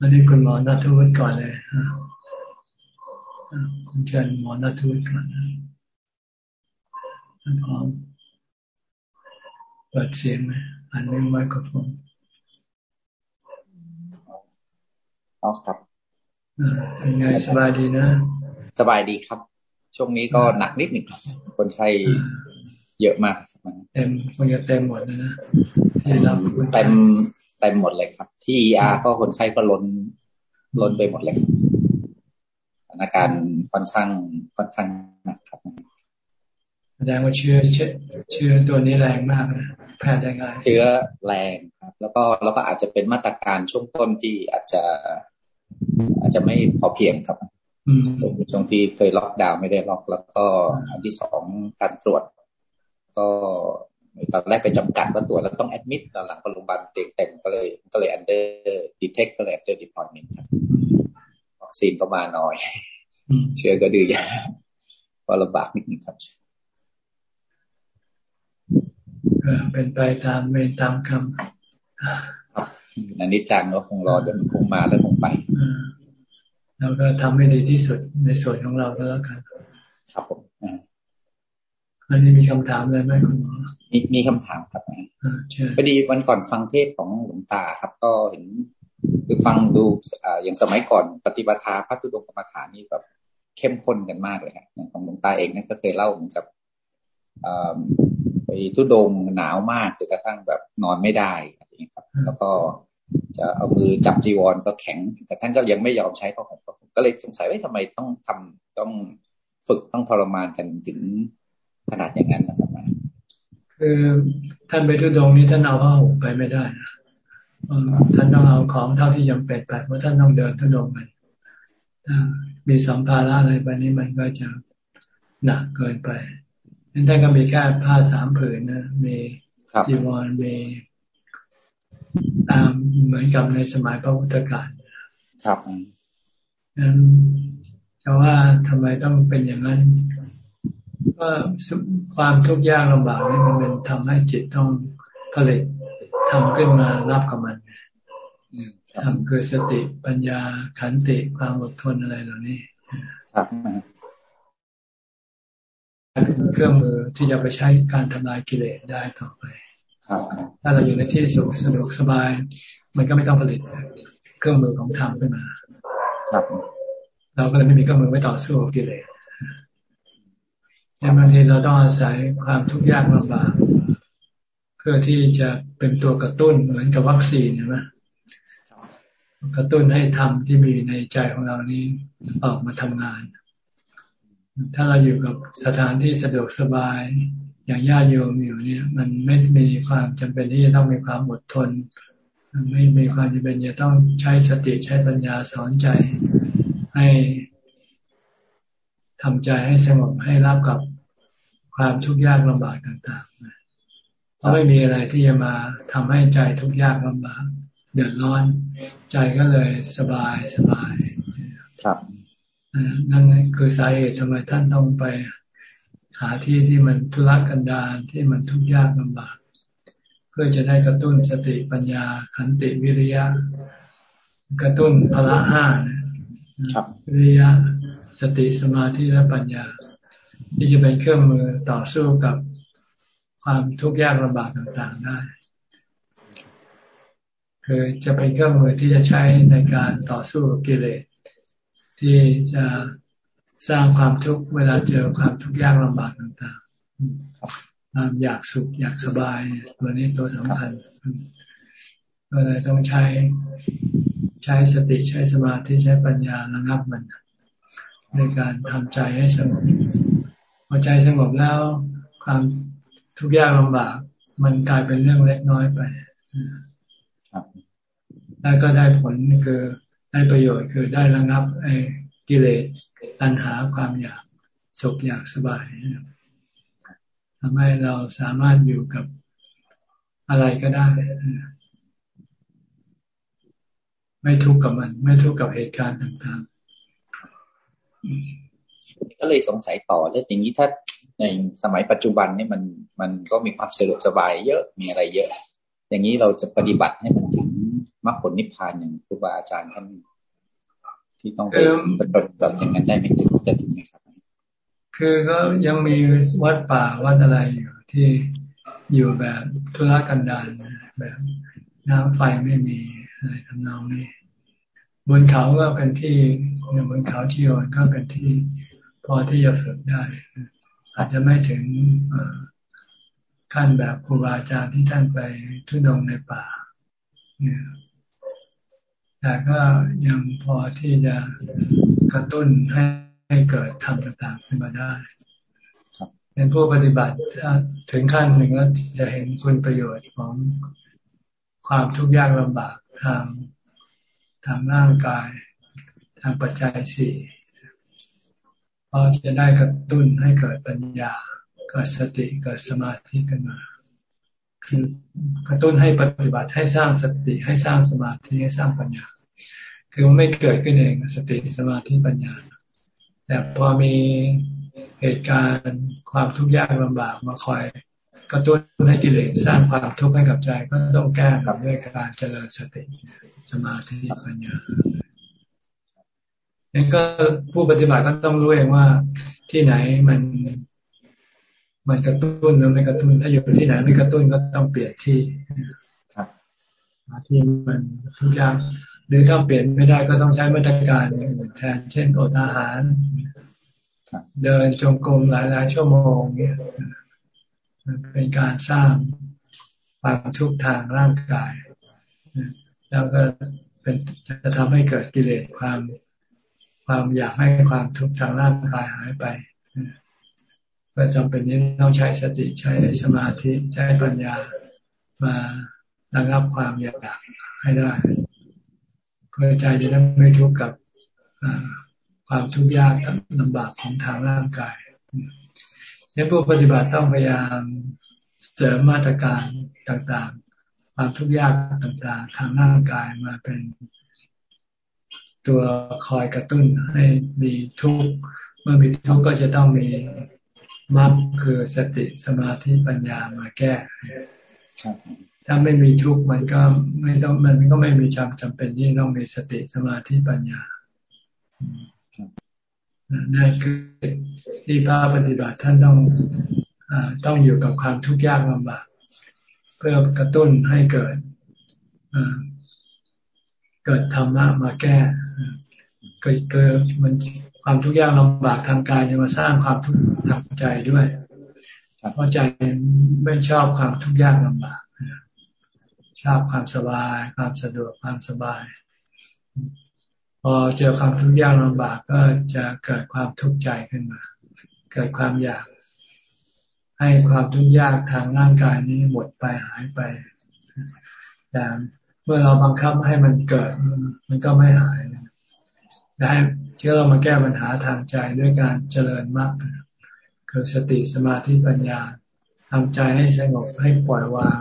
อันนี้คุณหมอนัทวุฒิก่อนเลยคุณเชิญหมอนัทวุฒิก่อนท่านพร้อมเปิดเสียงไหมอันนี้ไมโครโฟนอ๋อครับเป็นไงสบายดีนะ สบายดีครับ ช่วงนี้ก็หนักนิดหนึ่งครับ คนไข้เยอะมากเต็มคนจะเต็มหมดนะที่รับเต็มเต็มหมดเลยครับ ที่ยาก็คนไข้ก็ล้นล้นไปหมดเลยสถานการณ์ค่อนข้างค่อนข้างหนักครับแสดงว่าเชื้อเชื้อเชื้อตัวนี้แรงมากนะแพร่ได้ง่ายเชื้อแรงครับ แล้วก็แล้วก็อาจจะเป็นมาตรการช่วงต้นที่อาจจะ อาจจะไม่พอเพียงครับช่วงที่เคยล็อกดาวน์ไม่ได้ล็อก แล้วก็อันที่สองการตรวจ ก็ ตอนแรกไปจำกัดว่าตรวจแล้วต้อง admit ตอนหลังก็โรงพยาบาลเต็มเต็มก็เลยก็เลย under detect ก็เลย under report เมนต์ครับวัคซีนก็มาน้อย เชื้อก็ดื้อยาก็ลำบากนิดนึงครับเป็นไปตามเวรตามกรรมอันนี้จังก็คงรอเดี๋ยวคงมาแล้วคงไปเราก็ทำให้ดีที่สุดในส่วนของเราก็แล้วกัน ครับผม อันนี้มีคำถามอะไรไหมคุณหมอมีมีคำถามครับพอดีวันก่อนฟังเทศของหลวงตาครับ ก็เห็นคือฟังดูอ่าอย่างสมัยก่อนปฏิบัติพระตุดงกรรมฐานนี่แบบเข้มข้นกันมากเลยครับอย่างของหลวงตาเองนั่นก็เคยเล่าเหมือนกับไปทุดงหนาวมากจนกระทั่งแบบนอนไม่ได้อะไรอย่างนี้ครับ แล้วก็จะเอามือจับจีวรก็แข็ง แต่ท่านก็ยังไม่ยอมใช้เพราะผมก็เลยสงสัยว่าทำไมต้องทำต้องฝึกต้องทรมานกันถึง ขนาดอย่างนั้นนะครับคือท่านไปทุดงนี้ท่านเอาผ้าห่มไปไม่ได้ท่านต้องเอาของเท่าที่ยังเป็นไปเพราะท่านต้องเดินทุดงไปมีสัมภาระอะไรไปนี้มันก็จะหนักเกินไปนั้นท่านก็มีแค่ผ้าสามผืนนะมีจีวรมีตามเหมือนกับในสมัยพระพุทธกาลครับนั้นแต่ว่าทำไมต้องเป็นอย่างนั้น ก็ความทุกข์ยากลำบากนี่มันเป็นทำให้จิตต้องผลิตทำขึ้นมารับกับมันทำคือสติปัญญาขันติความอดทนอะไรเหล่านี้ครับเป็นเครื่องมือที่จะไปใช้การทำลายกิเลสได้ต่อไปถ้าเราอยู่ในที่สุขสะดวกสบาย มันก็ไม่ต้องผลิตเครื่องมือของธรรมขึ้นมา ครับ เราก็เลยไม่มีเครื่องมือไว้ต่อสู้กับกิเลส ในบางทีเราต้องอาศัยความทุกข์ยากลำบากเพื่อที่จะเป็นตัวกระตุ้นเหมือนกับวัคซีนใช่ไหมกระตุ้นให้ธรรมที่มีในใจของเรานี้ออกมาทำงาน ถ้าเราอยู่กับสถานที่สะดวกสบาย อย่างญาติโยมอยู่เนี่ย มันไม่มีความจำเป็นที่จะต้องมีความอดทน ไม่มีความจำเป็นจะต้องใช้สติใช้ปัญญาสอนใจให้ทำใจให้สงบให้รับกับ ความทุกข์ยากลำบากต่างๆเพราะไม่มีอะไรที่จะมาทำให้ใจทุกข์ยากลำบากเดือดร้อน ใจก็เลยสบายสบาย ครับนั่นคือสาเหตุทำไมท่านต้องไปหาที่ที่มันทุรกันดารที่มันทุกข์ยากลำบาก เพื่อจะได้กระตุ้นสติปัญญาขันติวิริยะ กระตุ้นพละห้าวิริยะ สติสมาธิและปัญญา ที่จะเป็นเครื่องมือต่อสู้กับความทุกข์ยากลำบากต่างๆได้ คือจะเป็นเครื่องมือที่จะใช้ในการต่อสู้กับกิเลสที่จะสร้างความทุกข์เวลาเจอความทุกข์ยากลำบากต่างๆความอยากสุขอยากสบายตัวนี้ตัวสำคัญก็เลยต้องใช้ใช้สติใช้สมาธิใช้ปัญญาระงับมันในการทำใจให้สงบ พอใจสงบแล้ว ความทุกข์ยากลำบาก มันกลายเป็นเรื่องเล็กน้อยไปแล้วก็ได้ผลคือได้ประโยชน์คือได้ระงับไอ้กิเลสตัณหาความอยากสุขอยากสบายทำให้เราสามารถอยู่กับอะไรก็ได้ ไม่ทุกข์กับมัน ไม่ทุกข์กับเหตุการณ์ต่าง ก็เลยสงสัยต่อแล้วอย่างนี้ถ้าในสมัยปัจจุบันนี่มันมันก็มีความสะดวกสบายเยอะมีอะไรเยอะ อย่างนี้เราจะปฏิบัติให้มันถึงมรรคผลนิพพานอย่างครูบาอาจารย์ท่านที่ต้องไปปฏิบัติแบบอย่างนั้นได้ไหมถึงจะถึงไหมครับ คือก็ยังมีวัดป่าวัดอะไรอยู่ที่อยู่แบบธุรกันดารแบบน้ำไฟไม่มีอะไรทำนองนี้บนเขาก็เป็นที่บนเขาที่โยนก็เป็นที่ พอที่จะฝึกได้ อาจจะไม่ถึงขั้นแบบครูบาอาจารย์ที่ท่านไปทุดงในป่าเนี่ยแต่ก็ยังพอที่จะกระตุ้นให้ให้เกิดทำต่างๆขึ้นมาได้เป็นผู้ปฏิบัติถ้าถึงขั้นหนึ่งแล้วจะเห็นคุณประโยชน์ของความทุกข์ยากลำบากทางทางร่างกาย ทางปัจจัยสี่ ราะจะได้กระตุ้นให้เกิดปัญญา เกิดสติเกิดสมาธิขึ้นมา คือกระตุ้นให้ปฏิบัติให้สร้างสติให้สร้างสมาธิให้สร้างปัญญา คือมันไม่เกิดขึ้นเองสติสมาธิปัญญา แต่พอมีเหตุการณ์ความทุกข์ยากลำบากมาคอยกระตุ้นให้กิเลสสร้างความทุกข์ให้กับใจก็ต้องแก้กับด้วยการเจริญสติสมาธิปัญญา นั้นก็ผู้ปฏิบัติก็ต้องรู้เองว่าที่ไหนมัน มันกระตุ้นหรือไม่กระตุ้น ถ้าอยู่ที่ไหนไม่กระตุ้นก็ต้องเปลี่ยนที่ครับที่มันทุกอย่างหรือถ้าเปลี่ยนไม่ได้ก็ต้องใช้มาตรการอื่นแทนเช่นอดอาหารเดินจงกรมหลายๆชั่วโมงเนี่ยเป็นการสร้างความทุกข์ทางร่างกาย แล้วก็เป็นจะทำให้เกิดกิเลสความ ความอยากให้ความทุกข์ทางร่างกายหายไปก็จำเป็นนี้ต้องใช้สติใช้สมาธิใช้ปัญญามาระงับความอยากให้ได้เพื่อใจจะได้ไม่ทุกข์กับความทุกข์ยากลำบากของทางร่างกายเนี่ยผู้ปฏิบัติต้องพยายามเสริมมาตรการต่างๆ ความทุกข์ยากต่างๆ ทางร่างกายมาเป็น ตัวคอยกระตุ้นให้มีทุกข์เมื่อมีทุกข์ก็จะต้องมีมรรคคือสติสมาธิปัญญามาแก้ถ้าไม่มีทุกข์มันก็ไม่ต้องมันก็ไม่มีจำจำเป็นที่ต้องมีสติสมาธิปัญญานั่นคือที่พระปฏิบัติท่านต้องอต้องอยู่กับความทุกข์ยากลำบากเพื่อกระตุ้นให้เกิด เกิดธรรมะมาแก้เกิดเกิดมันความทุกข์ยากลำบากทางกายจะมาสร้างความทุกข์ทางใจด้วยเพราะใจไม่ชอบความทุกข์ยากลำบากชอบความสบาย ความสะดวกความสบาย พอเจอความทุกข์ยากลำบากก็จะเกิดความทุกข์ใจขึ้นมา เกิดความอยาก ให้ความทุกข์ยากทางร่างกายนี้หมดไปหายไปแต่ เมื่อเราบังคับให้มันเกิด มันก็ไม่หายได้เชื่เรามาแก้ปัญหาทางใจด้วยการเจริญมรรคคือสติสมาธิปัญญาทำใจให้สงบให้ปล่อยวาง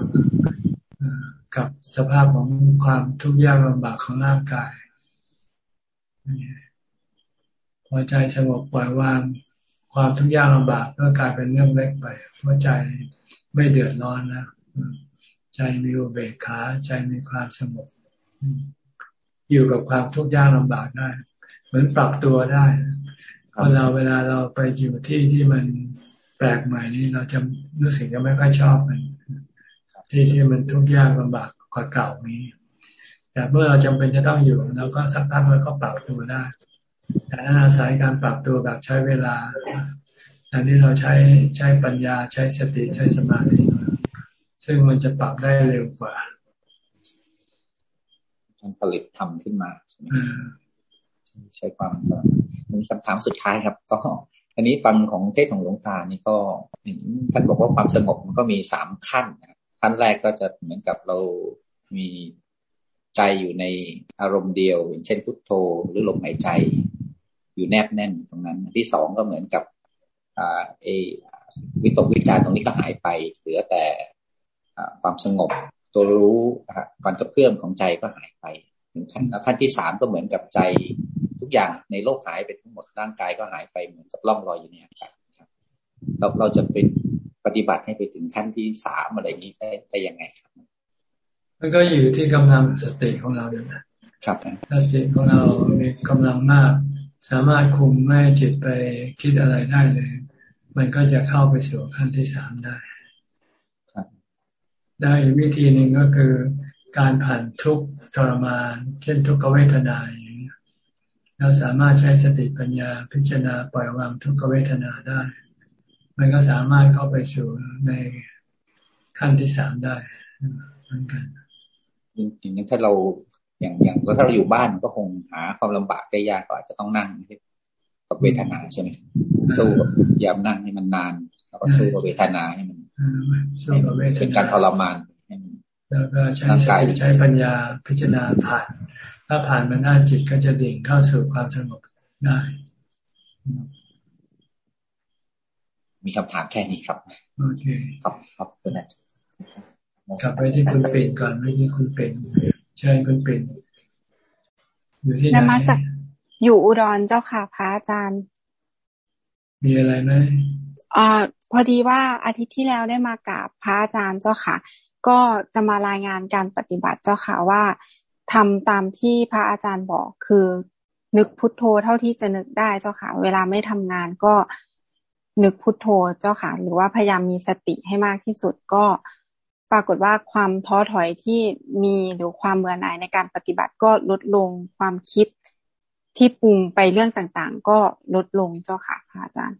กับสภาพของความทุกข์ยากลำบากของร่างกายพอใจสงบปล่อยวางความทุกข์ยากลำบากก็กลายเป็นเรื่องเล็กไปเพราะใจไม่เดือดร้อนนะ ใจมีอุเบกขาใจมีความสงบอยู่กับความทุกข์ยากลำบากได้ เหมือนปรับตัวได้พอเราเวลาเราไปอยู่ที่ที่มันแปลกใหม่นี้เราจะรู้สึกจะไม่ค่อยชอบมัน ที่ที่มันทุกข์ยากลำบากกว่าเก่านี้แต่เมื่อเราจำเป็นจะต้องอยู่เราก็สักพักเราก็ปรับตัวได้แต่นั้นอาศัยการปรับตัวแบบใช้เวลาแต่นี้เราใช้ใช้ปัญญาใช้สติใช้สมาธิ ซึ่งมันจะปรับได้เร็วกว่าการผลิตทำขึ้นมาใช้ความมีคำถามสุดท้ายครับ ก็ อันนี้ฟังของเทศของหลวงตานี่ก็เห็นท่านบอกว่าความสงบมันก็มีสามขั้นขั้นแรกก็จะเหมือนกับเรามีใจอยู่ในอารมณ์เดียว อย่างเช่นพุทโธหรือลมหายใจ อยู่แนบแน่นตรงนั้น ที่สองก็เหมือนกับอ่าเอวิตกวิจารตรงนี้ก็หายไป เหลือแต่ ความสงบ ตัวรู้ก่อนกระเพื่อมของใจก็หายไปถึงขั้นแล้วขั้นที่สามก็เหมือนกับใจทุกอย่างในโลกหายไปทั้งหมดร่างกายก็หายไปเหมือนกับล่องลอยอยู่ในอากาศครับเราเราจะเป็นปฏิบัติให้ไปถึงขั้นที่สามอะไรนี้ได้ได้ยังไงครับมันก็อยู่ที่กำลังสติของเราเนี่ยครับถ้าสติของเรามีกำลังมาก สามารถคุมไม่จิตไปคิดอะไรได้เลย มันก็จะเข้าไปสู่ขั้นที่สามได้ ได้อีกวิธีหนึ่งก็คือการผ่านทุกข์ทรมาน เช่นทุกขเวทนาอย่างนี้เราสามารถใช้สติปัญญาพิจารณาปล่อยวางทุกขเวทนาได้ มันก็สามารถเข้าไปสู่ในขั้นที่สามได้เหมือนกันจริงๆถ้าเราอย่างอย่างถ้าเราอยู่บ้านก็คงหาความลำบากได้ยากกว่าจะต้องนั่งกับเวทนาใช่ไหมสู้กับยามนั่งให้มันนาน แล้วก็สู้กับเวทนาให้มัน เป็นการทรมานแล้วก็ใช้สติใช้ปัญญาพิจารณาผ่าน ถ้าผ่านมาหน้าจิตก็จะดิ่งเข้าสู่ความสงบได้ มีคำถามแค่นี้ครับโอเคครับครับคุณอาจารย์กลับไปที่คุณเป็นก่อนไม่ที่คุณเป็นใช่คุณเป็นอยู่ที่ไหนอยู่อุดรเจ้าค่ะพระอาจารย์ มีอะไรไหม อ่าพอดีว่าอาทิตย์ที่แล้วได้มากราบพระอาจารย์เจ้าค่ะ ก็จะมารายงานการปฏิบัติเจ้าค่ะว่าทำตามที่พระอาจารย์บอกคือ นึกพุทโธเท่าที่จะนึกได้เจ้าค่ะ เวลาไม่ทำงานก็นึกพุทโธเจ้าค่ะ หรือว่าพยายามมีสติให้มากที่สุดก็ปรากฏว่าความท้อถอยที่มีหรือความเบื่อหน่ายในการปฏิบัติก็ลดลงความคิดที่ปรุงไปเรื่องต่างๆ ก็ลดลงเจ้าค่ะพระอาจารย์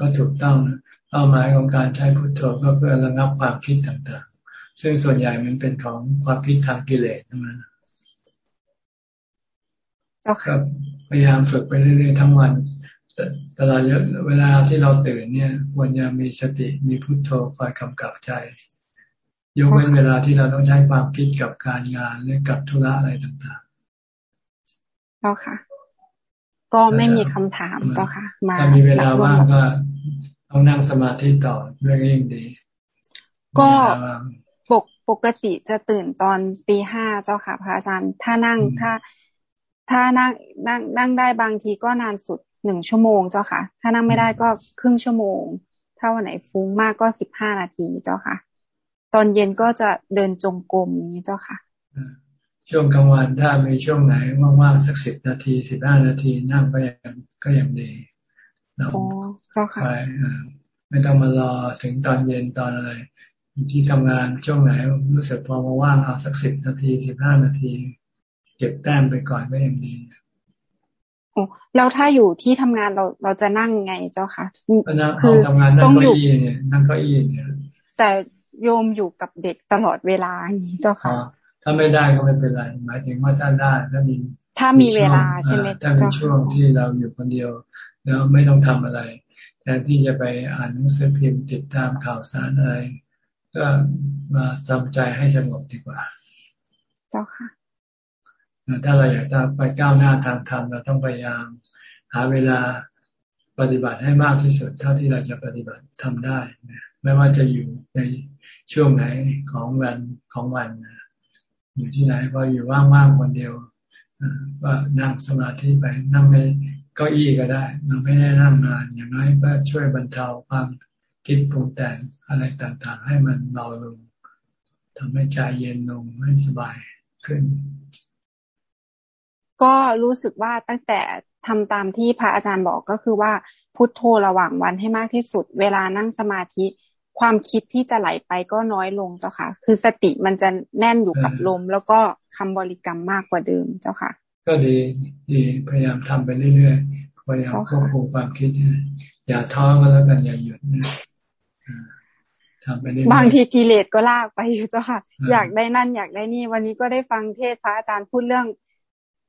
ก็ถูกต้องเป้าหมายของการใช้พุทโธก็เพื่อระงับความคิดต่างๆ ซึ่งส่วนใหญ่มันเป็นของความคิดทางกิเลสทั้งนั้นครับพยายามฝึกไปเรื่อยๆทั้งวันตลอดเวลาที่เราตื่นเนี่ยควรจะมีสติมีพุทโธคอยกำกับใจ ยกเว้นเวลาที่เราต้องใช้ความคิดกับการงานหรือกับธุระอะไรต่างๆเจ้าค่ะ ก็ไม่มีคำถามเจ้าค่ะ มาถ้ามีเวลาว่างก็ต้องนั่งสมาธิต่อเรื่องยิ่งดี ก็ปกปกติจะตื่นตอนตีห้าเจ้าค่ะพระอาจารย์ถ้านั่งถ้า ถ้านั่งนั่งนั่งได้บางทีก็นานสุดหนึ่งชั่วโมงเจ้าค่ะ ถ้านั่งไม่ได้ก็ครึ่งชั่วโมง ถ้าวันไหนฟุ้งมากก็สิบห้านาทีเจ้าค่ะ ตอนเย็นก็จะเดินจงกรมนี้เจ้าค่ะ ช่วงกลางวันถ้ามีช่วงไหนว่างๆสักสิบนาทีสิบห้านาทีนั่งก็ยังก็ยังดีเราเจ้าค่ะไปไม่ต้องมารอถึงตอนเย็นตอนอะไรที่ทำงานช่วงไหนรู้สึกพอมาว่างเอาสักสิบนาทีสิบห้านาที เก็บแต้มไปก่อนก็ยังดีโอ้แล้วถ้าอยู่ที่ทำงานเราเราจะนั่งไงเจ้าค่ะคือทำงานนั่งเก้าอี้เนี่ยนั่งเก้าอี้เนี่ยแต่โยมอยู่กับเด็กตลอดเวลาอย่างนี้เจ้าค่ะ ถ้าไม่ได้ก็ไม่เป็นไรหมายถึงว่าถ้าได้ถ้ามีถ้ามีเวลาใช่ไหมถ้ามีช่วงที่เราอยู่คนเดียว แล้วไม่ต้องทำอะไรแทนที่จะไปอ่านหนังสือพิมพ์ติดตามข่าวสารอะไร ก็มาทำใจให้สงบดีกว่า เจ้าค่ะถ้าเราอยากจะไปก้าวหน้าทางธรรมเราต้องพยายาม หาเวลาปฏิบัติให้มากที่สุด เท่าที่เราจะปฏิบัติทำได้ไม่ว่าจะอยู่ในช่วงไหนของวันของวัน อยู่ที่ไหนพออยู่ว่างๆคนเดียวก็นั่งสมาธิไปนั่งในเก้าอี้ก็ได้ เราไม่ได้นั่งนานอย่างน้อยก็ช่วยบรรเทาความคิดปรุงแต่งอะไรต่างๆ ให้มันเบาลงทำให้ใจเย็นลงให้สบายขึ้น ก็รู้สึกว่าตั้งแต่ทำตามที่พระอาจารย์บอกก็คือว่าพุทโธระหว่างวันให้มากที่สุด เวลานั่งสมาธิ ความคิดที่จะไหลไปก็น้อยลงเจ้าค่ะ คือสติมันจะแน่นอยู่กับลม แล้วก็คำบริกรรมมากกว่าเดิมเจ้าค่ะ ก็ดีดีพยายามทำไปเรื่อยๆพยายามควบคุมความคิดอย่าท้อก็แล้วกันอย่าหยุดนะทำไปเรื่อยบางทีกิเลสก็ลากไปอยู่เจ้าค่ะ อยากได้นั่นอยากได้นี่ วันนี้ก็ได้ฟังเทศพระอาจารย์พูดเรื่อง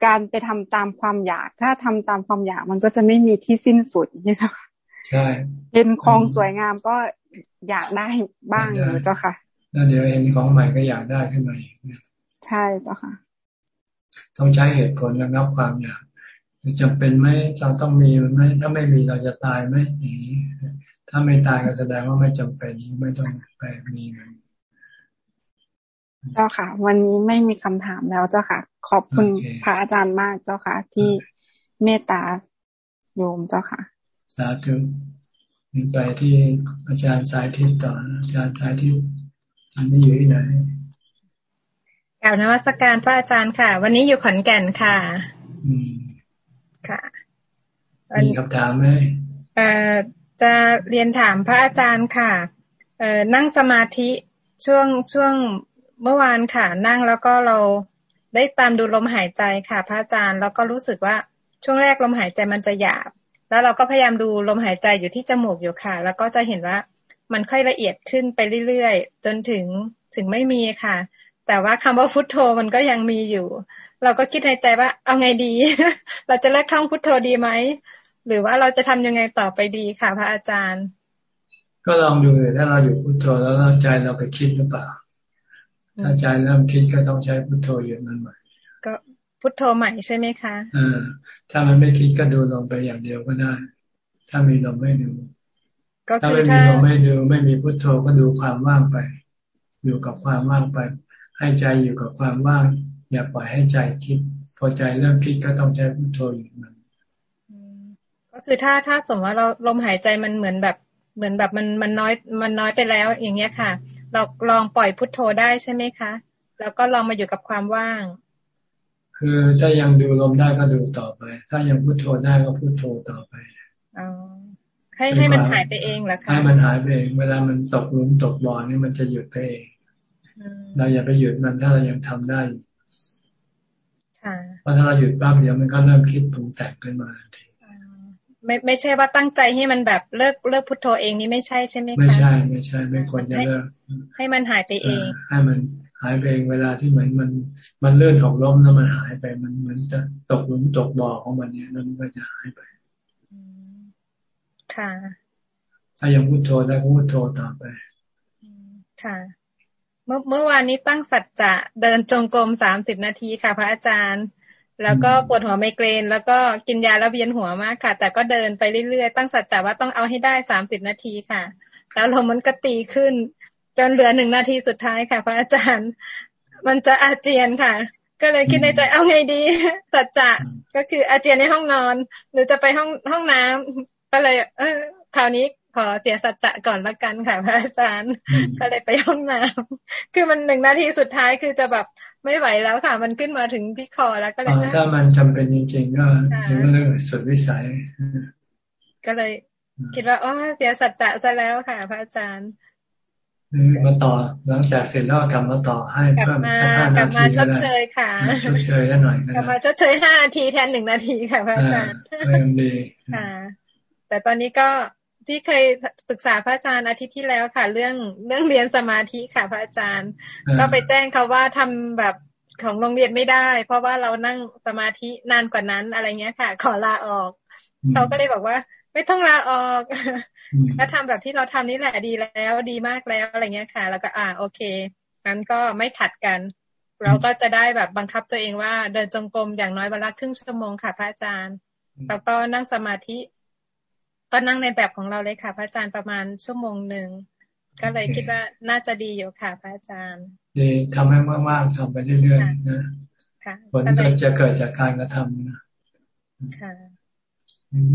การไปทำตามความอยาก ถ้าทำตามความอยากมันก็จะไม่มีที่สิ้นสุดนี่เจ้าค่ะ ใช่เห็นคลองสวยงามก็อยากได้บ้างอยู่เจ้าค่ะ แล้วเดี๋ยวเห็นของใหม่ก็อยากได้ขึ้นมาอีกใช่เจ้าค่ะ ต้องใช้เหตุผลระงับความอยากจำเป็นไหมเราต้องมีไหมถ้าไม่มีเราจะตายไหมอย่างนี้ถ้าไม่ตายก็แสดงว่าไม่จำเป็นไม่ต้องไปมีมันเจ้าค่ะ วันนี้ไม่มีคำถามแล้วเจ้าค่ะ ขอบคุณพระอาจารย์มากเจ้าค่ะ ที่เมตตาโยมเจ้าค่ะ สาธุไปที่อาจารย์สายทิพย์ต่ออาจารย์สายทิพย์อันนี้อยู่ที่ไหนกล่าวนวัตการพระอาจารย์ค่ะ วันนี้อยู่ขอนแก่นค่ะ อืมค่ะมีคำถามไหมเอ่อจะเรียนถามพระอาจารย์ค่ะ เอ่อนั่งสมาธิช่วงช่วงเมื่อวานค่ะ นั่งแล้วก็เราได้ตามดูลมหายใจค่ะ พระอาจารย์แล้วก็รู้สึกว่าช่วงแรกลมหายใจมันจะหยาบ แล้วเราก็พยายามดูลมหายใจอยู่ที่จมูกอยู่ค่ะ แล้วก็จะเห็นว่ามันค่อยละเอียดขึ้นไปเรื่อยๆ จนถึงถึงไม่มีค่ะ แต่ว่าคำว่าพุทโธมันก็ยังมีอยู่ เราก็คิดในใจว่าเอาไงดี เราจะเลิกท่องพุทโธดีไหม หรือว่าเราจะทำยังไงต่อไปดีค่ะ พระอาจารย์ ก็ลองดูถ้าเราอยู่พุทโธแล้วใจเราไปคิดหรือเปล่า ถ้าใจเริ่มคิดก็ต้องใช้พุทโธอยู่นั่นใหม่ก็ พุทโธใหม่ใช่ไหมคะอ่าถ้ามันไม่คิดก็ดูลงไปอย่างเดียวก็ได้ ถ้ามีลมไม่ดูถ้าไม่มีลมไม่ดูไม่มีพุทโธก็ดูความว่างไป อยู่กับความว่างไป ให้ใจอยู่กับความว่าง อย่าปล่อยให้ใจคิด พอใจเริ่มคิดก็ต้องใช้พุทโธอยู่มันก็คือถ้าถ้าสมมติว่าเราลมหายใจมันเหมือนแบบเหมือนแบบมันมันน้อยมันน้อยไปแล้วอย่างเงี้ยค่ะ เราลองปล่อยพุทโธได้ใช่ไหมคะ แล้วก็ลองมาอยู่กับความว่าง คือถ้ายังดูลมได้ก็ดูต่อไป ถ้ายังพุทโธได้ก็พุทโธต่อไปอ๋อให้ให้มันหายไปเองเหรอคะให้มันหายไปเอง เวลามันตกหลุมตกบ่อนี่มันจะหยุดไปเองเราอย่าไปหยุดมันถ้าเรายังทำได้เพราะถ้าเราหยุดบ้างเดี๋ยวมันก็เริ่มคิดปรุงแต่งขึ้นมาทีไม่ไม่ใช่ว่าตั้งใจให้มันแบบเลิกเลิกพุทโธเองนี่ไม่ใช่ใช่ไหมคะไม่ใช่ไม่ใช่ ไม่ควรจะเลิกให้มันหายไปเอง ให้มัน หายไปเองเวลาที่เหมือนมันมันเลื่อนหกล้มแล้วมันหายไปมันเหมือนจะตกหลุมตกบ่อของมันเนี่ยมันก็จะหายไปค่ะ ถ้ายังพุโทโธได้ก็พุโทโธต่อไปค่ะ เมื่อเมื่อวานนี้ตั้งสัจจะเดินจงกรมสามสิบนาทีค่ะ พระอาจารย์ แล้วก็ปวดหัวไมเกรน แล้วก็กินยาแล้วเวียนหัวมากค่ะ แต่ก็เดินไปเรื่อยๆตั้งสัจจะว่าต้องเอาให้ได้สามสิบนาทีค่ะ แล้วลมมันก็ตีขึ้น จนเหลือหนึ่งนาทีสุดท้ายค่ะ พระอาจารย์ มันจะอาเจียนค่ะ ก็เลยคิดในใจเอาไงดีสัจจะก็คืออาเจียนในห้องนอน หรือจะไปห้องห้องน้ำก็เลย เออคราวนี้ขอเสียสัจจะก่อนละกันค่ะพระอาจารย์ ก็เลยไปห้องน้ำคือมันหนึ่งนาทีสุดท้ายคือจะแบบไม่ไหวแล้วค่ะ มันขึ้นมาถึงที่คอแล้วก็เลยถ้ามันจำเป็นจริงๆก็ถือว่าเรื่องสุดวิสัย ก็เลย คิดว่าอ๋อเสียสัจจะซะแล้วค่ะ พระอาจารย์ มาต่อหลังจากเสร็จแล้วกลับมาต่อให้เพิ่มแค่ห้านาทีกลับมาชดเชยค่ะชดเชยได้หน่อยกลับมาชดเชยห้านาทีแทนหนึ่งนาทีค่ะพระอาจารย์เรื่องดีค่ะ แต่ตอนนี้ก็ที่เคยปรึกษาพระอาจารย์อาทิตย์ที่แล้วค่ะ เรื่องเรื่องเรียนสมาธิค่ะพระอาจารย์ ก็ไปแจ้งเขาว่าทำแบบของโรงเรียนไม่ได้ เพราะว่าเรานั่งสมาธินานกว่านั้นอะไรเงี้ยค่ะ ขอลาออกเขาก็เลยบอกว่า ไม่ต้องลาออกก็ทำแบบที่เราทำนี่แหละดีแล้วดีมากแล้วอะไรเงี้ยค่ะ แล้วก็อ่าโอเคงั้นก็ไม่ขัดกัน เราก็จะได้แบบบังคับตัวเองว่า เดินจงกรมอย่างน้อยวันละครึ่งชั่วโมงค่ะ พระอาจารย์ แล้วก็นั่งสมาธิ ก็นั่งในแบบของเราเลยค่ะ พระอาจารย์ประมาณชั่วโมงหนึ่งก็เลยคิดว่าน่าจะดีอยู่ค่ะ พระอาจารย์ดีทำให้มากๆทำไปเรื่อยๆนะผลก็จะเกิดจากการกระทำนะค่ะ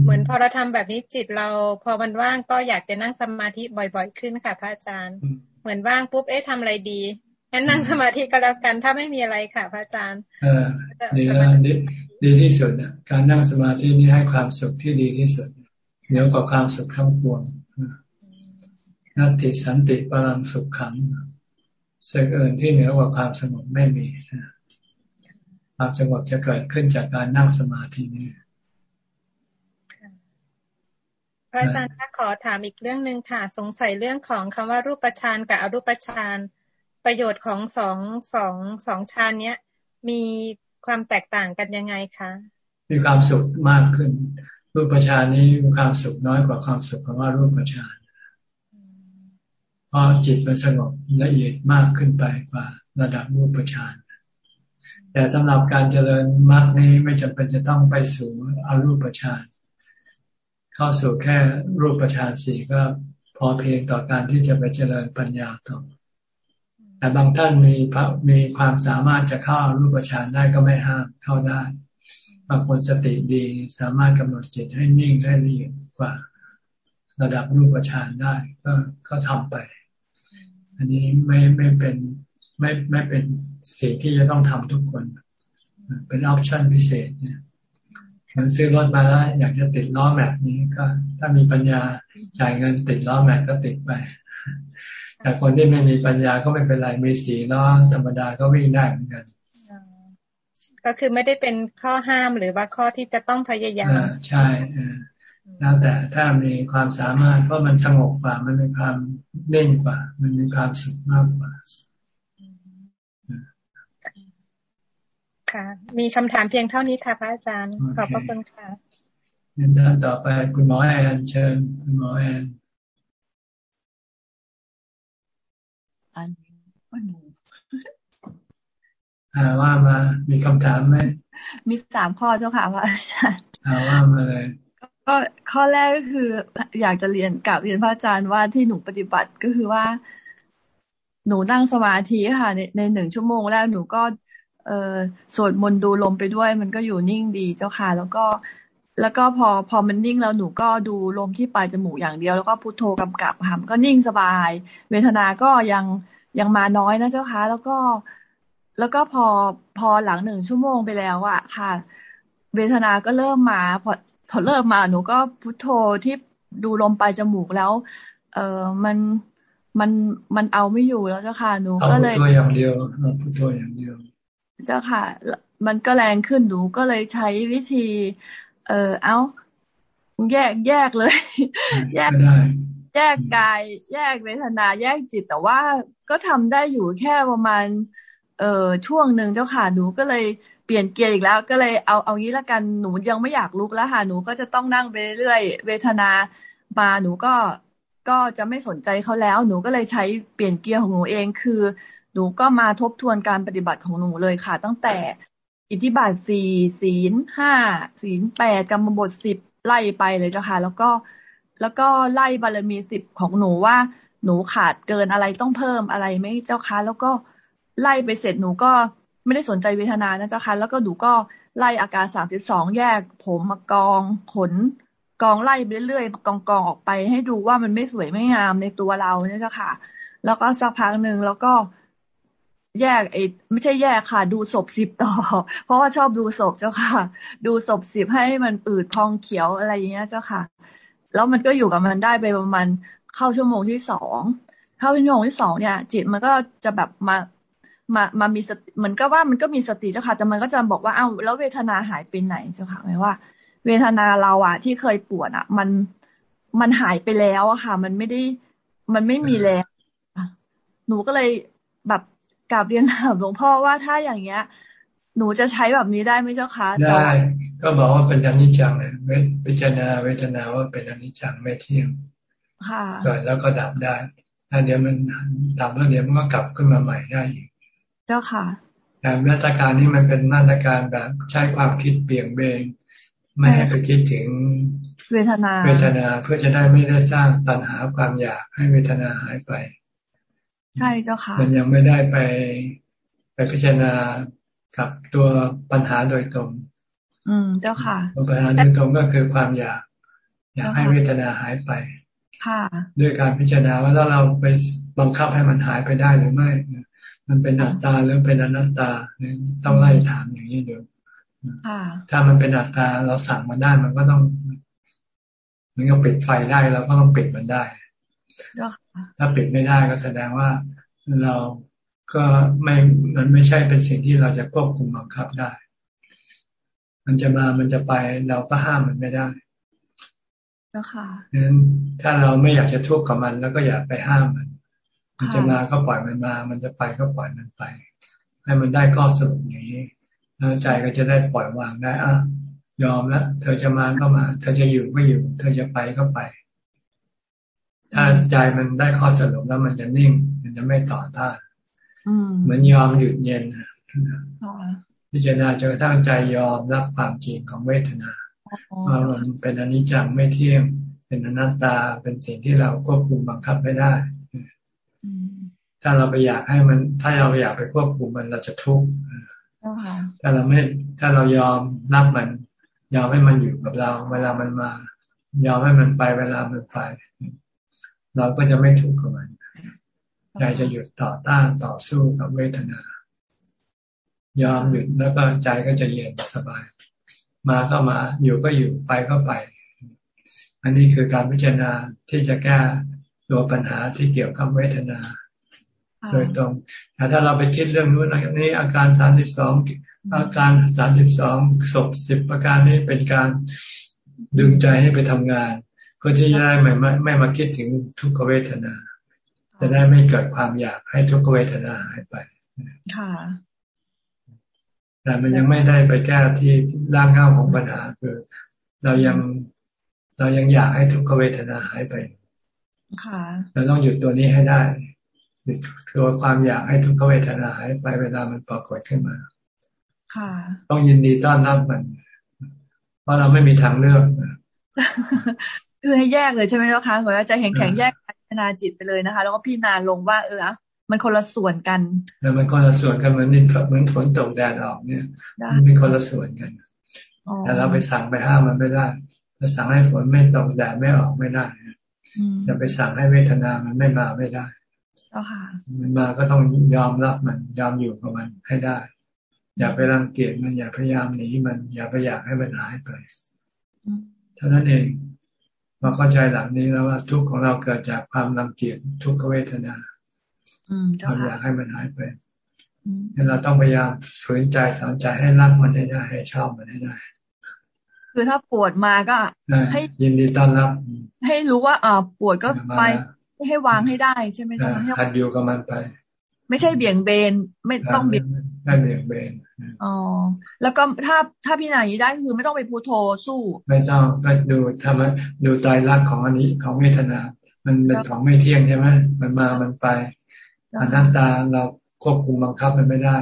เหมือนพอเราทำแบบนี้จิตเรา พอมันว่างก็อยากจะนั่งสมาธิบ่อยๆขึ้นค่ะ พระอาจารย์ เหมือนว่างปุ๊บเอ๊ะทำอะไรดีงั้นนั่งสมาธิก็แล้วกัน ถ้าไม่มีอะไรค่ะ พระอาจารย์เออดีแล้วดีดีที่สุดเนี่ยการนั่งสมาธินี่ให้ความสุขที่ดีที่สุดเหนือกว่าความสุขทั้งปวงนัตติสันติปรังสุขขังสิ่งอื่นที่เหนือกว่าความสงบไม่มีความสงบจะเกิดขึ้นจากการนั่งสมาธินี้พ ระอาจารย์คะขอถามอีกเรื่องหนึ่งค่ะ สงสัยเรื่องของคำว่ารูปฌานกับอรูปฌานประโยชน์ของสองสองสองฌานเนี้ยมีความแตกต่างกันยังไงคะมีความสุขมากขึ้น รูปฌานนี้มีความสุขน้อยกว่าความสุขของว่ารูปฌานเพราะจิตมันสงบละเอียดมากขึ้นไปกว่าระดับรูปฌานแต่สำหรับการเจริญมรรคนี้ไม่จำเป็นจะต้องไปสู่อรูปฌาน เข้าสู่แค่รูปฌานสี่ก็พอเพียงต่อการที่จะไปเจริญปัญญาต่อแต่บางท่านมีพระมีความสามารถจะเข้ารูปฌานได้ก็ไม่ห้ามเข้าได้บางคนสติดีสามารถกำหนดจิตให้นิ่งให้ละเอียดกว่า ระดับรูปฌานได้ ก็ก็ทำไป อันนี้ไม่ไม่เป็นไม่ไม่เป็นสิ่งที่จะต้องทำทุกคน เป็นออปชั่นพิเศษเนี่ย มันซื้อรถมาแล้วอยากจะติดล้อแม็กนี้ก็ ถ้ามีปัญญาจ่ายเงินติดล้อแม็กก็ติดไป แต่คนที่ไม่มีปัญญาก็ไม่เป็นไรมีสีล้อธรรมดาก็วิ่งได้เหมือนกันก็คือไม่ได้เป็นข้อห้ามหรือว่าข้อที่จะต้องพยายามใช่แล้วแต่ถ้ามีความสามารถเพราะมันสงบกว่า มันมีความเน่งกว่า มันมีความสุขมากกว่า ค่ะ มีคำถามเพียงเท่านี้ค่ะพระอาจารย์ ขอบพระคุณค่ะเงินท่านต่อไปคุณหมอแอนเชิญคุณหมอแอนอันอันอ่าว่ามามีคำถามไหมมีสามข้อเจ้าค่ะพระอาจารย์อ่าว่ามาเลยก็ข้อแรกก็คือ อยากจะเรียนกับเรียนพระอาจารย์ว่าที่หนูปฏิบัติก็คือว่า หนูนั่งสมาธิค่ะ ในในหนึ่งชั่วโมงแรกหนูก็ เออสวดมนต์ดูลมไปด้วย มันก็อยู่นิ่งดีเจ้าค่ะ แล้วก็ แล้วก็พอพอมันนิ่งแล้วหนูก็ดูลมที่ปลายจมูกอย่างเดียว แล้วก็พุโทโธกำกับค่ะก็นิ่งสบาย เวทนาก็ยังยังมาน้อยนะเจ้าค่ะ แล้วก็แล้วก็พอพอหลังหนึ่งชั่วโมงไปแล้วอะค่ะ เวทนาก็เริ่มมา พอพอเริ่มมาหนูก็พุโทโธที่ดูลมปลายจมูกแล้ว เออมันมันมันเอาไม่อยู่แล้วเจ้าค่ะหนูก็เลยพุทโธอย่างเดียวพุทโธอย่างเดียว เจ้าค่ะ มันก็แรงขึ้นหนูก็เลยใช้วิธี เออเอาแยกแยกเลย แยกแยกกาย แยกเวทนาแยกจิต แต่ว่าก็ทำได้อยู่แค่ประมาณ เอ่อช่วงหนึ่งเจ้าค่ะหนูก็เลยเปลี่ยนเกียร์อีกแล้วก็เลยเอาเอางี้ละกันหนูยังไม่อยากลุกแล้วค่ะหนูก็จะต้องนั่งไปเรื่อยเวทนามาหนูก็ก็จะไม่สนใจเขาแล้ว หนูก็เลยใช้เปลี่ยนเกียร์ของหนูเองคือ หนูก็มาทบทวนการปฏิบัติของหนูเลยค่ะ ตั้งแต่อิทธิบาทสี่ศีลห้าศีลแปดกรรมบทสิบไล่ไปเลยเจ้าค่ะ แล้วก็แล้วก็ไล่บารมีสิบของหนูว่า หนูขาดเกินอะไรต้องเพิ่มอะไรไหมเจ้าค่ะแล้วก็ไล่ไปเสร็จหนูก็ไม่ได้สนใจเวทนานะเจ้าค่ะแล้วก็หนูก็ไล่อาการสามสิบสองแยก ผมมากองขนกองไล่ไปเรื่อยๆกองกองออกไป ให้ดูว่ามันไม่สวยไม่งามในตัวเราเนี่ยเจ้าค่ะ แล้วก็สักพักหนึ่งแล้วก็ แยกไอ้ไม่ใช่แยกค่ะ ดูศพสิบต่อ เพราะว่าชอบดูศพเจ้าค่ะ ดูศพสิบให้มันอืดพองเขียวอะไรอย่างเงี้ยเจ้าค่ะ แล้วมันก็อยู่กับมันได้ไปประมาณเข้าชั่วโมงที่สองเข้าชั่วโมงที่สองเนี่ย จิตมันก็จะแบบมามามามีสติเหมือนก็ว่ามันก็มีสติเจ้าค่ะ แต่มันก็จะบอกว่าอ้าวแล้วเวทนาหายไปไหนเจ้าค่ะหมายว่า เวทนาเราอะที่เคยปวดอะมันมันหายไปแล้วอะค่ะ มันไม่ได้มันไม่มีแล้วหนูก็เลยแบบ กลับเรียนถามหลวงพ่อว่าถ้าอย่างเงี้ย หนูจะใช้แบบนี้ได้ไหมเจ้าคะได้ ก็บอกว่าเป็นอนิจจังเลยพิจารณาเวทนาว่าเป็นอนิจจังไม่เที่ยงค่ะเกิดแล้วก็ดับได้ถ้าเดี๋ยวมันดับแล้วเดี๋ยวมันก็กลับขึ้นมาใหม่ได้อีกเจ้าค่ะแต่มาตรการนี้มันเป็นมาตรการแบบใช้ความคิดเบี่ยงเบนไม่ให้ไปคิดถึงเวทนา เวทนาเพื่อจะได้ไม่ได้สร้างตัณหาความอยากให้เวทนาหายไป ใช่เจ้าค่ะ มันยังไม่ได้ไปไปพิจารณากับตัวปัญหาโดยตรง อืม เจ้าค่ะปัญหาโดยตรงก็คือความอยาก อยากให้เวทนาหายไป ค่ะ ด้วยการพิจารณาว่าถ้าเราไปบังคับให้มันหายไปได้หรือไม่ มันเป็นอัตตาหรือเป็นอนัตตาต้องไล่ถามอย่างนี้ดูถ้ามันเป็นอัตตาเราสั่งมันได้มันก็ต้อง มันก็ปิดไฟได้เราก็ต้องปิดมันได้ ถ้าปิดไม่ได้ก็แสดงว่าเราก็ไม่มันไม่ใช่เป็นสิ่งที่เราจะควบคุมบังคับได้ มันจะมา มันจะไป เราก็ห้ามมันไม่ได้แล้วค่ะนั้นถ้าเราไม่อยากจะทุกข์กับมัน แล้วก็อย่าไปห้ามมัน มันจะมาก็ปล่อยมันมา มันจะไปก็ปล่อยมันไป ให้มันได้ข้อสรุปอย่างนี้แล้วใจก็จะได้ปล่อยวางได้อะยอมแล้ว เธอจะมาก็มา เธอจะอยู่ก็อยู่ เธอจะไปก็ไป ถ้าใจมันได้ข้อสรุปแล้วมันจะนิ่ง มันจะไม่ต่อต้านเหมือนยอมหยุดเย็นพิจารณาจนกระทั่งใจยอมรับความจริงของเวทนาว่ามันเป็นอนิจจังไม่เที่ยง เป็นอนัตตาเป็นสิ่งที่เราควบคุมบังคับไม่ได้ถ้าเราไปอยากให้มัน ถ้าเราอยากไปควบคุมมันเราจะทุกข์ถ้าเราไม่ถ้าเรายอมรับมัน ยอมให้มันอยู่กับเรา เวลามันมา ยอมให้มันไปเวลามันไป เราก็จะไม่ทุกข์กับมันใจจะหยุดต่อต้านต่อสู้กับเวทนา ยอมหยุดแล้วก็ใจก็จะเย็นสบาย มาก็มาอยู่ก็อยู่ไปก็ไป อันนี้คือการพิจารณาที่จะแก้ตัวปัญหาที่เกี่ยวกับเวทนา โดยตรงแต่ถ้าเราไปคิดเรื่องนู้นนี่อาการสามสิบสองอาการสามสิบสองศพสิบประการนี้เป็นการดึงใจให้ไปทำงานเพื่อที่จะได้ไม่ไม่ไม่มาคิดถึงทุกขเวทนา จะได้ไม่เกิดความอยากให้ทุกขเวทนาหายไป ค่ะ แต่มันยังไม่ได้ไปแก้ที่ร่างเงาของปัญหาคือ เรายังเรายังอยากให้ทุกขเวทนาหายไป ค่ะ เราต้องหยุดตัวนี้ให้ได้หยุดตัวความอยากให้ทุกขเวทนาหายไปเวลามันปรากฏขึ้นมา ค่ะ ต้องยินดีต้อนรับมัน เพราะเราไม่มีทางเลือก คือให้แยกเลยใช่ไหมเจ้าคะเหมือนจะแข็งแข็งแยกพัฒนาจิตไปเลยนะคะ แล้วก็พี่นาลงว่าเออมันคนละส่วนกันแล้วมันคนละส่วนกันเหมือนดินเหมือนฝนตกแดดออกเนี่ย มันเป็นคนละส่วนกันแต่เราไปสั่งไปห้ามมันไม่ได้เราสั่งให้ฝนไม่ตกแดดไม่ออกไม่ได้จะไปสั่งให้เวทนามันไม่มาไม่ได้มันมาก็ต้องยอมรับมัน ยอมอยู่กับมันให้ได้ อย่าไปรังเกียจมันอย่าพยายามหนีมันอย่าไปอยากให้มันหายไปเท่านั้นเอง มาเข้าใจหลังนี้แล้วว่าทุกข์ของเราเกิดจากความรังเกียจทุกขเวทนาความอยากให้มันหายไปเราต้องพยายามฝืนใจสอนใจให้รักมันให้ได้ให้ชอบมันให้ได้คือถ้าปวดมาก็ ให้ยินดีต้อนรับ ให้รู้ว่าอ่าปวดก็ไปให้วางให้ได้ใช่ไหมจ๊ะหัดอยู่กับมันไป ไม่ใช่เบี่ยงเบนไม่ต้องเบี่ยงไม่เบี่ยงเบน อ๋อแล้วก็ถ้าถ้าพี่นายได้คือไม่ต้องไปพูโทสู้ ไม่ต้องก็ดูทำดูใจรักของอันนี้ของเวทนา มันเป็นของไม่เที่ยงใช่ไหมมันมามันไปอนัตตาเราควบคุมบังคับมันไม่ได้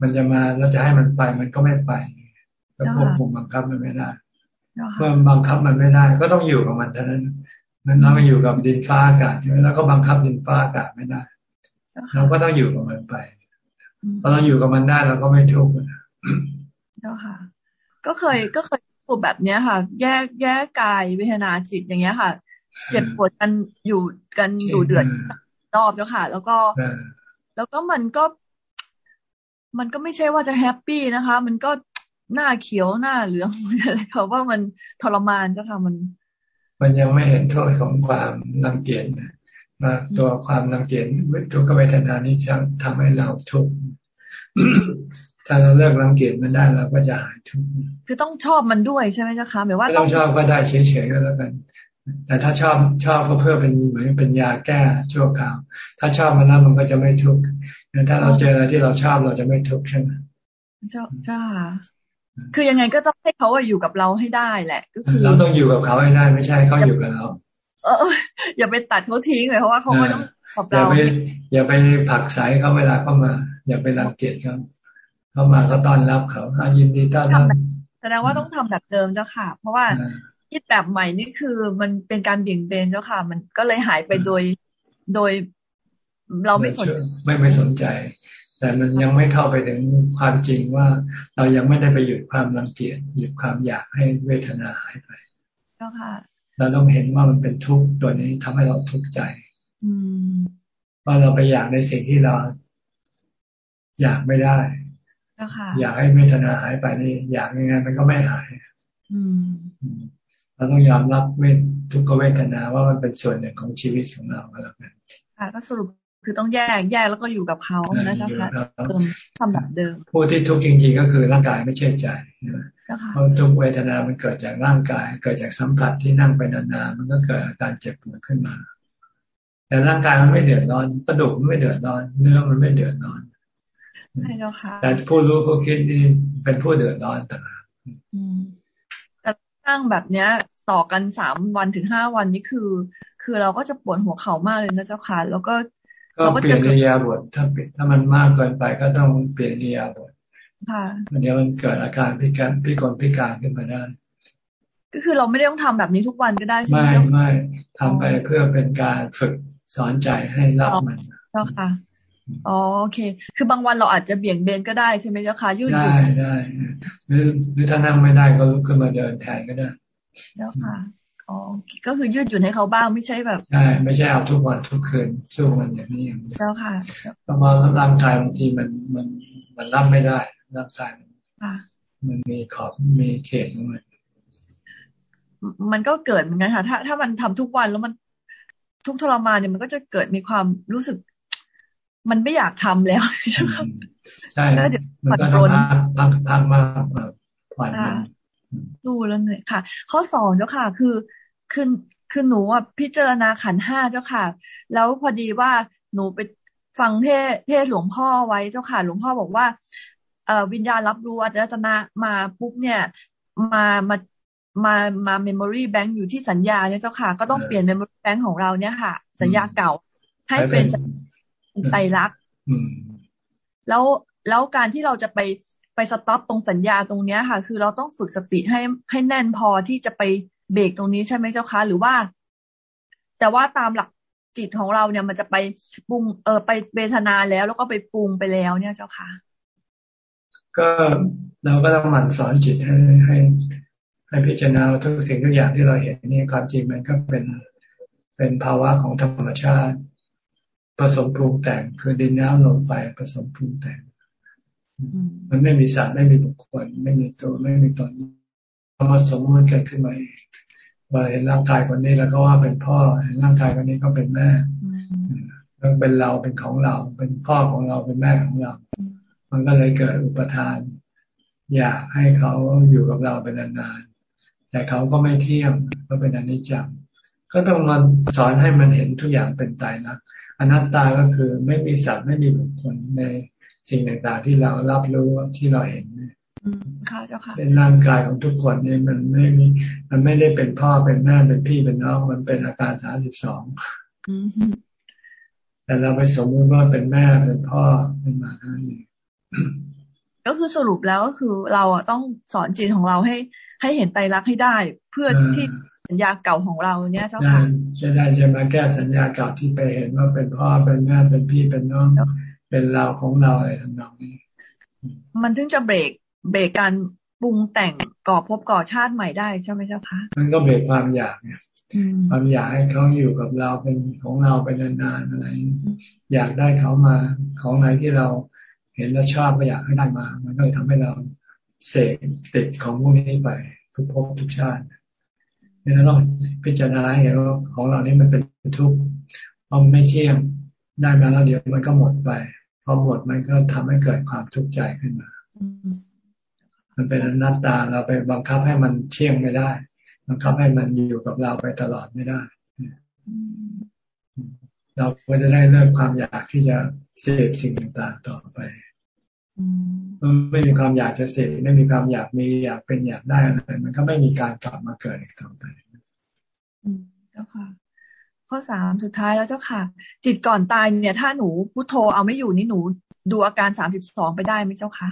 มันจะมาแล้วจะให้มันไปมันก็ไม่ไปก็ควบคุมบังคับมันไม่ได้เมื่อบังคับมันไม่ได้ ก็ต้องอยู่กับมันเท่านั้นมันเราอยู่กับดินฟ้าอากาศใช่ไหมแล้วก็บังคับดินฟ้าอากาศไม่ได้เราก็ต้องอยู่กับมันไป พอเราอยู่กับมันได้เราก็ไม่ทุกข์เจ้าค่ะ ก็เคยก็เคยพูดแบบเนี้ยค่ะ แยกแยกกายเวทนาจิตอย่างเงี้ยค่ะ เจ็บปวดกันอยู่กันอยู่เดือดรอบเจ้าค่ะ แล้วก็ แล้วก็มันก็ มันก็ไม่ใช่ว่าจะ happy นะคะ มันก็หน้าเขียวหน้าเหลืองอะไรเขาว่ามันทรมานเจ้าค่ะมัน มันยังไม่เห็นโทษของความรังเกียจนะ มาตัวความรังเกียจทุกขเวทนานี้จะทำให้เราทุกข์ถ้าเราเลิกรังเกียจมันได้เราก็จะหายทุกข์คือต้องชอบมันด้วยใช่ไหมเจ้าคะหมายว่าต้องชอบก็ได้เฉยๆก็แล้วกัน แต่ถ้าชอบชอบก็เพื่อเป็นเหมือนเป็นยาแก้ชั่วคราว ถ้าชอบมันแล้วมันก็จะไม่ทุกข์ถ้าเราเจออะไรที่เราชอบเราจะไม่ทุกข์ใช่ไหมเจ้าจ้าคือยังไงก็ต้องให้เขาอยู่กับเราให้ได้แหละ ก็คือเราต้องอยู่กับเขาให้ได้ไม่ใช่เขาอยู่กับเรา เอออย่าไปตัดเขาทิ้งเลยเพราะว่าเขาไม่ต้องกับเราอย่าไปอย่าไปผักใสเขาเวลาเข้ามา อย่าไปรังเกียจเขาเข้ามาก็ต้อนรับเขายินดีต้อนรับแสดงว่าต้องทำแบบเดิมเจ้าค่ะ เพราะว่าคิดแบบใหม่นี่คือมันเป็นการเบี่ยงเบนเจ้าค่ะ มันก็เลยหายไปโดยโดยเราไม่สนไม่ไม่สนใจ แต่มันยังไม่เข้าไปถึงความจริงว่า เรายังไม่ได้ไปหยุดความรังเกียจหยุดความอยากให้เวทนาหายไปเจ้าค่ะ เราต้องเห็นว่ามันเป็นทุกข์ตัวนี้ทำให้เราทุกข์ใจว่าเราไปอยากในสิ่งที่เรา อยากไม่ได้อยากให้เวทนาหายไปนี่อยากยังไงมันก็ไม่หายเราต้องยอมรับเวททุกขเวทนาว่ามันเป็นส่วนหนึ่งของชีวิตของเราแล้วกันค่ะก็สรุป คือต้องแยกแยกแล้วก็อยู่กับเขานะจ๊ะคะเติมทำแบบเดิมผู้ที่ทุกข์จริงๆก็คือร่างกายไม่ใช่ใจเพราะทุกเวทนา มันเกิดจากร่างกาย เกิดจากสัมผัสที่นั่งไปนานๆมันก็เกิดอาการเจ็บปวดขึ้นมา แต่ร่างกายมันไม่เดือดร้อนกระดูกมันไม่เดือดร้อน เนื้อมันไม่เดือดร้อนใช่แล้วค่ะแต่ผู้รู้ผู้คิดนี่เป็นผู้เดือดร้อนต่างหากแต่ตั้งแบบเนี้ยต่อกันสามวันถึงห้าวันนี้คือ คือเราก็จะปวดหัวเข่ามากเลยนะเจ้าค่ะ แล้วก็ ก็เปลี่ยนนิยาบทถ้าถ้ามันมากเกินไปก็ต้องเปลี่ยนนิยาบทค่ะเดี๋ยวมันเกิดอาการพิการพิกลพิการขึ้นมาได้ ก็คือเราไม่ได้ต้องทำแบบนี้ทุกวันก็ได้ใช่ไหมไม่ไม่ทำไปเพื่อเป็นการฝึกสอนใจให้รับมันเจ้าค่ะอ๋อโอเค คือบางวันเราอาจจะเบี่ยงเบนก็ได้ใช่ไหมเจ้าค่ะยืดได้ได้หรือหรือถ้านั่งไม่ได้ก็ลุกขึ้นมาเดินแทนก็ได้เจ้าค่ะ อ๋อก็คือยืดหยุ่นให้เขาบ้างไม่ใช่แบบใช่ไม่ใช่เอาทุกวันทุกคืนสู้มันอย่างนี้อย่างนี้เจ้าค่ะเพราะว่าร่างกายบางทีมันมันมันรับไม่ได้ร่างกายมันมีขอบมีเขตของมันมันก็เกิดเหมือนกันค่ะ ถ้าถ้ามันทำทุกวันแล้วมันทุกทรมานเนี่ยมันก็จะเกิดมีความรู้สึก มันไม่อยากทำแล้วใช่มันก็ต้องพักพักมากผ่อนดูแล้วเหนื่อยค่ะ ข้อสองเจ้าค่ะ คือ คือคือหนูอะพิจารณาขันธ์ห้าเจ้าค่ะ แล้วพอดีว่าหนูไปฟังเทศน์เทศน์หลวงพ่อไว้เจ้าค่ะ หลวงพ่อบอกว่าเอ่อวิญญาณรับรู้อายตนะมาปุ๊บเนี่ยมามามามา memory bank อยู่ที่สัญญาเนี่ยเจ้าค่ะ ก็ต้องเปลี่ยน memory bank ของเราเนี่ยค่ะ สัญญาเก่าให้เป็นไตรลักษณ์แล้วแล้วการที่เราจะไปไป stop ตรงสัญญาตรงเนี้ยค่ะ คือเราต้องฝึกสติให้ให้แน่นพอที่จะไป เบรกตรงนี้ใช่ไหมเจ้าคะหรือว่า แต่ว่าตามหลักจิตของเราเนี่ยมันจะไปปรุงเออไปเวทนาแล้ว แล้วก็ไปปรุงไปแล้วเนี่ยเจ้าค่ะ ก็เราก็ต้องหมั่นสอนจิตให้ให้ ให้พิจารณาทุกสิ่งทุกอย่างที่เราเห็นนี่ความจริงมันก็เป็นเป็นภาวะของธรรมชาติ ผสมปรุงแต่งคือดินน้ำลมไฟผสมปรุงแต่ง มันไม่มีสัตว์ไม่มีบุคคล ไม่มีตัวไม่มีตน พอสมมติเกิดขึ้นมาเองว่าเห็นร่างกายคนนี้แล้วก็ว่าเป็นพ่อเห็นร่างกายคนนี้ก็เป็นแม่แล้วเป็นเราเป็นของเรา เป็นพ่อของเราเป็นแม่ของเรา มันก็เลยเกิดอุปทาน อยากให้เขาอยู่กับเราเป็นนานๆแต่เขาก็ไม่เที่ยงก็เป็นอนิจจังก็ต้องมาสอนให้มันเห็นทุกอย่างเป็นตายรักอนัตตาก็คือไม่มีสัตว์ไม่มีบุคคลในสิ่งต่างๆที่เรารับรู้ที่เราเห็นเนี่ย ค่ะเจ้าค่ะ เป็นร่างกายของทุกคนเนี่ยมันไม่มี มันไม่ได้เป็นพ่อเป็นแม่เป็นพี่เป็นน้องมันเป็นอาการสามสิบสองแต่เราไปสมมติว่าเป็นแม่เป็นพ่อเป็นมาท่านนี้ก็คือสรุปแล้วก็คือเราอะต้องสอนจิตของเราให้ ให้เห็นไตรลักษณ์ให้ได้ เพื่อที่สัญญาเก่าของเราเนี่ยเจ้าค่ะจะได้จะมาแก้สัญญาเก่าที่ไปเห็นว่าเป็นพ่อเป็นแม่เป็นพี่เป็นน้อง เป็นเราของเราอะไรทำนองนี้ มันถึงจะเบรก เบรกการปรุงแต่งก่อพบก่อชาติใหม่ได้ใช่ไหมเจ้าคะมันก็เบรกความอยากเนี่ยความอยากให้เขาอยู่กับเราเป็นของเราไปนานๆอะไร อยากได้เขามาของไหนที่เราเห็นแล้วชอบก็อยากให้ได้มา มันก็เลยทำให้เราเสกติดของพวกนี้ไปทุกภพทุกชาตินี่เราต้องพิจารณาเห็นว่าของเรานี้มันเป็นทุกข์เพราะไม่เที่ยงได้มาแล้วเดี๋ยวมันก็หมดไปพอหมดมันก็ทำให้เกิดความทุกข์ใจขึ้นมา มันเป็นอนัตตาเราไปบังคับให้มันเที่ยงไม่ได้ บังคับให้มันอยู่กับเราไปตลอดไม่ได้ เราก็จะได้เลิกความอยากที่จะเสพสิ่งต่างๆต่อไปไม่มีความอยากจะเสพไม่มีความอยากมีอยากเป็นอยากได้อะไรมันก็ไม่มีการกลับมาเกิดอีกต่อไปเจ้าค่ะ ข้อสามสุดท้ายแล้วเจ้าค่ะ จิตก่อนตายเนี่ย ถ้าหนูพุทโธเอาไม่อยู่นี่หนูดูอาการสามสิบสองไปได้ไหมเจ้าค่ะ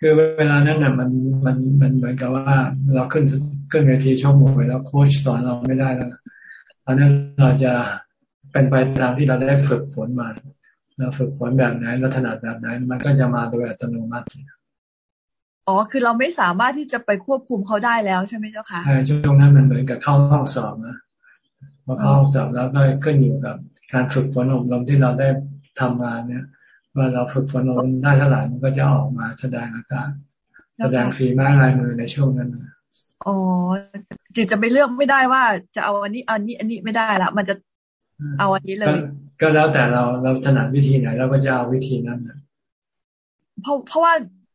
คือเวลานั้นน่ะมันมันมันเหมือนกับว่า เราขึ้นขึ้นเวทีช่องมวยแล้วโค้ชสอนเราไม่ได้แล้วตอนนั้นเราจะเป็นไปตามที่เราได้ฝึกฝนมาเราฝึกฝนแบบไหนเราถนัดแบบไหนมันก็จะมาโดยอัตโนมัติอ๋อคือเราไม่สามารถที่จะไปควบคุมเขาได้แล้วใช่ไหมเจ้าค่ะใช่ช่วงนั้นมันเหมือนกับเข้าห้องสอบนะพอเข้าห้องสอบแล้วได้ขึ้นอยู่กับการฝึกฝนอบรมที่เราได้ทำมาเนี่ย ว่าเราฝึกฝนอบรมได้เท่าไหร่มันก็จะออกมาแสดงอาการแสดงฝีไม้ลายมือในช่วงนั้นอ๋อจิตจะไปเลือกไม่ได้ว่าจะเอาอันนี้อันนี้อันนี้ไม่ได้ละมันจะเอาอันนี้เลย ก็แล้วแต่เราเราถนัดวิธีไหนเราก็จะเอาวิธีนั้นนะเพราะเพราะว่า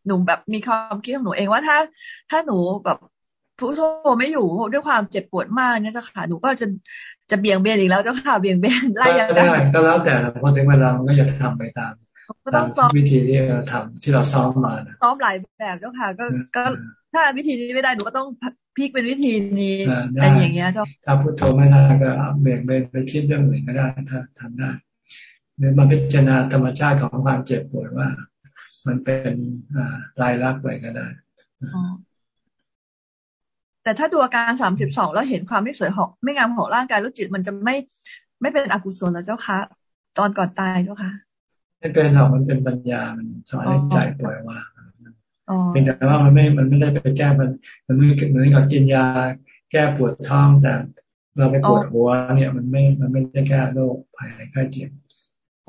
หนูแบบมีความคิดของหนูเองว่าถ้า ถ้าหนูแบบผู้โทไม่อยู่ด้วยความเจ็บปวดมากเนี่ยเจ้าค่ะหนูก็จะจะเบี่ยงเบนอีกแล้วเจ้าค่ะเบี่ยงเบนไล่ยังได้ก็แล้วแต่พอถึงเวลามันก็จะทำไปตาม ตามวิธีที่เราทำที่เราซ้อมมาซ้อมหลายแบบเจ้าค่ะ ก็ก็ถ้าวิธีนี้ไม่ได้หนูก็ต้องพลิกเป็นวิธีนี้อะไรอย่างเงี้ยเจ้าถ้าพุทโธไม่ได้ก็เบี่ยงเบนไปคิดเรื่องอื่นก็ได้ถ้าทำได้หรือมาพิจารณาธรรมชาติของความเจ็บปวดว่า มันเป็นลายลักษณ์ไปก็ได้แต่ถ้าดูอาการสามสิบสองแล้วเห็นความไม่สวยของไม่งามของร่างกายแล้วจิตมันจะไม่ไม่เป็นอกุศลแล้วเจ้าคะตอนก่อนตายเจ้าคะ ไม่เป็นหรอกมันเป็นปัญญามันสอนให้ใจปล่อยวางเป็นแต่ว่ามันไม่ มันไม่ได้ไปแก้มัน มันไม่เหมือนกับกินยาแก้ก้ปวดท้องแต่ เราไปปวดหัวเนี่ยมันไม่ มันไม่ได้แก้โรคภัยไข้เจ็บ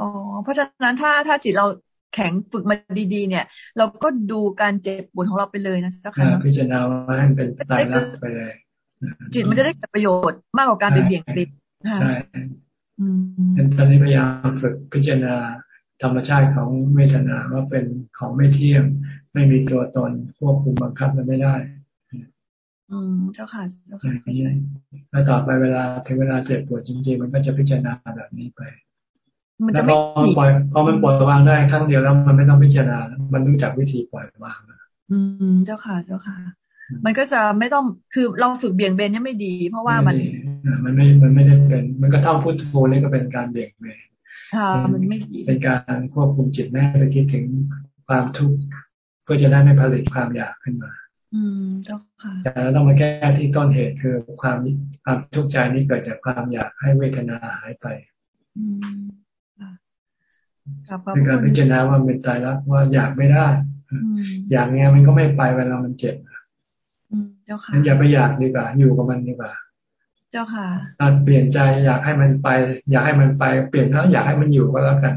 อ๋อ เพราะฉะนั้นถ้าถ้าจิตเราแข็งฝึกมาดีๆ เนี่ย เราก็ดูการเจ็บปวดของเราไปเลยนะเจ้าค่ะพิจารณาว่าให้เป็นตายรักไปเลย จิตมันจะได้ประโยชน์มากกว่าการไปเบี่ยงเบนใช่เป็นตอนนี้พยายามฝึกพิจารณา ธรรมชาติของเวทนาว่าเป็นของไม่เที่ยง ไม่มีตัวตนควบคุมบังคับมันไม่ได้ อืมเจ้าค่ะเจ้าค่ะแล้วต่อไปเวลาถึงเวลาเจ็บปวดจริงๆ มันก็จะพิจารณาแบบนี้ไปแล้วพอปล่อยพอมันปล่อยวางได้ครั้งเดียวแล้วมันไม่ต้องพิจารณา มันรู้จักวิธีปล่อยวางอืมเจ้าค่ะเจ้าค่ะ มันก็จะไม่ต้องคือเราฝึกเบี่ยงเบนเนี่ยไม่ดี เพราะว่ามัน มันไม่มันไม่ได้เป็น มันก็ท่องพุทโธนี่ก็เป็นการเบี่ยงเบน ค่ะมันไม่ดีเป็นการควบคุมจิตแม่ไปคิดถึงความทุกข์เพื่อจะได้ไม่ผลิตความอยากขึ้นมา อืมเจ้าค่ะแต่เราต้องมาแก้ที่ต้นเหตุคือความความทุกข์ใจนี้เกิดจากความอยากให้เวทนาหายไป อืมเป็นการพิจารณาว่าเป็นตายแล้วว่าอยากไม่ได้อย่างเงี้ยมันก็ไม่ไปเวลามันเจ็บเจ้าค่ะอย่าไปอยากดีกว่า อยู่กับมันดีกว่า เจ้าค่ะการเปลี่ยนใจอยากให้มันไป อยากให้มันไป เปลี่ยนแล้วอยากให้มันอยู่ก็แล้วกัน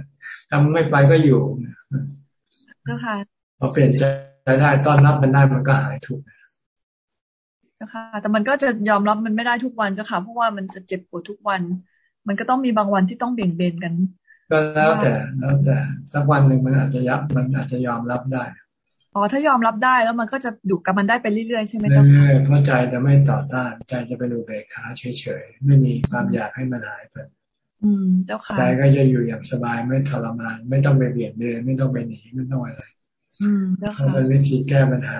ถ้ามันไม่ไปก็อยู่เจ้าค่ะพอเปลี่ยนใจได้ต้อนรับมันได้มันก็หายทุกข์เจ้าค่ะแต่มันก็จะยอมรับมันไม่ได้ทุกวันเจ้าค่ะเพราะว่ามันจะเจ็บปวดทุกวัน มันก็ต้องมีบางวันที่ต้องเบี่ยงเบนกัน ก็แล้วแต่แล้วแต่สักวันหนึ่งมันอาจจะยับมันอาจจะยอมรับได้ อ๋อถ้ายอมรับได้แล้วมันก็จะอยู่กับมันได้ไปเรื่อยๆใช่ไหมเจ้าค่ะเรื่อยๆเพราะใจจะไม่ต่อต้านใจจะไปดูเบกขาเฉยๆไม่มีความอยากให้มันหายไปอืมเจ้าค่ะใจก็จะอยู่อย่างสบายไม่ทรมาน ไม่ต้องไปเบียดเบียนไม่ต้องไปหนีไม่ต้องอะไร อืมเจ้าค่ะเป็นวิธีแก้ปัญหา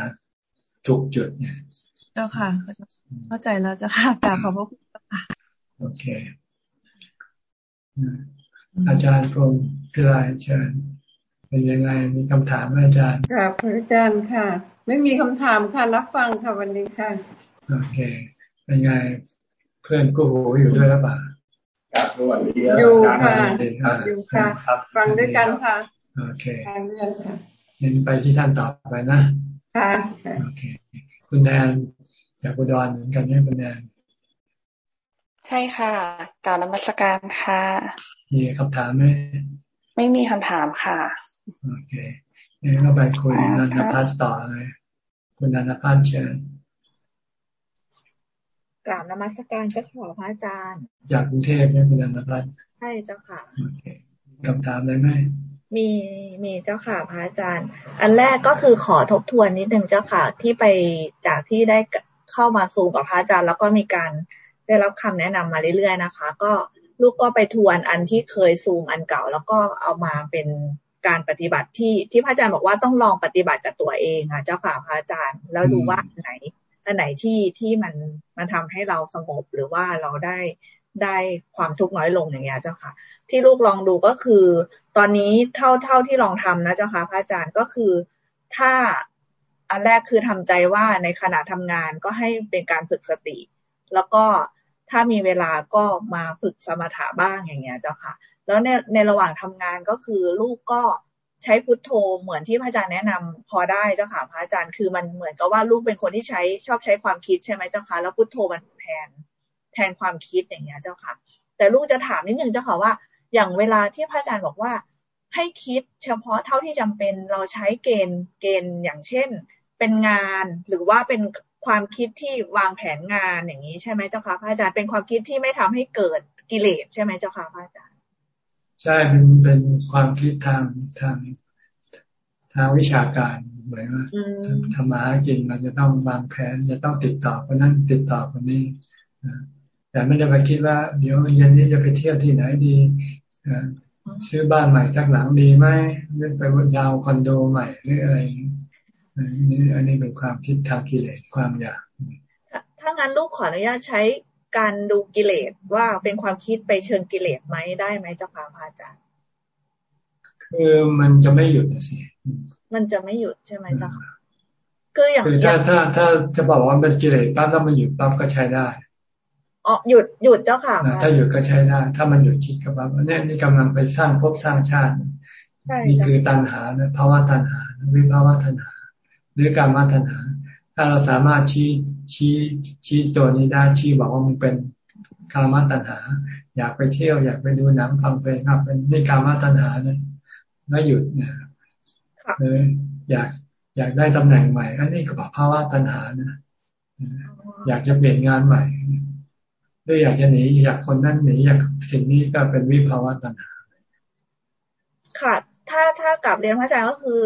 ถูกจุดเนี่ย เจ้าค่ะ เข้าใจแล้วเจ้าค่ะกราบขอบพระคุณค่ะโอเคอาจารย์พรมพิรายเชิญ เป็นยังไงมีคำถามไหมอาจารย์ครับอาจารย์ค่ะ ไม่มีคำถามค่ะ รับฟังค่ะวันนี้ค่ะ โอเค เป็นไง เพื่อนกู้หูอยู่ด้วยหรือเปล่าครับสวัสดีอยู่ค่ะอยู่ค่ะ ฟังด้วยกันค่ะ โอเคฟังด้วยกันค่ะเน้นไปที่ท่านต่อไปนะ ค่ะโอเค คุณแนนจากอุดรเหมือนกันเนี่ยคุณแนนใช่ค่ะกล่าวนมัสการค่ะ มีคำถามไหมไม่มีคำถามค่ะ โอเคงั้นก็ไปคุยนันทพัฒน์ต่อเลย คุณนันทพัฒน์เชิญกล่าวนมัสการเจ้าค่ะพระอาจารย์ จากกรุงเทพเนี่ยคุณนันทพัฒน์ใช่เจ้าค่ะโอเคคำถามอะไรไหมมีมีเจ้าค่ะพระอาจารย์ อันแรกก็คือขอทบทวนนิดนึงเจ้าค่ะ ที่ไปจากที่ได้เข้ามาซูมกับพระอาจารย์ แล้วก็มีการได้รับคำแนะนำมาเรื่อยๆนะคะ ก็ลูกก็ไปทวนอันที่เคยซูมอันเก่า แล้วก็เอามาเป็น การปฏิบัติที่ที่พระอาจารย์บอกว่าต้องลองปฏิบัติกับตัวเองค่ะเจ้าค่ะพระอาจารย์ แล้วดูว่าอันไหนอันไหนที่ที่มันมันทำให้เราสงบหรือว่าเราได้ได้ความทุกข์น้อยลงอย่างเงี้ยเจ้าค่ะ ที่ลูกลองดูก็คือ ตอนนี้เท่าเท่าที่ลองทำนะเจ้าค่ะพระอาจารย์ก็คือถ้าอันแรกคือทำใจว่าในขณะทำงานก็ให้เป็นการฝึกสติ แล้วก็ถ้ามีเวลาก็มาฝึกสมถะบ้างอย่างเงี้ยเจ้าค่ะ แล้วในในระหว่างทำงานก็คือลูกก็ใช้พุทโธเหมือนที่พระอาจารย์แนะนำพอได้เจ้าค่ะพระอาจารย์คือมันเหมือนกับว่าลูกเป็นคนที่ใช้ชอบใช้ความคิดใช่ไหมเจ้าค่ะแล้วพุทโธมันแทนแทนความคิดอย่างเงี้ยเจ้าค่ะ แต่ลูกจะถามนิดนึงเจ้าค่ะว่า อย่างเวลาที่พระอาจารย์บอกว่า ให้คิดเฉพาะเท่าที่จำเป็นเราใช้เกณฑ์เกณฑ์อย่างเช่น เป็นงานหรือว่าเป็นความคิดที่วางแผนงานอย่างนี้ใช่ไหมเจ้าค่ะพระอาจารย์เป็นความคิดที่ไม่ทำให้เกิดกิเลสใช่ไหมเจ้าค่ะพระอาจารย์ ใช่เป็นเป็นความคิดทางทางทางวิชาการเหมือนว่าธรรมะกินเราจะต้องวางแผนจะต้องติดต่อคนนั้นติดต่อคนนี้แต่ไม่ได้ไปคิดว่า เดี๋ยวเย็นนี้จะไปเที่ยวที่ไหนดีซื้อบ้านใหม่สักหลังดีไหมหรือไปยาวคอนโดใหม่หรืออะไรนี่อันนี้เป็นความคิดทางกิเลสความอยากถ้างั้นลูกขออนุญาตใช้ การดูกิเลสว่าเป็นความคิดไปเชิงกิเลสไหมได้ไหมเจ้าค่ะพระอาจารย์คือมันจะไม่หยุดสิมันจะไม่หยุดใช่ไหมเจ้าค่ะคืออย่างถ้าถ้าถ้าจะบอกว่าเป็นกิเลสปั๊บแล้วมันหยุดปั๊บก็ใช้ได้อ๋อหยุดหยุดเจ้าค่ะ ถ้าหยุดก็ใช้ได้ ถ้ามันหยุดคิดก็ปั๊บเนี่ยนี่กำลังไปสร้างภพสร้างชาตินี่คือตัณหาภาวะตัณหา วิภาวะตัณหารือการมาตัณหา ถ้ถ้าเราสามารถชี้ ชี้ชี้ตัวนี้ได้ชี้บอกว่ามันเป็นกามาตัณหา อยากไปเที่ยว อยากไปดูหนังฟังเพลงครับเป็นนี่กามาตัณหาเนี่ยแล้วหยุดเนี่ยเลยอยากอยากได้ตำแหน่งใหม่ อันนี้ก็ภาวะตัณหานะอยากจะเปลี่ยนงานใหม่หรืออยากจะหนีอยากคนนั้นหนีอยากสิ่งนี้ก็เป็นวิภาวะตัณหา ค่ะ ถ้าถ้ากลับเรียนพระอาจารย์ก็คือ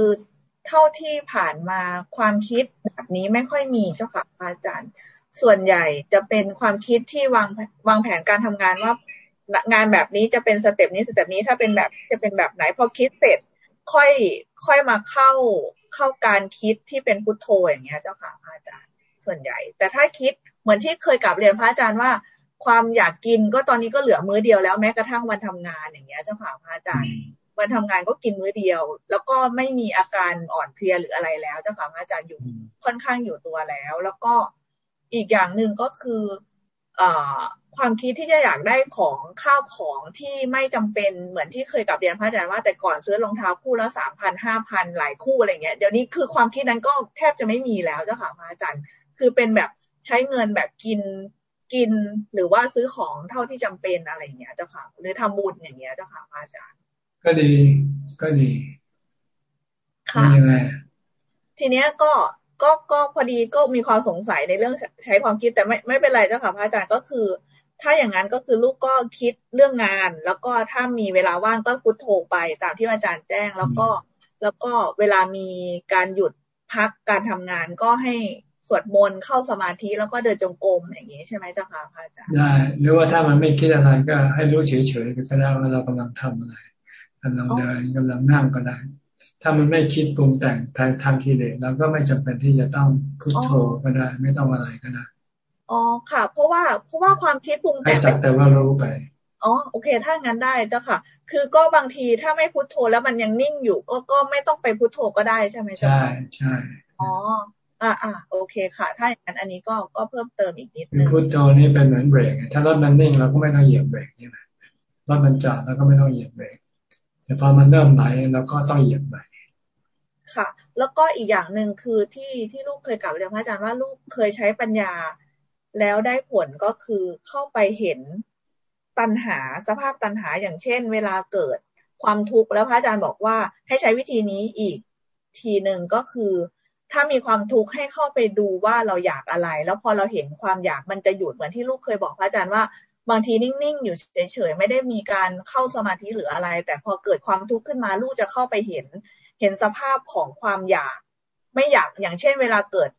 เท่าที่ผ่านมาความคิดแบบนี้ไม่ค่อยมีเจ้าค่ะอาจารย์ ส่วนใหญ่จะเป็นความคิดที่วางวางแผนการทำงานว่างานแบบนี้จะเป็น step นี้ step นี้ถ้าเป็นแบบจะเป็นแบบไหนพอคิดเสร็จค่อยค่อยมาเข้าเข้าการคิดที่เป็นพุทโธอย่างเงี้ย เจ้าค่ะอาจารย์ ส่วนใหญ่ แต่ถ้าคิดเหมือนที่เคยกราบเรียนพระอาจารย์ว่า ความอยากกินก็ตอนนี้ก็เหลือมื้อเดียวแล้วแม้กระทั่งวันทำงานอย่างเงี้ย เจ้าค่ะพระอาจารย์ วันทำงานก็กินมื้อเดียว แล้วก็ไม่มีอาการอ่อนเพลียหรืออะไรแล้วเจ้าค่ะอาจารย์อยู่ค่อนข้างอยู่ตัวแล้ว แล้วก็อีกอย่างหนึ่งก็คืออความคิดที่จะอยากได้ของข้าวของที่ไม่จำเป็นเหมือนที่เคยกับเรียนพระอาจารย์ว่าแต่ก่อนซื้อรองเท้าคู่ละสามพันห้าพันหลายคู่อะไรเงี้ยเดี๋ยวนี้คือความคิดนั้นก็แทบจะไม่มีแล้วเจ้าค่ะพระอาจารย์ คือเป็นแบบใช้เงินแบบกินกินหรือว่าซื้อของเท่าที่จำเป็นอะไรเงี้ยเจ้าค่ะ หรือทำบุญอย่างเงี้ยเจ้าค่ะพระอาจารย์ ก็ดีก็ดีค่ะยังไงทีเนี้ยก็ก็ก็พอดีก็มีความสงสัยในเรื่องใช้ความคิดแต่ไม่ไม่เป็นไรเจ้าค่ะพระอาจารย์ก็คือ ถ้าอย่างนั้นก็คือลูกก็คิดเรื่องงาน แล้วก็ถ้ามีเวลาว่างก็พุทโธไปตามที่อาจารย์แจ้ง แล้วก็แล้วก็เวลามีการหยุดพักการทำงานก็ให้สวดมนต์เข้าสมาธิแล้วก็เดินจงกรมอย่างนี้ใช่ไหมเจ้าค่ะพระอาจารย์ได้หรือว่าถ้ามันไม่คิดอะไรก็ให้รู้เฉยๆก็ได้ว่าเรากำลังทำอะไร กำลังเดินกำลังนั่งก็ได้ ถ้ามันไม่คิดปรุงแต่งทางทางกิเลสเราก็ไม่จำเป็นที่จะต้องพุทโธก็ได้ ไม่ต้องอะไรก็ได้อ๋อค่ะ เพราะว่าเพราะว่าความคิดปรุงแต่งให้สักแต่ว่ารู้ไปอ๋อโอเค ถ้างั้นได้เจ้าค่ะ คือก็บางทีถ้าไม่พุทโธแล้วมันยังนิ่งอยู่ ก็ก็ไม่ต้องไปพุทโธก็ได้ใช่ไหมใช่ใช่อ๋ออ่าอ่าโอเคค่ะ ถ้าอย่างนั้นอันนี้ก็ก็เพิ่มเติมอีกนิดนึงพุทโธนี่เป็นเหมือนเบรกถ้ารถมันนิ่งเราก็ไม่ต้องเหยียบเบรกนี่แหละรถมันจอดเราก็ไม่ต้องเหยียบเบรก แต่พอมันเริ่มไหลเราก็ต้องเหยียบใหม่ค่ะ แล้วก็อีกอย่างหนึ่งคือที่ที่ลูกเคยกล่าวเรียนพระอาจารย์ว่าลูกเคยใช้ปัญญา แล้วได้ผลก็คือเข้าไปเห็นตัณหาสภาพตัณหาอย่างเช่น เวลาเกิดความทุกข์แล้วพระอาจารย์บอกว่าให้ใช้วิธีนี้อีกทีหนึ่งก็คือ ถ้ามีความทุกข์ให้เข้าไปดูว่าเราอยากอะไร แล้วพอเราเห็นความอยากมันจะหยุดเหมือนที่ลูกเคยบอกพระอาจารย์ว่า บางทีนิ่งๆ อยู่เฉยๆ ไม่ได้มีการเข้าสมาธิหรืออะไร แต่พอเกิดความทุกข์ขึ้นมาลูกจะเข้าไปเห็น เห็นสภาพของความอยาก ไม่อยากอย่างเช่น เวลาเกิด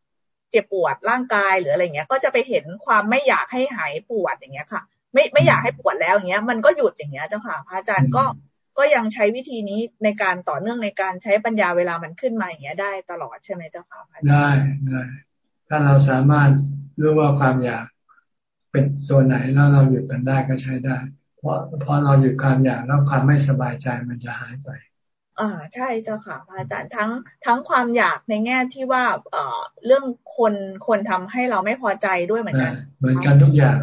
เจ็บปวดร่างกายหรืออะไรเงี้ย ก็จะไปเห็นความไม่อยากให้หายปวดอย่างเงี้ยค่ะ ไม่ไม่อยากให้ปวดแล้วอย่างเงี้ย มันก็หยุดอย่างเงี้ยเจ้าค่ะพระอาจารย์ก็ก็ยังใช้วิธีนี้ในการต่อเนื่องในการใช้ปัญญาเวลามันขึ้นมาอย่างเงี้ยได้ตลอดใช่ไหมเจ้าค่ะได้ได้ถ้าเราสามารถรู้ว่าความอยาก เป็นตัวไหนแล้วเราหยุดมันได้ก็ใช้ได้ เพราะเพราะเราหยุดความอยากแล้วความไม่สบายใจมันจะหายไปอ่าใช่เจ้าค่ะพระอาจารย์ทั้งทั้งความอยากในแง่ที่ว่าเอ่อเรื่องคนคนทำให้เราไม่พอใจด้วยเหมือนกัน เหมือนกันทุกอย่าง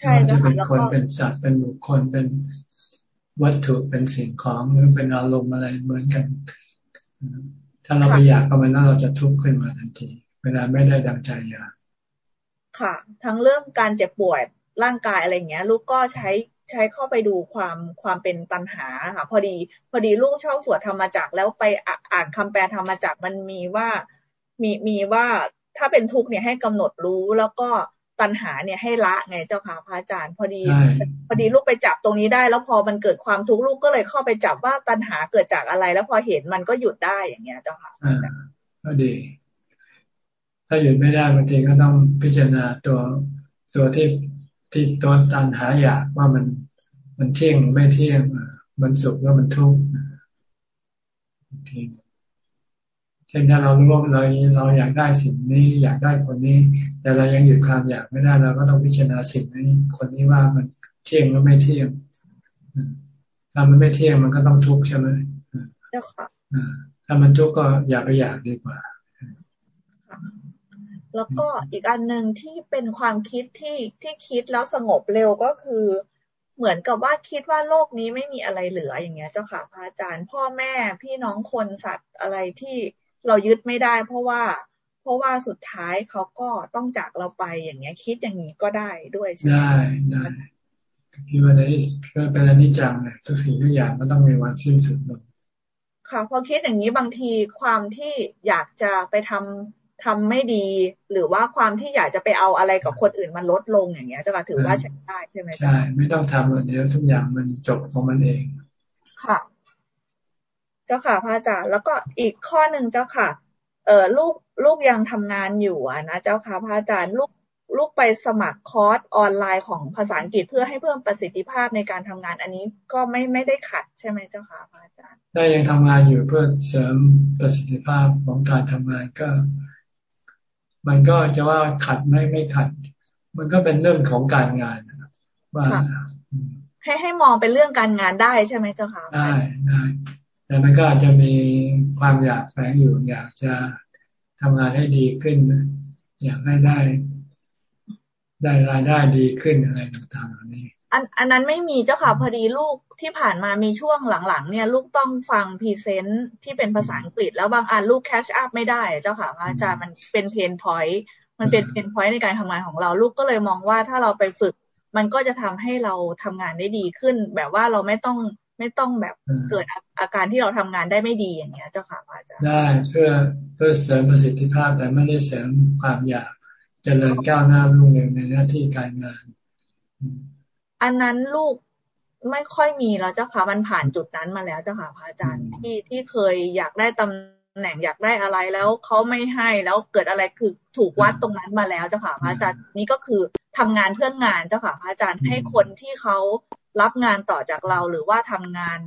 ใช่จะเป็นคนเป็นสัตว์เป็นบุคคลเป็นวัตถุเป็นสิ่งของหรือเป็นอารมณ์อะไรเหมือนกัน ถ้าเราไปอยากกับมันแล้วเราจะทุกข์ขึ้นมาทันที เวลาไม่ได้ดังใจอยาก ค่ะ ทั้งเรื่องการเจ็บป่วยร่างกายอะไรเงี้ย ลูกก็ใช้ใช้เข้าไปดูความความเป็นตันหาค่ะ พอดี พอดีลูกชอบสวดธรรมจักแล้วไปอ่านคำแปลธรรมจักมันมีว่ามีมีว่าถ้าเป็นทุกข์เนี่ยให้กำหนดรู้แล้วก็ตัณหาเนี่ยให้ละไงเจ้าค่ะพระอาจารย์ พอดี พอดีลูกไปจับตรงนี้ได้ แล้วพอมันเกิดความทุกข์ลูกก็เลยเข้าไปจับว่าตัณหาเกิดจากอะไร แล้วพอเห็นมันก็หยุดได้อย่างเงี้ยเจ้าค่ะก็ดี ถ้าหยุดไม่ได้บางทีก็ต้องพิจารณาตัวตัวที่ที่ตัวตันหาอยากว่ามันมันเที่ยงหรือไม่เที่ยง มันสุขหรือมันทุกข์ทีเช่นถ้าเรารู้ว่าเราเราอยากได้สิ่งนี้ อยากได้คนนี้ แต่เรายังหยุดความอยากไม่ได้เราก็ต้องพิจารณาสิ่งนี้ คนนี้ว่ามันเที่ยงหรือไม่เที่ยงถ้ามันไม่เที่ยงมันก็ต้องทุกข์ใช่ไหมถ้ามันทุกข์ก็อย่าไปอยากดีกว่า แล้วก็อีกอันหนึ่งที่เป็นความคิดที่ที่คิดแล้วสงบเร็วก็คือ เหมือนกับว่าคิดว่าโลกนี้ไม่มีอะไรเหลืออย่างเงี้ย เจ้าค่ะพระอาจารย์ พ่อแม่พี่น้องคนสัตว์อะไรที่เรายึดไม่ได้ เพราะว่า เพราะว่าสุดท้ายเขาก็ต้องจากเราไปอย่างเงี้ย คิดอย่างนี้ก็ได้ด้วยใช่ไหมได้ได้คิดว่าในก็เป็นอนิจจังเนี่ยทุกสิ่งทุกอย่างก็ต้องมีวันสิ้นสุดลงค่ะพอคิดอย่างนี้บางทีความที่อยากจะไปทำ ทำไม่ดี หรือว่าความที่อยากจะไปเอาอะไรกับคนอื่นมันลดลงอย่างเงี้ยจะถือว่าใช้ได้ใช่ไหมใช่ไม่ต้องทำเดี๋ยวทุกอย่างมันจบของมันเอง ค่ะ เจ้าค่ะพระอาจารย์แล้วก็อีกข้อหนึ่งเจ้าค่ะ เออลูกลูกยังทำงานอยู่อะนะเจ้าค่ะพระอาจารย์ลูกลูกไปสมัครคอร์สออนไลน์ของภาษาอังกฤษเพื่อให้เพิ่มประสิทธิภาพในการทำงาน อันนี้ก็ไม่ไม่ได้ขัดใช่ไหมเจ้าค่ะพระอาจารย์ได้ยังทำงานอยู่เพื่อเสริมประสิทธิภาพของการทำงานก็ มันก็จะว่าขัดไม่ไม่ขัด มันก็เป็นเรื่องของการงานว่าให้ให้มองเป็นเรื่องการงานได้ใช่ไหมเจ้าค่ะได้ได้แต่มันก็อาจจะมีความอยากแฝงอยู่อยากจะทำงานให้ดีขึ้น อยากให้ได้ ได้รายได้ดีขึ้นอะไรต่างๆเหล่านี้ อันอันนั้นไม่มีเจ้าค่ะพอดีลูกที่ผ่านมามีช่วงหลังๆ เนี่ย ลูกต้องฟัง present ที่เป็นภาษาอังกฤษ แล้วบางอันลูก catch up ไม่ได้เจ้าค่ะอาจารย์มันเป็น pain point มันเป็น pain point ในการทำงานของเราลูกก็เลยมองว่าถ้าเราไปฝึก มันก็จะทำให้เราทำงานได้ดีขึ้น แบบว่าเราไม่ต้องไม่ต้องแบบเกิดอาการที่เราทำงานได้ไม่ดีอย่างเงี้ย เจ้าค่ะอาจารย์ได้เพื่อเพื่อเสริมประสิทธิภาพแต่ไม่ได้เสริมความอยากจเจริญก้าวหน้ารุ่งเรืองในหน้าที่การงาน อันนั้นลูกไม่ค่อยมีแล้วเจ้าค่ะมันผ่านจุดนั้นมาแล้วเจ้าค่ะพระอาจารย์ที่ที่เคยอยากได้ตำแหน่งอยากได้อะไรแล้วเขาไม่ให้แล้วเกิดอะไรคือถูกวัดตรงนั้นมาแล้วเจ้าค่ะพระอาจารย์นี่ก็คือทำงานเพื่องานเจ้าค่ะพระอาจารย์ให้คนที่เขารับงานต่อจากเราหรือว่าทำงาน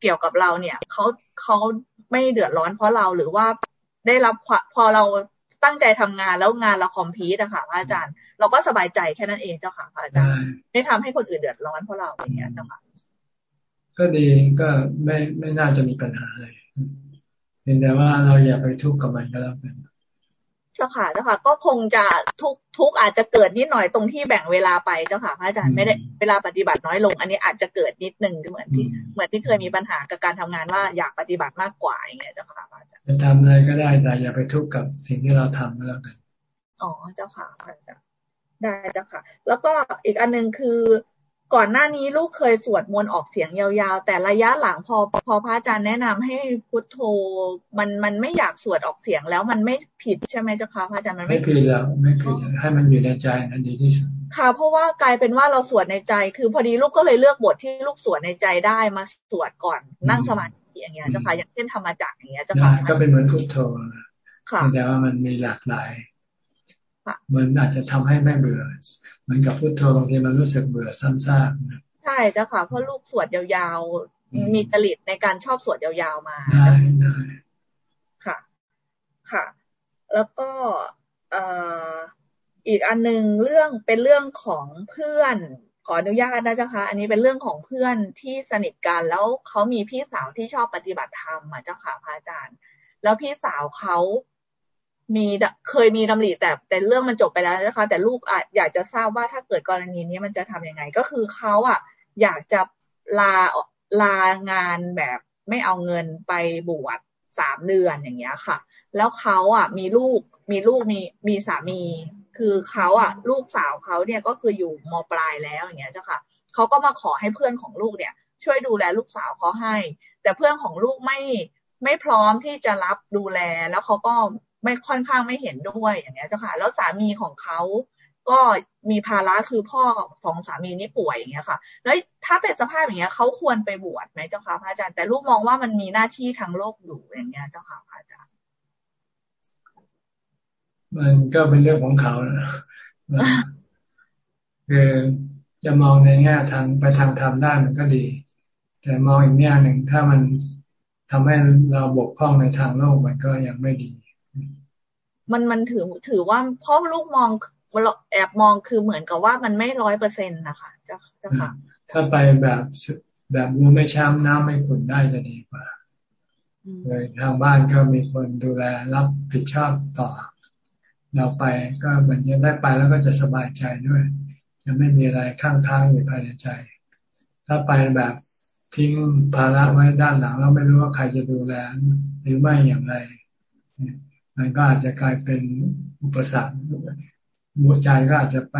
เกี่ยวกับเราเนี่ยเขาเขาไม่เดือดร้อนเพราะเราหรือว่าได้รับพอเรา ตั้งใจทำงานแล้วงานเราคอมพีตอะค่ะพระอาจารย์ เราก็สบายใจแค่นั้นเองเจ้าค่ะพระอาจารย์ไม่ทำให้คนอื่นเดือดร้อนเพราะเราอย่างเงี้ยเจ้าค่ะก็ดีก็ไม่ไม่น่าจะมีปัญหาเลยเห็นแต่ว่าเราอย่าไปทุกข์กับมันก็แล้วกันเจ้าค่ะเจ้าค่ะ ก็คงจะทุกทุกอาจจะเกิดนิดหน่อยตรงที่แบ่งเวลาไปเจ้าค่ะพระอาจารย์ไม่ได้เวลาปฏิบัติน้อยลง อันนี้อาจจะเกิดนิดหนึ่งเหมือนที่เหมือนที่เคยมีปัญหากับการทำงานว่าอยากปฏิบัติมากกว่าอย่างเงี้ยเจ้าค่ะพระอาจารย์จะทำอะไรก็ได้แต่อย่าไปทุกข์กับสิ่งที่เราทำก็แล้วกันอ๋อเจ้าค่ะพระอาจารย์ได้เจ้าค่ะ แล้วก็อีกอันหนึ่งคือ ก่อนหน้านี้ลูกเคยสวดมนต์ออกเสียงยาวๆ แต่ระยะหลังพอพอพระอาจารย์แนะนำให้พุทโธมันมันไม่อยากสวดออกเสียงแล้วมันไม่ผิดใช่ไหมเจ้าคะพระอาจารย์มันไม่ผิดแล้วไม่ผิดให้มันอยู่ในใจนั่นดีที่สุดค่ะ เพราะว่ากลายเป็นว่าเราสวดในใจ คือพอดีลูกก็เลยเลือกบทที่ลูกสวดในใจได้มาสวดก่อนนั่งสมาธิอย่างเงี้ยเจ้าค่ะอย่างเช่นธรรมจักรอย่างเงี้ยเจ้าค่ะก็เป็นเหมือนพุทโธค่ะแต่ว่ามันมีหลากหลายมันอาจจะทำให้ไม่เบื่อเห มือนกับพุทโธบางทีมันรู้สึกเบื่อซ้ำซากนะใช่เจ้าค่ะ เพราะลูกสวดยาวๆ มีจริตในการชอบสวดยาวๆมาค่ะ ค่ะ แล้วก็อีกอันนึงเรื่องเป็นเรื่องของเพื่อน ขออนุญาตนะเจ้าค่ะอันนี้เป็นเรื่องของเพื่อนที่สนิทกันแล้วเขามีพี่สาวที่ชอบปฏิบัติธรรมอะเจ้าค่ะพระอาจารย์ แล้วพี่สาวเขา มีเคยมีดำริแต่แต่เรื่องมันจบไปแล้วนะคะ แต่ลูกอาจอยากจะทราบว่าถ้าเกิดกรณีนี้มันจะทํำยังไง ก็คือเขาอะ อยากจะลาลางานแบบไม่เอาเงินไปบวชสามเดือนอย่างเงี้ยค่ะ แล้วเขาอะ มีลูกมีลูกมีมีสามี คือเขาอะ ลูกสาวเขาเนี่ยก็คืออยู่มปลายแล้วอย่างเงี้ยเจ้าค่ะเขาก็มาขอให้เพื่อนของลูกเนี่ย ช่วยดูแลลูกสาวเขาให้ แต่เพื่อนของลูกไม่ไม่พร้อมที่จะรับดูแลแล้วเขาก็ ไม่ค่อนข้างไม่เห็นด้วยอย่างเงี้ยเจ้าค่ะ แล้วสามีของเขาก็มีภาระคือพ่อของสามีนี่ป่วยอย่างเงี้ยค่ะ แล้วถ้าเป็นสภาพอย่างเงี้ยเขาควรไปบวชไหมเจ้าค่ะพระอาจารย์แต่ลูกมองว่ามันมีหน้าที่ทางโลกอยู่อย่างเงี้ยเจ้าค่ะพระอาจารย์มันก็เป็นเรื่องของเขาคือจะมองในแง่ทางไปทางธรรมได้มันก็ดี แต่มองอีกแง่หนึ่งถ้ามันทำให้เราบกพร่องในทางโลกมันก็ยังไม่ดี มันมันถือถือว่าพ่อลูกมองเราแอบมองคือเหมือนกับว่ามันไม่ร้อยเปอร์เซ็นต์นะคะเจ้าเจ้าค่ะ ถ้าไปแบบแบบมือไม่ช้ำน้ำไม่ขุ่นได้จะดีกว่าเลยทางบ้านก็มีคนดูแลรับผิดชอบต่อ เราไปก็เหมือนยังได้ไปแล้วก็จะสบายใจด้วยจะไม่มีอะไรข้างทางอยู่ภายในใจ ถ้าไปแบบทิ้งภาระไว้ด้านหลังเราไม่รู้ว่าใครจะดูแลหรือไม่อย่างไร มันก็อาจจะกลายเป็นอุปสรรคหัวใจก็อาจจะไป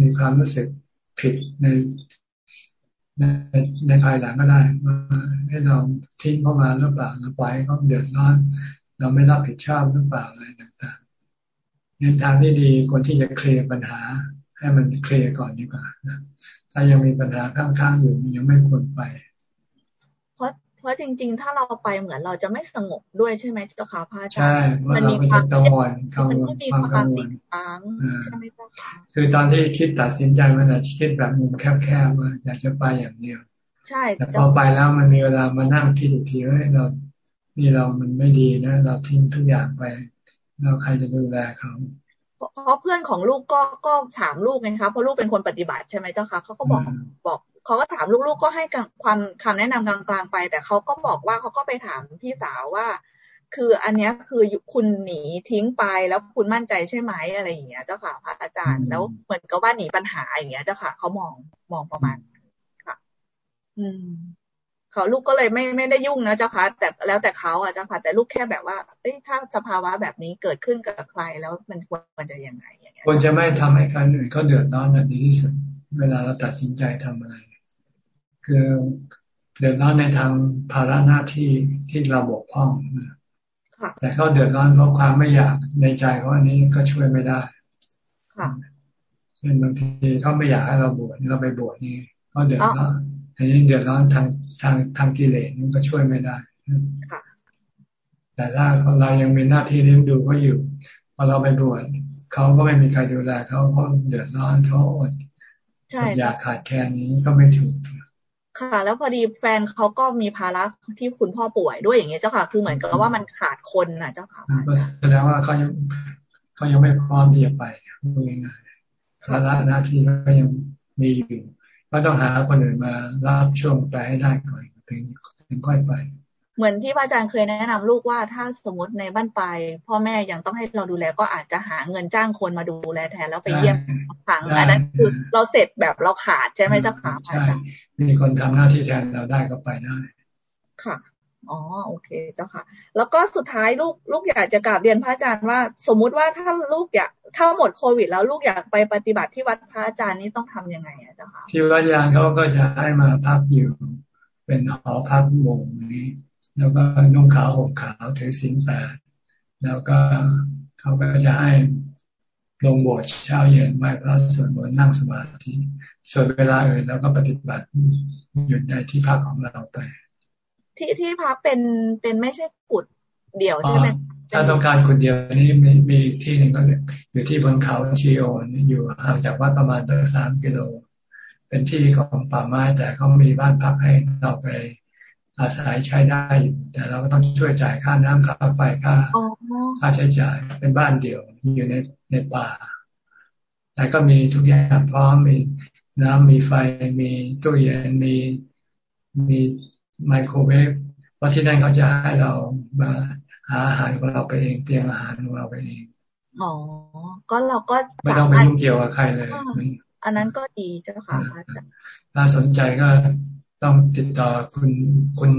มีความรู้สึกผิดในในในภายหลังก็ได้ว่าให้เราทิ้งเข้ามาหรือเปล่าเราปล่อยให้เขาเดือดร้อน เราไม่รับผิดชอบหรือเปล่าอะไรต่างๆในทางที่ดีคนที่จะเคลียร์ปัญหา ให้มันเคลียร์ก่อนดีกว่านะถ้ายังมีปัญหาข้างๆอยู่ยังไม่ควรไป เพราะจริง ๆ ถ้าเราไปเหมือนเราจะไม่สงบด้วยใช่ไหมเจ้าค่ะพระอาจารย์ใช่มันมีความกังวลกังวลความกังวลใช่ไหมเจ้าค่ะคือตอนที่คิดตัดสินใจมันอาจจะคิดแบบมุมแคบๆว่าอยากจะไปอย่างเดียวใช่แต่พอไปแล้วมันมีเวลามานั่งคิดอีกทีว่าเรานี่เรามันไม่ดีนะ เราทิ้งทุกอย่างไป เราใครจะดูแลเขาเพราะเพื่อนของลูกก็ก็ถามลูกไงคะเพราะลูกเป็นคนปฏิบัติใช่ไหมเจ้าค่ะเขาก็บอกบอก เขาก็ถามลูกๆก็ให้ความคำแนะนำกลางๆไป แต่เขาก็บอกว่าเขาก็ไปถามพี่สาวว่า คืออันนี้คือคุณหนีทิ้งไปแล้วคุณมั่นใจใช่ไหมอะไรอย่างเงี้ย เจ้าค่ะพระอาจารย์แล้วเหมือนกับว่าหนีปัญหาอย่างเงี้ย เจ้าค่ะเขามองมองประมาณค่ะ อืมเขาลูกก็เลยไม่ไม่ได้ยุ่งนะเจ้าค่ะแต่แล้วแต่เขาอะเจ้าค่ะแต่ลูกแค่แบบว่าเอ้ถ้าสภาวะแบบนี้เกิดขึ้นกับใครแล้วมันควรจะยังไงอย่างเงี้ยควรจะไม่ทำให้ใครอื่นเขาเดือดร้อนแบบดีที่สุดเวลาเราตัดสินใจทำอะไร คือเดือดร้อนในทางภาระหน้าที่ที่เราบกพร่องแต่เขาเดือดร้อนเพราะความไม่อยากในใจเขาอันนี้ก็ช่วยไม่ได้เช่นบางทีเขาไม่อยากให้เราบวชเราไปบวชนี่เขาเดือดร้อนอันนี้เดือดร้อนทางทางทางกิเลสมันก็ช่วยไม่ได้แต่ถ้าเรายังมีหน้าที่เลี้ยงดูก็อยู่พอเราไปบวชเขาก็ไม่มีใครดูแลเขาเขาเดือดร้อนเขาอดอยากขาดแคลนนี้ก็ไม่ถูก ค่ะ แล้วพอดีแฟนเขาก็มีภาระที่คุณพ่อป่วยด้วยอย่างเงี้ยเจ้าค่ะ คือเหมือนกับว่ามันขาดคนน่ะเจ้าค่ะแสดงว่าเขายังเขายังไม่พร้อมที่จะไปพูดง่ายๆภาระหน้าที่ก็ยังมีอยู่ก็ต้องหาคนอื่นมารับช่วงไปให้ได้ก่อนถึงถึงค่อยไป เหมือนที่พระอาจารย์เคยแนะนำลูกว่าถ้าสมมติในบ้านปลายพ่อแม่ยังต้องให้เราดูแลก็อาจจะหาเงินจ้างคนมาดูแลแทนแล้วไปเยี่ยมครั้งอันนั้นคือเราเสร็จแบบเราขาดใช่ไหมเจ้าค่ะใช่มีคนทำหน้าที่แทนเราได้ก็ไปได้ค่ะอ๋อโอเคเจ้าค่ะ แล้วก็สุดท้ายลูกลูกอยากจะกราบเรียนพระอาจารย์ว่า สมมุติว่าถ้าลูกอยากถ้าหมดโควิด แล้วลูกอยากไปปฏิบัติที่วัดพระอาจารย์นี่ต้องทํำยังไงอะเจ้าค่ะที่วัดยานเขาก็จะให้มาพักอยู่ เป็นหอพักหมู่นี้ แล้วก็นุ่งขาวห่มขาวถือสินแปดแล้วก็เขาก็จะให้ลงโบสถ์เช้าเย็นไหว้พระสวดมนต์นั่งสมาธิส่วนเวลาอื่นแล้วก็ปฏิบัติอยู่ในที่พักของเราไป ที่ที่พักเป็นเป็นไม่ใช่กุดเดี่ยวใช่ไหมถ้าต้องการกุดเดียวนี้มีมีที่หนึ่งก็อยู่ที่บนเขาชีโอนอยู่ห่างจากวัดประมาณสักสามกิโล เป็นที่ของป่าไม้แต่เขามีบ้านพักให้เราไป อาศัยใช้ได้แต่เราก็ต้องช่วยจ่ายค่าน้ำค่าไฟค่าค่าใช้จ่ายเป็นบ้านเดี่ยวอยู่ในในป่า แต่ก็มีทุกอย่างพร้อมมีน้ำมีไฟมีตู้เย็นมีมีไมโครเวฟเพราะที่นั่นเขาจะให้เรามาหาอาหารของเราไปเองเตรียมอาหารของเราไปเองอ๋อ ก็เราก็ไม่ต้องไปยุ่งเกี่ยวกับใครเลย อันนั้นก็ดีเจ้าค่ะถ้าสนใจก็ ต้องติดต่อคุณคุณ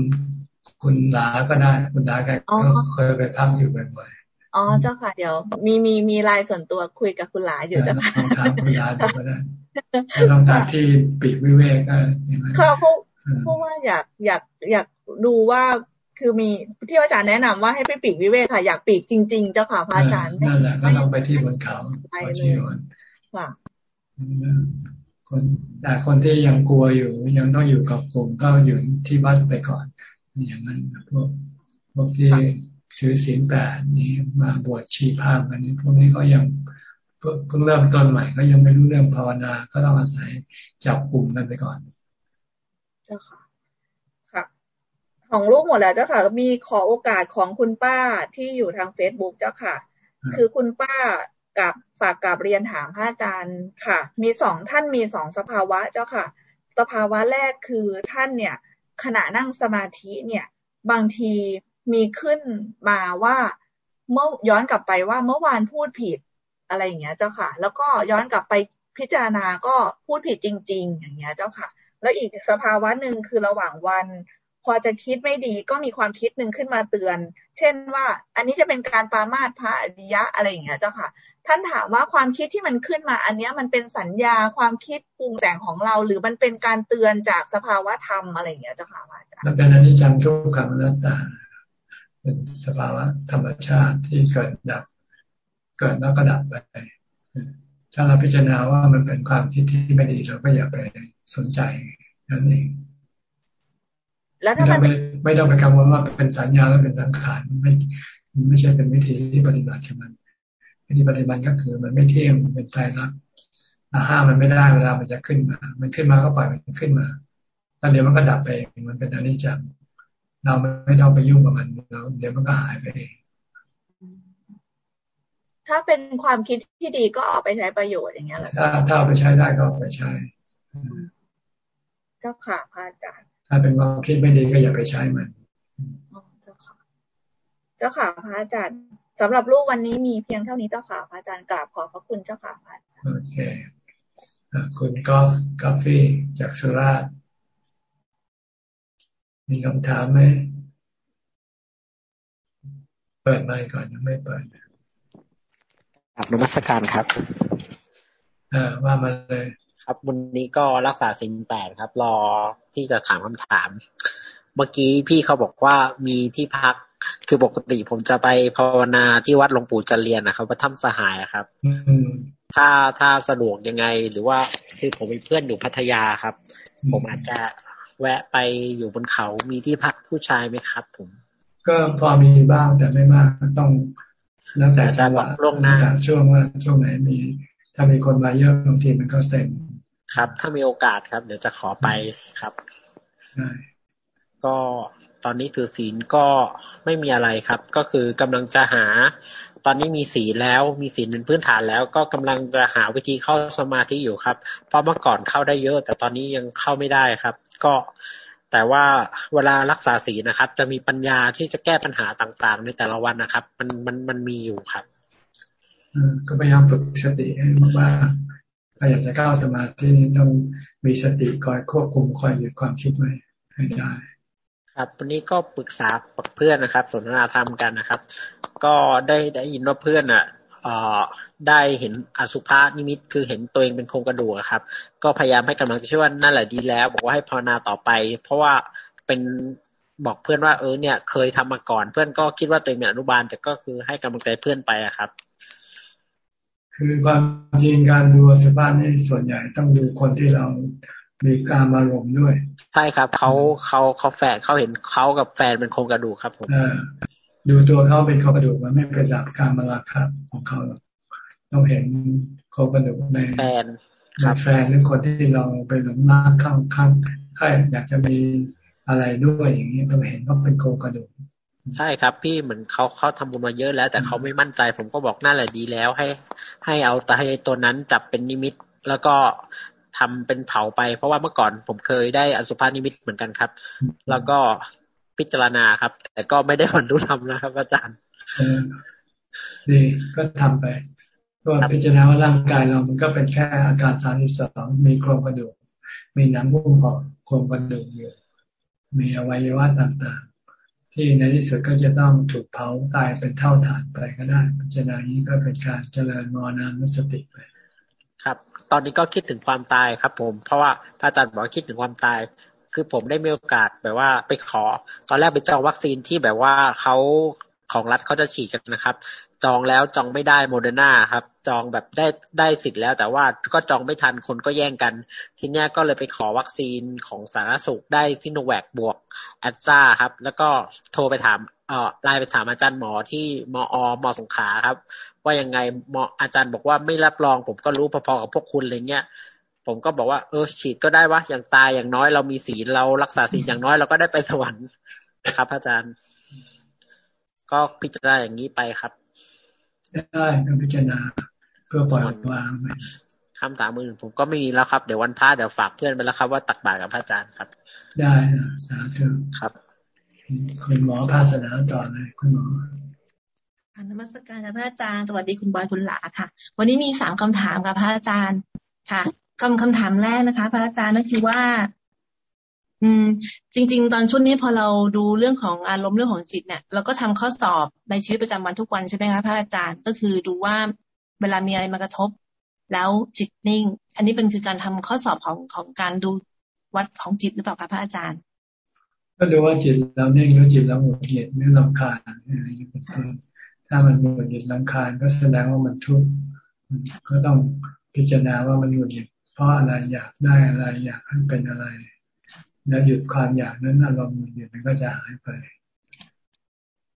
คุณลาก็ได้ คุณลาแกก็เคยไปพักอยู่บ่อยๆอ๋อเจ้าค่ะเดี๋ยว มีมีมีไลน์ส่วนตัวคุยกับคุณลาอยู่จ้ะค่ะถามคุณลาดูก็ได้ลองจากที่ปีกวิเวกก็อย่างนั้นค่ะเพราะเพราะว่าอยากอยากอยากดูว่าคือมีที่อาจารย์แนะนำว่าให้ไปปีกวิเวกค่ะ อยากปีกจริง ๆ เจ้าค่ะพระอาจารย์นั่นแหละก็ต้องไปที่บนเขาไปเลยค่ะ คนแต่คนที่ยังกลัวอยู่ ยังต้องอยู่กับกลุ่มก็อยู่ที่วัดไปก่อน อย่างนั้นพวกพวกที่ถือศีลแปดนี้มาบวชชีพามอันนี้พวกนี้ก็ยังเพิ่งเริ่มต้นใหม่ก็ยังไม่รู้เรื่องภาวนา ก็ต้องอาศัยจับกลุ่มกันไปก่อน เจ้าค่ะ ค่ะ ของลูกหมดแล้วเจ้าค่ะ มีขอโอกาสของคุณป้าที่อยู่ทางเฟซบุ๊กเจ้าค่ะ คือคุณป้ากับ ฝากกับเรียนถามพระอาจารย์ค่ะ มีสองท่านมีสองสภาวะเจ้าค่ะ สภาวะแรกคือท่านเนี่ย ขณะนั่งสมาธิเนี่ย บางทีมีขึ้นมาว่าเมื่อย้อนกลับไปว่าเมื่อวานพูดผิดอะไรอย่างเงี้ยเจ้าค่ะ แล้วก็ย้อนกลับไปพิจารณาก็พูดผิดจริง ๆ อย่างเงี้ยเจ้าค่ะ แล้วอีกสภาวะหนึ่งคือระหว่างวัน ออจะคิดไม่ดีก็มีความคิดหนึ่งขึ้นมาเตือน เช่นว่า อันนี้จะเป็นการปามาตพระอริยะอะไรอย่างเงี้ยเจ้าค่ะ ท่านถามว่าความคิดที่มันขึ้นมา อันเนี้ยมันเป็นสัญญาความคิดปรุงแต่งของเรา หรือมันเป็นการเตือนจากสภาวะธรรมอะไรอย่างเงี้ยเจ้าค่ะอาจารย์มันเป็นอนิจจังทุกขังนัตตาเป็นสภาวะธรรมชาติที่เกิดดับ เกิดแล้วก็ดับไปถ้าเราพิจารณาว่ามันเป็นความคิดที่ไม่ดีเราก็อย่าไปสนใจนั่นเอง แล้วถ้ามันไม่ต้องไปกังวลว่าเป็นสัญญาแล้วเป็นสังขารไม่ไม่ใช่เป็นวิธีที่ปฏิบัติใช่ไหมวิธีปฏิบัติก็คือ มันไม่เที่ยงเป็นไตรลักษณ์ห้ามมันไม่ได้เวลามันจะขึ้นมา มันขึ้นมาก็ปล่อยมันขึ้นมาแล้วเดี๋ยวมันก็ดับไปเองมันเป็นอนิจจังเราไม่ต้องไปยุ่งกับมันแล้วเดี๋ยวมันก็หายไปเองถ้าเป็นความคิดที่ดีก็เอาไปใช้ประโยชน์อย่างเงี้ยหรอถ้าถ้าเอาไปใช้ได้ก็เอาไปใช้เจ้าค่ะพระอาจารย์ ถ้าเป็นความคิดไม่ดีก็อย่าไปใช้มันเจ้าค่ะเจ้าค่ะพระอาจารย์สำหรับลูกวันนี้มีเพียงเท่านี้เจ้าค่ะพระอาจารย์กราบขอบพระคุณเจ้าค่ะพระอาจารย์โอเคคุณกอล์ฟกาแฟจากสุราษฎร์มีคำถามไหมเปิดไมค์ก่อนยังไม่เปิดอับนมัสการครับอ่าว่ามาเลย ครับวันนี้ก็รักษาสินแปดครับ รอที่จะถามคำถาม เมื่อกี้พี่เขาบอกว่ามีที่พักคือปกติผมจะไปภาวนาที่วัดหลวงปู่จันเรียนนะครับวัดถ้ำสหายครับถ้าถ้าสะดวกยังไงหรือว่าคือผมมีเพื่อนอยู่พัทยาครับ ผมอาจจะแวะไปอยู่บนเขามีที่พักผู้ชายไหมครับ ผม ก็พอมีบ้างแต่ไม่มากต้องแล้วแต่จังหวะลงหน้าช่วงว่าช่วงไหนมี ถ้ามีคนมาเยอะบางทีมันก็เต็ม ครับ ถ้ามีโอกาสครับ เดี๋ยวจะขอไปครับก็ตอนนี้ถือศีลก็ไม่มีอะไรครับ ก็คือกำลังจะหา ตอนนี้มีศีลแล้ว มีศีลเป็นพื้นฐานแล้ว ก็กำลังจะหาวิธีเข้าสมาธิอยู่ครับ เพราะเมื่อก่อนเข้าได้เยอะ แต่ตอนนี้ยังเข้าไม่ได้ครับ ก็แต่ว่าเวลารักษาศีลนะครับ จะมีปัญญาที่จะแก้ปัญหาต่างๆ ในแต่ละวันนะครับ มันมันมันมีอยู่ครับก็พยายามฝึกสติให้มากๆ ถ้าอยากจะเข้าวสมาธินี้ต้องมีสติคอยควบคุมคอยหยุดความคิดไว้ให้ได้ ครับวันนี้ก็ปรึกษาเพื่อนนะครับ สนทนาธรรมกันนะครับ ก็ได้ได้ยินว่าเพื่อนอะได้เห็นอสุภะนิมิตคือเห็นตัวเองเป็นโครงกระดูกครับ ก็พยายามให้กำลังใจว่านั่นแหละดีแล้ว บอกว่าให้ภาวนาต่อไป เพราะว่าเป็นบอกเพื่อนว่าเออเนี่ย เคยทำมาก่อน เพื่อนก็คิดว่าตัวเองเป็นอนุบาลแต่ก็คือให้กำลังใจเพื่อนไปอะครับ คือความจริงการดูอสุภะนี่ส่วนใหญ่ต้องดูคนที่เรามีการอารมณ์ด้วย ใช่ครับเขาเขาเขาแฟนเขาเห็นเขากับแฟนเป็นโครงกระดูกครับผมดูตัวเขาเป็นโครงกระดูกมันไม่เป็นหลักการมาราคาของเขาหรอกเราเห็นโครงกระดูกในแฟนในแฟนหรือคนที่เราไปหลงรักข้างข้างใครอยากจะมีอะไรด้วยอย่างนี้ต้องเห็นว่าเป็นโครงกระดูก ใช่ครับ พี่เหมือนเขาเขาทำบุญมาเยอะแล้ว แต่เขาไม่มั่นใจ ผมก็บอกน่าแหละดีแล้วให้ ให้เอาแต่ให้ตัวนั้นจับเป็นนิมิต แล้วก็ทำเป็นเผาไป เพราะว่าเมื่อก่อนผมเคยได้อสุภานิมิตเหมือนกันครับ แล้วก็พิจารณาครับ แต่ก็ไม่ได้บรรลุธรรมนะครับ อาจารย์ดีก็ทำไปก็พิจารณาว่าร่างกายเรามันก็เป็นแค่อาการสามสองมีโครงกระดูก มีหนังหุ้มห่อโครงกระดูกอยู่มีอวัยวะต่างๆ ที่ในที่สุดก็จะต้องถูกเผาตายเป็นเถ้าถ่านไปก็ได้ พิจารณานี้ก็เป็นการเจริญมรณานุสติไปครับ ตอนนี้ก็คิดถึงความตายครับ ผม เพราะว่าพระอาจารย์บอกคิดถึงความตาย คือผมได้มีโอกาสแบบว่าไปขอ ตอนแรกไปจองวัคซีนที่แบบว่าเขา ของรัฐเขาจะฉีดกันนะครับ จองแล้วจองไม่ได้โมเดอร์นาครับ จองแบบได้ได้สิทธิ์แล้ว แต่ว่าก็จองไม่ทันคนก็แย่งกัน ทีนี้ก็เลยไปขอวัคซีนของสาธารณสุขได้ซิโนแวคบวกแอสตราครับ แล้วก็โทรไปถามเอ่อไลน์ไปถามอาจารย์หมอที่มอมอสงขาครับ ว่ายังไงหมออาจารย์บอกว่าไม่รับรอง ผมก็รู้พอๆกับพวกคุณอะไรเงี้ยผมก็บอกว่าเออฉีดก็ได้วะอย่างตายอย่างน้อยเรามีศีลเรารักษาศีลอย่างน้อยเราก็ได้ไปสวรรค์ครับ อาจารย์ ก็พิจารณาอย่างนี้ไปครับ ได้ก็พิจารณาเพื่อปล่อยวางไปคำถามมือผมก็ไม่มีแล้วครับ เดี๋ยววันพระเดี๋ยวฝากเพื่อนไปแล้วครับ ว่าตักบาตรกับพระอาจารย์ครับ ได้สาธุครับคุณหมอภาสนาต่อเลยคุณหมอนมัสการพระอาจารย์สวัสดีคุณบอยคุณหลาค่ะ วันนี้มีสามคำถามกับพระอาจารย์ค่ะคำคำถามแรกนะคะ พระอาจารย์ก็คือว่า อืม จริง ๆ ตอนช่วงนี้พอเราดูเรื่องของอารมณ์เรื่องของจิตเนี่ยเราก็ทำข้อสอบในชีวิตประจำวันทุกวันใช่ไหมคะพระอาจารย์ก็คือดูว่าเวลามีอะไรมากระทบ แล้วจิตนิ่ง อันนี้เป็นคือการทำข้อสอบของของการดูวัดของจิตหรือเปล่าคะพระอาจารย์ ก็ดูว่าจิตเราเนิ่งหรือจิตเราหงุดหงิดหรือลำคาญอะไรอย่างเงี้ยเป็นต้นถ้ามันหงุดหงิดลำคาญก็แสดงว่ามันทุกข์ก็ต้องพิจารณาว่ามันหงุดหงิดเพราะอะไรอยากได้อะไรอยากให้เป็นอะไร แล้วหยุดความอยากนั้นอารมณ์หงุดหงิดมันก็จะหายไป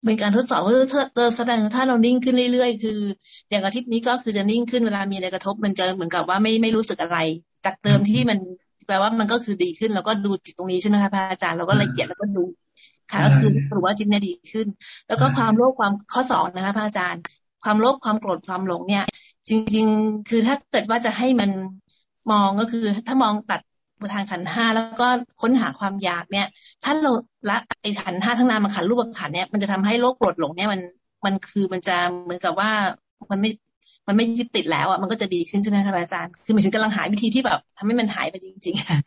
เป็นการทดสอบว่าถ้าแสดงถ้าเรานิ่งขึ้นเรื่อยๆ คือ อย่างอาทิตย์นี้ก็คือจะนิ่งขึ้นเวลามีอะไรกระทบ มันจะเหมือนกับว่าไม่ไม่รู้สึกอะไร จากเดิมที่มันแปลว่ามันก็คือดีขึ้น แล้วก็ดูจิตตรงนี้ใช่ไหมคะพระอาจารย์เราก็ละเอียดแล้วก็ดูค่ะก็คือหรือว่าจิตเนี่ยดีขึ้น แล้วก็ความโลภความข้อสองนะคะพระอาจารย์ ความโลภความโกรธความหลงเนี่ย จริง ๆ คือถ้าเกิดว่าจะให้มันมองก็คือถ้ามองตัด ทางขันห้าแล้วก็ค้นหาความอยากเนี่ย ถ้าเราละไอ้ขันห้าทั้งนามมาขันรูปขันเนี่ยมันจะทำให้โลกโกรธหลงเนี่ยมันมันคือมันจะเหมือนกับว่ามันไม่มันไม่ยึดติดแล้วอะมันก็จะดีขึ้นใช่ไหมคะอาจารย์คือหมายถึงกำลังหาวิธีที่แบบทำให้มันหายไปจริงๆค่ะ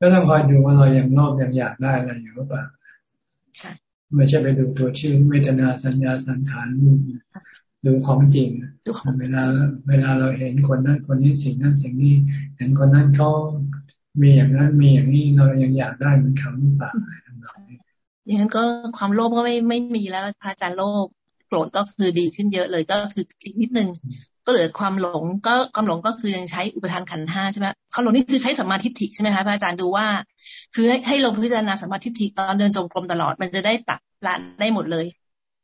ก็ต้องคอยดูว่าเรายังนอกยังอยากได้อะไรอยู่หรือเปล่าไม่ใช่ไปดูตัวชื่อเวทนาสัญญาสังขาร ดูของจริงเวลาเวลาเราเห็นคนนั้นคนนี้สิ่งนั้นสิ่งนี้ เห็นคนนั้นเขามีอย่างนั้นมีอย่างนี้เรายังอยากได้เหมือนเขาหรือเปล่าอย่างนั้นก็ความโลภก็ไม่ไม่มีแล้วพระอาจารย์โลภโกรธก็คือดีขึ้นเยอะเลยก็คืออีกนิดนึงก็เหลือความหลงก็ความหลงก็คือยังใช้อุปทานขันห้าใช่ไหมความหลงนี่คือใช้สัมมาทิฏฐิใช่ไหมคะพระอาจารย์ดูว่า คือให้ให้ลงพิจารณาสัมมาทิฏฐิตอนเดินจงกรมตลอด มันจะได้ตัดละได้หมดเลย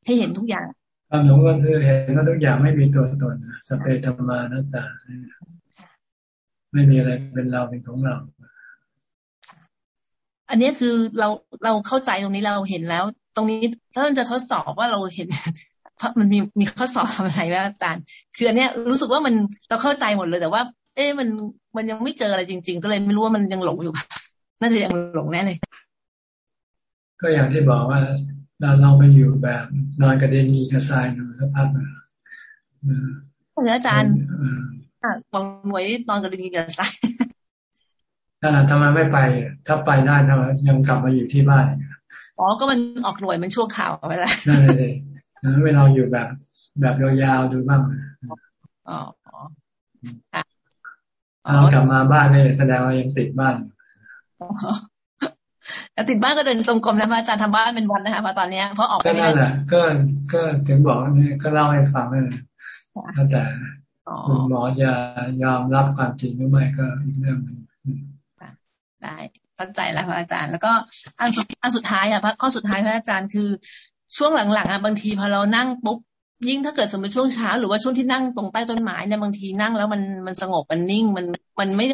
ให้เห็นทุกอย่าง ความหลงก็คือเห็นว่าทุกอย่างไม่มีตัวตนสเปธรรมานัสสะไม่มีอะไรเป็นเราเป็นของเรา อันนี้คือเราเราเข้าใจตรงนี้เราเห็นแล้ว ตรงนี้ถ้ามันจะทดสอบว่าเราเห็นมันมีมีข้อสอบอะไรไหมอาจารย์ คืออันเนี้ยรู้สึกว่ามันเราเข้าใจหมดเลยแต่ว่า เอ๊ะมันมันยังไม่เจออะไรจริง ๆ ก็เลยไม่รู้ว่ามันยังหลงอยู่ น่าจะยังหลงแน่เลย ก็อย่างที่บอกว่า เราเราไปอยู่แบบนอนกระเด็นมีกระซายหนูสักพักนะอาจารย์บอกหน่วยนอนกระเด็นมีกระซายถ้าทำไมไม่ไป ถ้าไปได้ทำไมยังกลับมาอยู่ที่บ้านอ๋อก็มันออกหน่วยมันช่วงข่าวไปแล้วนั่นเลยเวลาอยู่แบบ แบบยาวๆดูบ้างอ๋อเรากลับมาบ้านเนี่ยแสดงว่ายังติดบ้านแล้ว ติดบ้านก็เดินจงกรมนะพระอาจารย์ทำบ้านเป็นวันนะคะมาตอนเนี้ยเพราะออกไปไม่ได้ก็นั่นแหละก็ก็ถึงบอกนี่ก็เล่าให้ฟังเลยแต่คุณหมอจะยอมรับความจริงหรือไม่ก็อีกเรื่องนึงได้เข้าใจแล้วพระอาจารย์ แล้วก็อันสุดอันสุดท้ายอะพระข้อสุดท้ายพระอาจารย์คือช่วงหลังๆอะบางทีพอเรานั่งปุ๊บ ยิ่งถ้าเกิดสมมติช่วงเช้า หรือว่าช่วงที่นั่งตรงใต้ต้นไม้เนี่ยบางทีนั่งแล้วมันมันสงบมันนิ่งมันมันไม่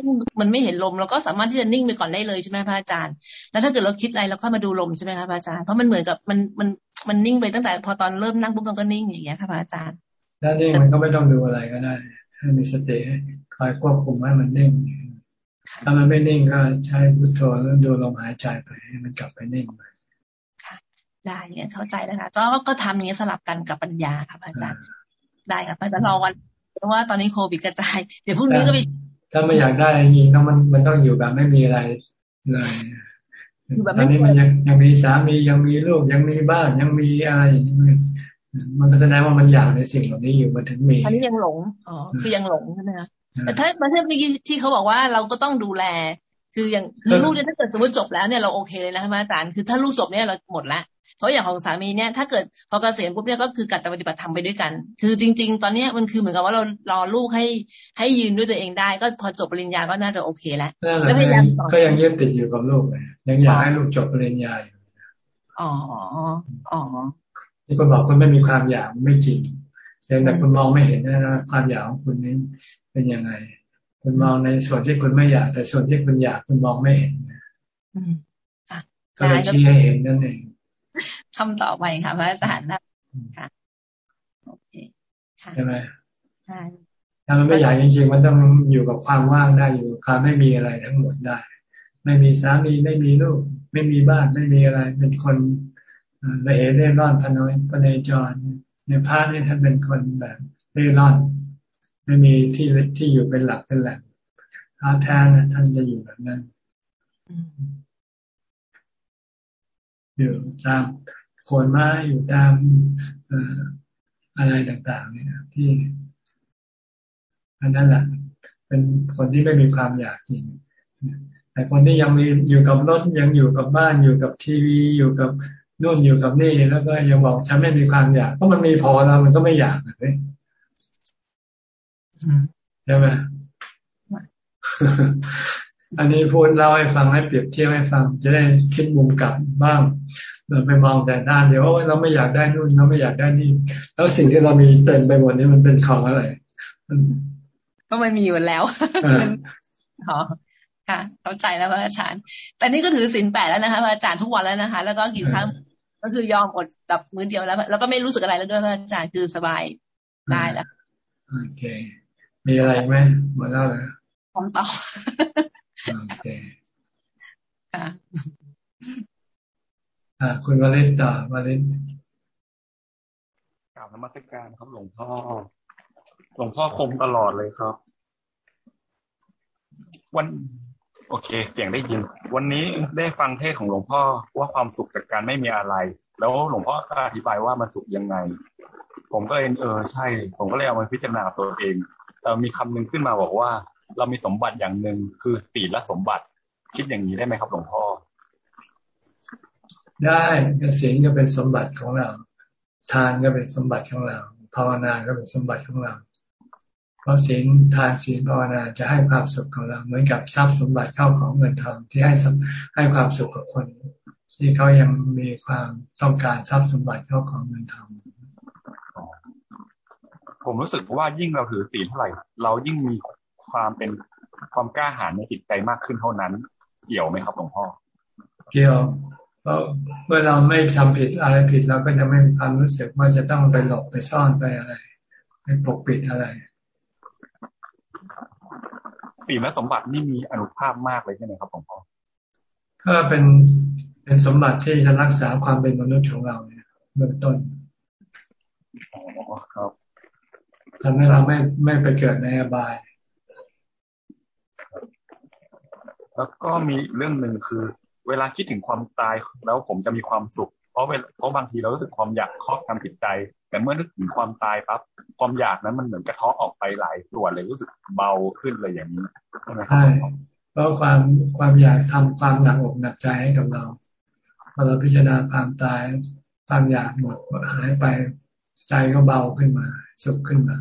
มันไม่เห็นลมเราก็สามารถที่จะนิ่งไปก่อนได้เลยใช่ไหมพระอาจารย์ แล้วถ้าเกิดเราคิดอะไรเราค่อยมาดูลมใช่ไหมคะพระอาจารย์เพราะมันเหมือนกับมันมันมันนิ่งไปตั้งแต่ พอตอนเริ่มนั่งปุ๊บมันก็นิ่งอย่างเงี้ยค่ะพระอาจารย์แล้วนิ่งมันก็ไม่ต้องดูอะไรก็ได้ให้มีสติคอยควบคุมให้มันนิ่งถ้ามันไม่นิ่งก็ใช้พุทโธแล้วดูลมหายใจไปให้มันกลับไปนิ่งไป ได้เนี่ยเข้าใจแล้วค่ะก็ก็ทำอย่างนี้สลับกันกับปัญญาค่ะอาจารย์ได้ค่ะอาจารย์รอวันเพราะว่าตอนนี้โควิดกระจาย เดี๋ยวพรุ่งนี้ก็ไปถ้าไม่อยากได้จริงๆมันมันต้องอยู่แบบไม่มีอะไรเลยตอนนี้มันยังยังมีสามียังมีลูกยังมีบ้านยังมีอะไรอย่างนี้มันก็แสดงว่ามันอยากในสิ่งเหล่านี้อยู่มาถึงมีอันนี้ยังหลงอ๋อคือยังหลงใช่ไหมคะแต่ถ้าประเทศเมื่อกี้ที่เขาบอกว่าเราก็ต้องดูแล คืออย่างคือลูกเนี่ยถ้าเกิดสมมติจบแล้วเนี่ยเราโอเคเลยนะคะอาจารย์คือถ้าลูกจบเนี่ยเราหมดแล้ว เพราะอย่างของสามีเนี่ยถ้าเกิดพอเกษียณปุ๊บเนี่ยก็คือกัดจะปฏิบัติธรรมไปด้วยกัน คือจริง ๆ ตอนนี้มันคือเหมือนกับว่าเรารอลูกให้ให้ยืนด้วยตัวเองได้ ก็พอจบปริญญาก็น่าจะโอเคแล้วแล้วพยายามก็ยังยึดติดอยู่กับลูกยังอยากให้ลูกจบปริญญาอยู่อ๋ออ๋อที่คุณบอกคุณไม่มีความอยากไม่จริงแต่คุณมองไม่เห็นนะความอยากของคุณนี้เป็นยังไงคุณมองในส่วนที่คุณไม่อยาก แต่ส่วนที่คุณอยากคุณมองไม่เห็นก็เลยชี้ให้เห็นนั่นเอง คำต่อไปค่ะพระอาจารย์นะค่ะโอเคใช่ไหมใช่ถ้ามันไม่อยากจริงๆ มันต้องอยู่กับความว่างได้อยู่กับความไม่มีอะไรทั้งหมดได้ ไม่มีสามีไม่มีลูก ไม่มีบ้านไม่มีอะไร เป็นคนละเหเร่ร่อนพนอยพเนจร ในพระนี่ท่านเป็นคนแบบเร่ร่อน ไม่มีที่ที่อยู่เป็นหลักเป็นแหล่งพระแท้ท่านจะอยู่แบบนั้นอยู่ตาม โคนไม้อยู่ตามอะไรต่างๆ เนี่ยที่ อันนั้นแหละเป็นคนที่ไม่มีความอยากจริงแต่คนที่ยังมีอยู่กับรถยังอยู่กับบ้านอยู่กับทีวีอยู่กับนู่นอยู่กับนี่แล้วก็ยังบอกฉันไม่มีความอยากเพราะมันมีพอแล้วมันก็ไม่อยากเลยใช่ไหมอันนี้พูดเล่าให้ฟังให้เปรียบเทียบให้ฟัง จะได้คิดมุมกลับบ้าง เราไปมองแต่ด้านเดียวว่าเราไม่อยากได้นู่นเราไม่อยากได้นี่ แล้วสิ่งที่เรามีเต็มไปหมดนี้มันเป็นของอะไรก็มันมีอยู่แล้วอ๋อค่ะ เข้าใจแล้วพระอาจารย์ แต่นี่ก็ถือศีลแปดแล้วนะคะพระอาจารย์ทุกวันแล้วนะคะ แล้วก็กินข้าวก็คือยอมอดแบบมื้อเดียวแล้ว แล้วก็ไม่รู้สึกอะไรแล้วด้วยพระอาจารย์คือสบายได้แล้วโอเค มีอะไรไหมหมดแล้วเลยพร้อมต่อโอเคค่ะ อ่า คุณวาเลนต่อวาเลนกราบนมัสการครับหลวงพ่อ หลวงพ่อคมตลอดเลยครับ วัน โอเค เสียงได้ยิน วันนี้ได้ฟังเทศของหลวงพ่อว่าความสุขจากการไม่มีอะไร แล้วหลวงพ่อก็อธิบายว่ามันสุขยังไง ผมก็เองเออใช่ ผมก็เลยเอามาพิจารณาตัวเองเออมีคำหนึ่งขึ้นมาบอกว่า เรามีสมบัติอย่างหนึ่งคือศีลและสมบัติ คิดอย่างนี้ได้ไหมครับหลวงพ่อ ได้ศีลก็เป็นสมบัติของเรา ทานก็เป็นสมบัติของเรา ภาวนาก็เป็นสมบัติของเรา เพราะศีลทานศีลภาวนาจะให้ความสุขของเรา เหมือนกับทรัพย์สมบัติเข้าของเงินทองที่ให้ให้ความสุขกับคน ที่เขายังมีความต้องการทรัพย์สมบัติเข้าของเงินทองผมรู้สึกว่ายิ่งเราถือศีลเท่าไหร่ เรายิ่งมีความเป็นความกล้าหาญในจิตใจมากขึ้นเท่านั้น เกี่ยวไหมครับหลวงพ่อ เกี่ยว เพราะเมื่อเราไม่ทำผิดอะไรผิดเราก็จะไม่มีความรู้สึกว่าจะต้องไปหลบไปซ่อนไปอะไรไปปกปิดอะไรศีลสมบัตินี่มีอนุภาพมากเลยใช่ไหมครับหลวงพ่อก็เป็นเป็นสมบัติที่จะรักษาความเป็นมนุษย์ของเราเนี่ยเบื้องต้นอ๋อครับทำให้เราไม่ไม่ไปเกิดในอบาย แล้วก็มีเรื่องหนึ่งคือ เวลาคิดถึงความตายแล้วผมจะมีความสุข เพราะเพราะบางทีเรารู้สึกความอยากครอบทำจิตใจ แต่เมื่อนึกถึงความตายปั๊บความอยากนั้นมันเหมือนกระเทาะออกไปหลายส่วนเลยรู้สึกเบาขึ้นเลยอย่างนี้ใช่ไหมครับเพราะความความอยากทำความหนักอกหนักใจให้กับเราพอเราพิจารณาความตายความอยากหมดหายไปใจก็เบาขึ้นมา สุขขึ้นมา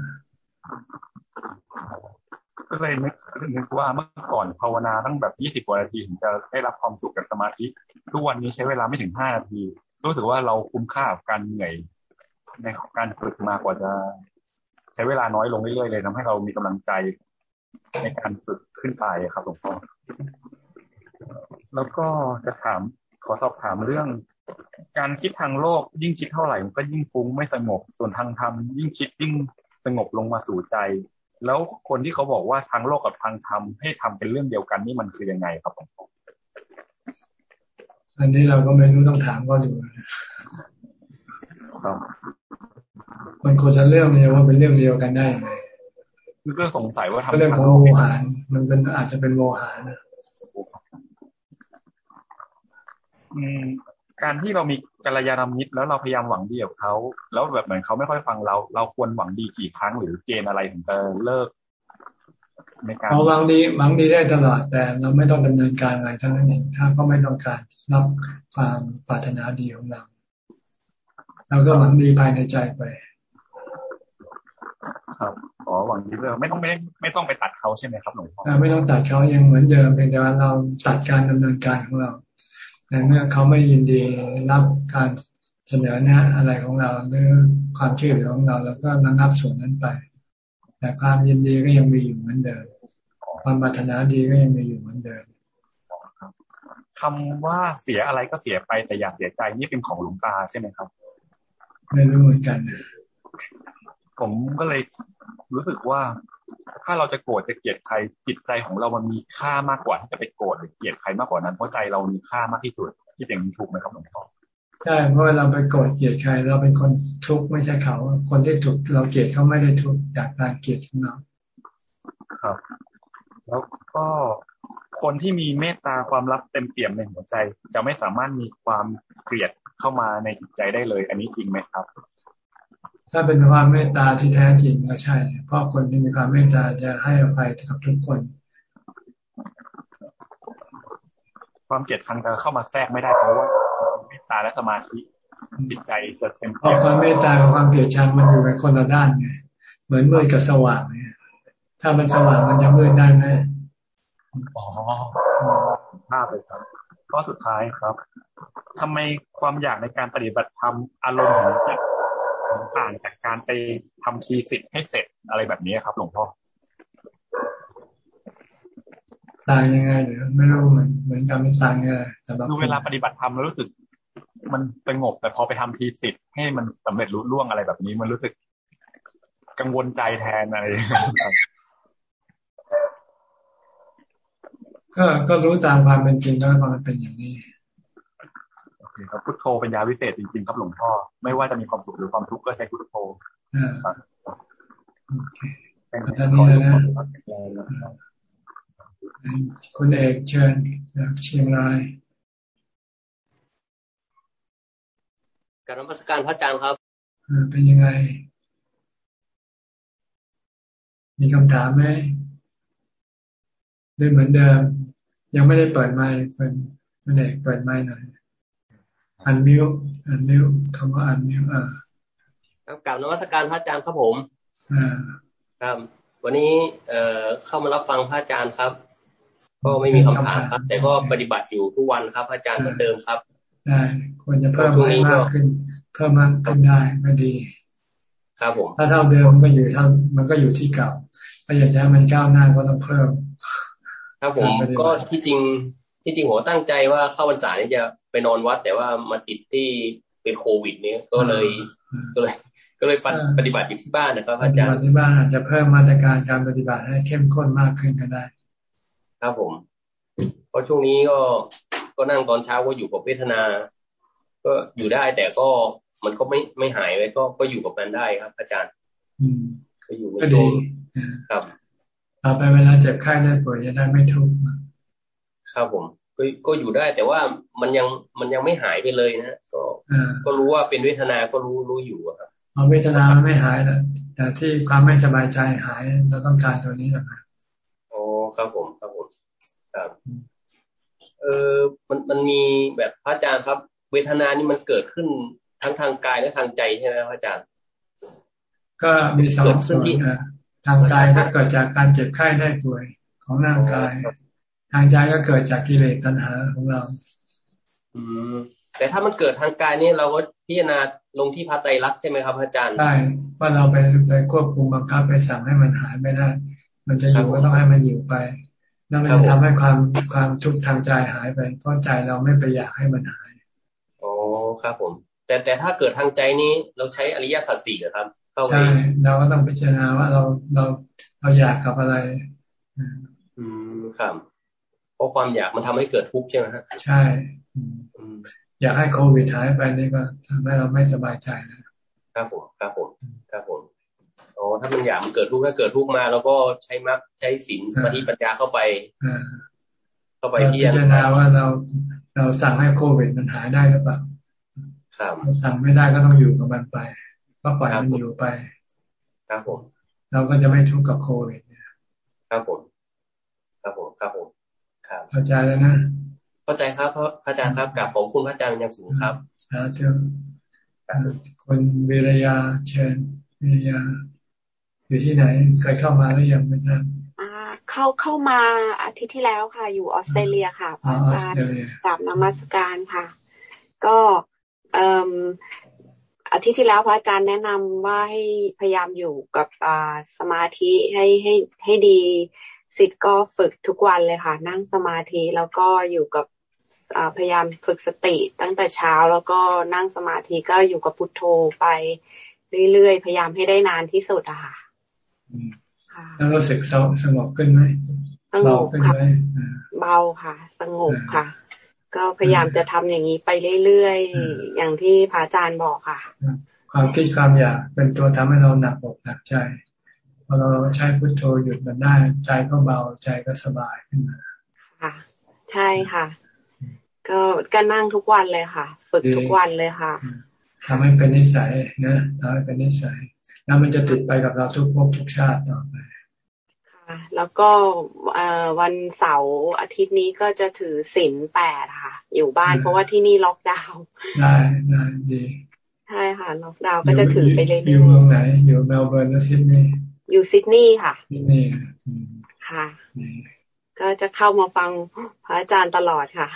ก็เลยนึกนึกว่าเมื่อก่อนภาวนาตั้งแบบยี่สิบกว่านาทีถึงจะได้รับความสุขกับสมาธิทุกวันนี้ใช้เวลาไม่ถึงห้านาที รู้สึกว่าเราคุ้มค่ากับการเหนื่อยในการฝึกมากกว่าจะ ใช้เวลาน้อยลงเรื่อยๆเลยทำให้เรามีกำลังใจในการฝึกขึ้นไปครับหลวงพ่อแล้วก็จะถามขอสอบถามเรื่อง การคิดทางโลกยิ่งคิดเท่าไหร่มันก็ยิ่งฟุ้งไม่สงบส่วนทางธรรมยิ่งคิดยิ่งสงบลงมาสู่ใจ แล้วคนที่เขาบอกว่าทางโลกกับทางธรรมให้ทำเป็นเรื่องเดียวกันนี่มันคือยังไงครับหลวงพ่ออันนี้เราก็ไม่รู้ต้องถามก็อยู่ครับมันควรจะเรื่องเนี่ยว่าเป็นเรื่องเดียวกันได้ไหมก็สงสัยว่าทำเรื่องของโมหานมันเป็นอาจจะเป็นโมหาน การที่เรามีกัลยาณมิตรแล้วเราพยายามหวังดีกับเขาแล้วแบบเหมือนเขาไม่ค่อยฟังเรา เราควรหวังดีกี่ครั้งหรือเกณฑ์อะไรถึงจะเลิกในการเราหวังดีหวังดีได้ตลอดแต่เราไม่ต้องดำเนินการอะไรทั้งนั้นเองถ้าเขาไม่ต้องการรับความปรารถนาดีของเราเราก็หวังดีภายในใจไป ครับอ๋อหวังดีเลยไม่ต้องไม่ไม่ต้องไปตัดเขาใช่ไหมครับหลวงพ่อไม่ต้องตัดเขายังเหมือนเดิมเพียงแต่ว่าเราตัดการดำเนินการของเรา แต่เมื่อเขาไม่ยินดีรับการเสนอแนะอะไรของเราหรือความช่วยเหลือของเราแล้วก็ระงับส่วนนั้นไป แต่ความยินดีก็ยังมีอยู่เหมือนเดิม ความปรารถนาดีก็ยังมีอยู่เหมือนเดิมคำว่าเสียอะไรก็เสียไปแต่อย่าเสียใจนี่เป็นของหลวงตาใช่ไหมครับไม่รู้เหมือนกัน ผมก็เลยรู้สึกว่า ถ้าเราจะโกรธจะเกลียดใครจิตใจของเรามันมีค่ามากกว่าที่จะไปโกรธหรือเกลียดใครมากกว่านั้นเพราะใจเรามีค่ามากที่สุดที่อย่างนี้ถูกไหมครับหลวงพ่อใช่เพราะเราไปโกรธเกลียดใครเราเป็นคนทุกข์ไม่ใช่เขา คนที่ถูกเราเกลียดเขาไม่ได้ทุกข์จากการเกลียดของเราครับ แล้วก็คนที่มีเมตตาความรักเต็มเปี่ยมในหัวใจ จะไม่สามารถมีความเกลียดเข้ามาในจิตใจได้เลย อันนี้จริงไหมครับ ถ้าเป็นความเมตตาที่แท้จริงก็ใช่ เพราะคนที่มีความเมตตาจะให้อภัยกับทุกคน ความเกลียดชังจะเข้ามาแทรกไม่ได้เพราะว่าเมตตาและสมาธิจิตใจจะเต็มเพราะความเมตตากับความเกลียดชังมันอยู่ในคนละด้านไงเหมือนมืดกับสว่างเนี่ยถ้ามันสว่างมันจะมืดได้ไหมอ๋อภาพเลยครับข้อสุดท้ายครับทำไมความอยากในการปฏิบัติธรรมอารมณ์ของ จิตต่างจากการไปทำทีสิทธิ์ให้เสร็จอะไรแบบนี้ครับ หลวงพ่อต่างยังไงหรือไม่รู้เหมือนเหมือนกันไม่ต่างยังไงแต่ดูเวลาปฏิบัติธรรมแล้วรู้สึก มันสงบแต่พอไปทำทีสิทธิ์ให้มันสำเร็จรุ่ล่วงอะไรแบบนี้ มันรู้สึก กังวลใจแทนอะไรก็ก็รู้ตามความเป็นจริงแล้วมันเป็นอย่างนี้ โอเคครับพุทโธเป็นยาวิเศษจริงๆครับหลวงพ่อ ไม่ว่าจะมีความสุขหรือความทุกข์ก็ใช้พุทโธอ่าโอเคตอนนี้นะคุณเอกเชิญจากเชียงรายการนมัสการพระอาจารย์ครับเป็นยังไง มีคำถามไหมด้วยเหมือนเดิม ยังไม่ได้เปิดไมค์เป็นคุณเอกเปิดไมค์หน่อย อันมิวอันมิวคำว่าอันมิวอ่าครับกล่าวนวัตการพระอาจารย์ครับผมอ่าครับ วันนี้เอ่อเข้ามารับฟังพระอาจารย์ครับ ก็ไม่มีคำถามครับ แต่ก็ปฏิบัติอยู่ทุกวันครับ อาจารย์เหมือนเดิมครับได้ควรจะเพิ่มมากขึ้นเพิ่มมากขึ้นได้ก็ดี ครับผมถ้าเท่าเดิมมันก็อยู่เท่ามันก็อยู่ที่เก่าถ้าอยากจะให้มันก้าวหน้าก็ต้องเพิ่ม ครับผมก็ที่จริง ที่จริงผมตั้งใจว่าเข้าพรรษานี้จะไปนอนวัด แต่ว่ามาติดที่เป็นโควิด เนี้ยก็เลยก็เลย ก็เลยปฏิบัติอยู่ที่บ้านนะครับอาจารย์ปฏิบัติที่บ้านอาจจะเพิ่มมาตรการการปฏิบัติให้เข้มข้นมากขึ้นก็ได้ ครับผมเพราะช่วงนี้ก็ก็นั่งตอนเช้าก็อยู่กับเวทนา ก็อยู่ได้แต่ก็มันก็ไม่ไม่หายไปก็ก็อยู่กับมันได้ครับ อาจารย์ อืมก็อยู่ในช่วงครับต่อไปเวลาเจ็บไข้ได้ป่วยจะได้ไม่ทุกข์ ครับผมก็ก็อยู่ได้แต่ว่ามันยังมันยังไม่หายไปเลยนะก็ก็รู้ว่าเป็นเวทนาก็รู้รู้อยู่ครับเอาเวทนาไม่หายแล้วแต่ที่ความไม่สบายใจหายเราต้องการตัวนี้แหละครับโอ้ครับผมครับผมครับ เออมันมันมีแบบพระอาจารย์ครับ เวทนานี่มันเกิดขึ้นทั้งทางกายและทางใจใช่ไหมพระอาจารย์ ก็มีสองส่วนนะทางกายก็เกิดจากการเจ็บไข้ได้ป่วยของร่างกาย ทางใจก็เกิดจากกิเลสตัณหาของเรา อืมแต่ถ้ามันเกิดทางกายนี่เราก็พิจารณาลงที่พระไตรลักษณ์ใช่ไหมครับอาจารย์ใช่ว่าเราไปไปควบคุมบังคับไปสั่งให้มันหายไม่ได้ มันจะอยู่ก็ต้องให้มันอยู่ไปแล้วมันจะทำให้ความความทุกข์ทางใจหายไปเพราะใจเราไม่ไปอยากให้มันหายอ๋อครับผม แต่แต่ถ้าเกิดทางใจนี้เราใช้อริยสัจสี่ครับใช่เราก็ต้องพิจารณาว่าเราเราเราอยากกับอะไร อืมครับ ราะความอยากมันทำให้เกิดทุกข์ใช่ไหมฮะใช่อยากให้โควิดหายไปนี่ก็ทำให้เราไม่สบายใจนะครับผมครับผมครับผมโอ้ถ้ามันอยากมันเกิดทุกข์ถ้าเกิดทุกข์มาเราก็ใช้มักใช้ศีลสมาธิปัญญาเข้าไปเข้าไปพิจารณาว่าเราเราสั่งให้โควิดมันหายได้หรือเปล่าครับสั่งไม่ได้ก็ต้องอยู่กับมันไป ก็ปล่อยมันอยู่ไป ครับผม เราก็จะไม่ทุกข์กับโควิดครับผม ครับผม ครับผม เข้าใจแล้วนะ เข้าใจครับพระอาจารย์ครับกับผมคุณพระอาจารย์อย่างสูงครับสาธุคนวิรยาเชิญวิรยาอยู่ที่ไหนเคยเข้ามาหรือยังไม่ทราบเข้าเข้ามาอาทิตย์ที่แล้วค่ะ อยู่ออสเตรเลียค่ะพระอาจารย์กลับนมัสการค่ะ ก็เอ่ออาทิตย์ที่แล้วพระอาจารย์แนะนำว่าให้พยายามอยู่กับสมาธิให้ให้ให้ดี สิทธิ์ก็ฝึกทุกวันเลยค่ะ นั่งสมาธิแล้วก็อยู่กับพยายามฝึกสติตั้งแต่เช้าแล้วก็นั่งสมาธิก็อยู่กับพุทโธไปเรื่อยๆ พยายามให้ได้นานที่สุดอะค่ะแล้วรู้สึกสงบขึ้นไหมเบาขึ้นไหมเบาค่ะ สงบค่ะ ก็พยายามจะทำอย่างนี้ไปเรื่อยๆ อย่างที่พระอาจารย์บอกค่ะ ความคิดความอยากเป็นตัวทำให้เราหนักอกหนักใจ พอเราใช้พุทโธหยุดมันได้ ใจก็เบาใจก็สบายขึ้นมาค่ะ ใช่ค่ะ ก็ก็นั่งทุกวันเลยค่ะ ฝึกทุกวันเลยค่ะทำให้เป็นนิสัยนะทำให้เป็นนิสัย แล้วมันจะติดไปกับเราทุกภพทุกชาติต่อไปค่ะ แล้วก็วันเสาร์อาทิตย์นี้ก็จะถือศีลแปดค่ะ อยู่บ้านเพราะว่าที่นี่ล็อกดาวน์ได้ได้ดีใช่ค่ะล็อกดาวน์ก็จะถือไปเรื่อยๆอยู่เมืองไหน อยู่เมลเบิร์นหรือซิดนีย์ อยู่ซิดนีย์ค่ะซิดนีย์ค่ะ ก็จะเข้ามาฟังพระอาจารย์ตลอดค่ะ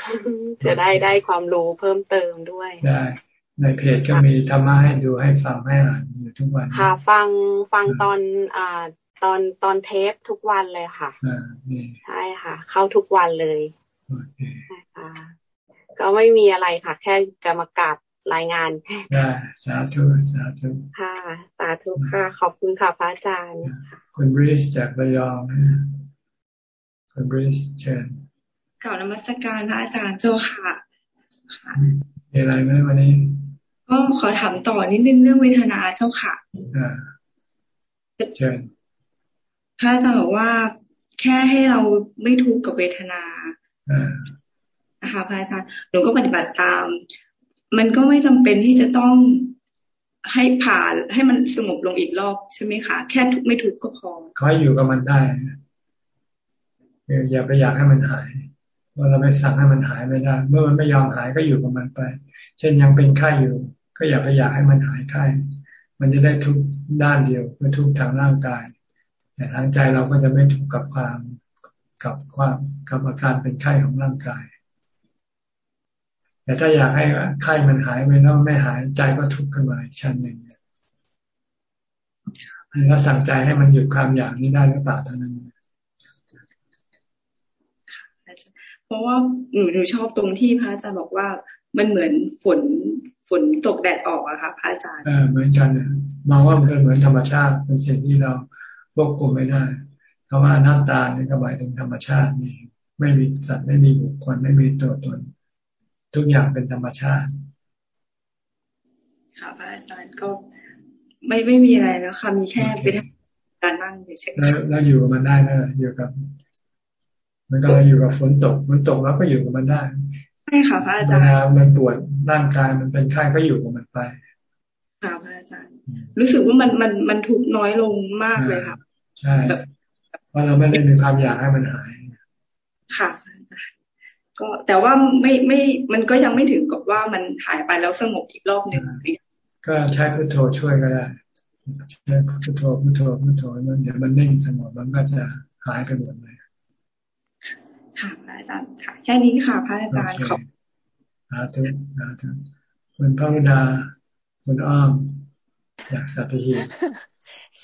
จะได้ได้ความรู้เพิ่มเติมด้วยได้ในเพจก็มีธรรมะให้ดูให้ฟังให้อ่านอยู่ทุกวัน ค่ะ ฟังฟังตอนอ่าตอนตอนเทปทุกวันเลยค่ะใช่ค่ะ เข้าทุกวันเลยใช่ค่ะก็ไม่มีอะไรค่ะ แค่จะมากราบ รายงานได้สาธุสาธุค่ะ สาธุค่ะ ขอบคุณค่ะพระอาจารย์ คุณบริสจากระยองคุณบริสเชิญกล่าวนมัสการพระอาจารย์เจ้าค่ะมีอะไรไหมวันนี้ ก็ขอถามต่อนิดนึงเรื่องเวทนาเจ้าค่ะเชิญพระอาจารย์บอกว่าแค่ให้เราไม่ทุกข์กับเวทนานะคะพระอาจารย์หนูก็ปฏิบัติตาม มันก็ไม่จำเป็นที่จะต้องให้ผ่านให้มันสงบลงอีกรอบใช่ไหมคะ แค่ทุกไม่ทุกก็พอเขาอยู่กับมันได้อย่าไปอยากให้มันหายเมื่อเราไปสั่งให้มันหายไม่ได้ เมื่อมันไม่ยอมหายก็อยู่กับมันไป เช่นยังเป็นไข้อยู่ ก็อย่าไปอยากให้มันหายไข้ มันจะได้ทุกด้านเดียวคือทุกทางร่างกาย แต่ทางใจเราก็จะไม่ถูกกับความกับความกับอาการเป็นไข้ของร่างกาย แต่ถ้าอยากให้ไข้มันหายไปแล้วไม่หายใจก็ทุกข์ขึ้นมาอีกชั้นหนึ่งแล้วสั่งใจให้มันหยุดความอยากนี้ได้หรือเปล่าเท่านั้นเพราะว่าหนูหนูชอบตรงที่พระอาจารย์บอกว่ามันเหมือนฝนฝนตกแดดออกอะค่ะพระอาจารย์เออเหมือนกันนะมองว่ามันเป็นเหมือนธรรมชาติเป็นสิ่งที่เราควบคุมไม่ได้คำว่าหน้าตาเนี่ยก็หมายถึงธรรมชาตินี่ไม่มีสัตว์ไม่มีบุคคลไม่มีตัวตน ทุกอย่างเป็นธรรมชาติ ค่ะพระอาจารย์ก็ไม่ไม่มีอะไรแล้วค่ะมีแค่ไปทำการนั่งเฉยๆแล้วแล้วอยู่กับมันได้ไหมอยู่กับมันก็เราอยู่กับฝนตกฝนตกแล้วก็อยู่กับมันได้ใช่ค่ะพระอาจารย์มันปวดร่างกายมันเป็นไข้ก็อยู่กับมันไปค่ะพระอาจารย์ รู้สึกว่ามันมันมันถูกน้อยลงมากเลยค่ะ ใช่เพราะเราไม่ได้มีความอยากให้มันหาย ค่ะ ก็แต่ว่าไม่ไม่มันก็ยังไม่ถึงกับว่ามันหายไปแล้วสงบอีกรอบหนึ่งก็ใช้พุทโธช่วยก็ได้ใช้พุทโธพุทโธพุทโธมันเดี๋ยวมันนิ่งสงบมันก็จะหายไปหมดเลยค่ะพระอาจารย์ค่ะแค่นี้ค่ะพระอาจารย์ขอบสาธุสาธุคุณพระรุดาคุณอ้อมอยากสัตหี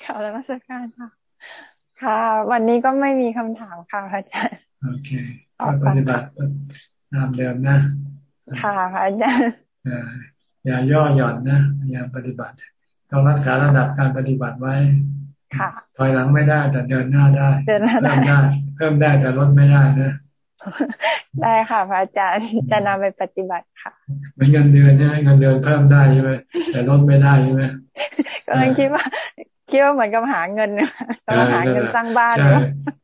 ข่าวแล้วมาสักการค่ะ ค่ะ วันนี้ก็ไม่มีคำถามค่ะพระอาจารย์ โอเคก็ปฏิบัติตามเดิมนะ ค่ะพระอาจารย์อย่าย่อหย่อนนะอย่าปฏิบัติ ต้องรักษาระดับการปฏิบัติไว้ ค่ะ ถอยหลังไม่ได้แต่เดินหน้าได้ เดินหน้าได้เพิ่มได้แต่ลดไม่ได้นะ ได้ค่ะพระอาจารย์จะนำไปปฏิบัติค่ะเหมือนเงินเดือนใช่ไหมเงินเดือนเพิ่มได้ใช่ไหมแต่ลดไม่ได้ใช่ไหมก็เลยคิดว่า คิดว่าเหมือนกับหาเงินต้องหาเงินสร้างบ้าน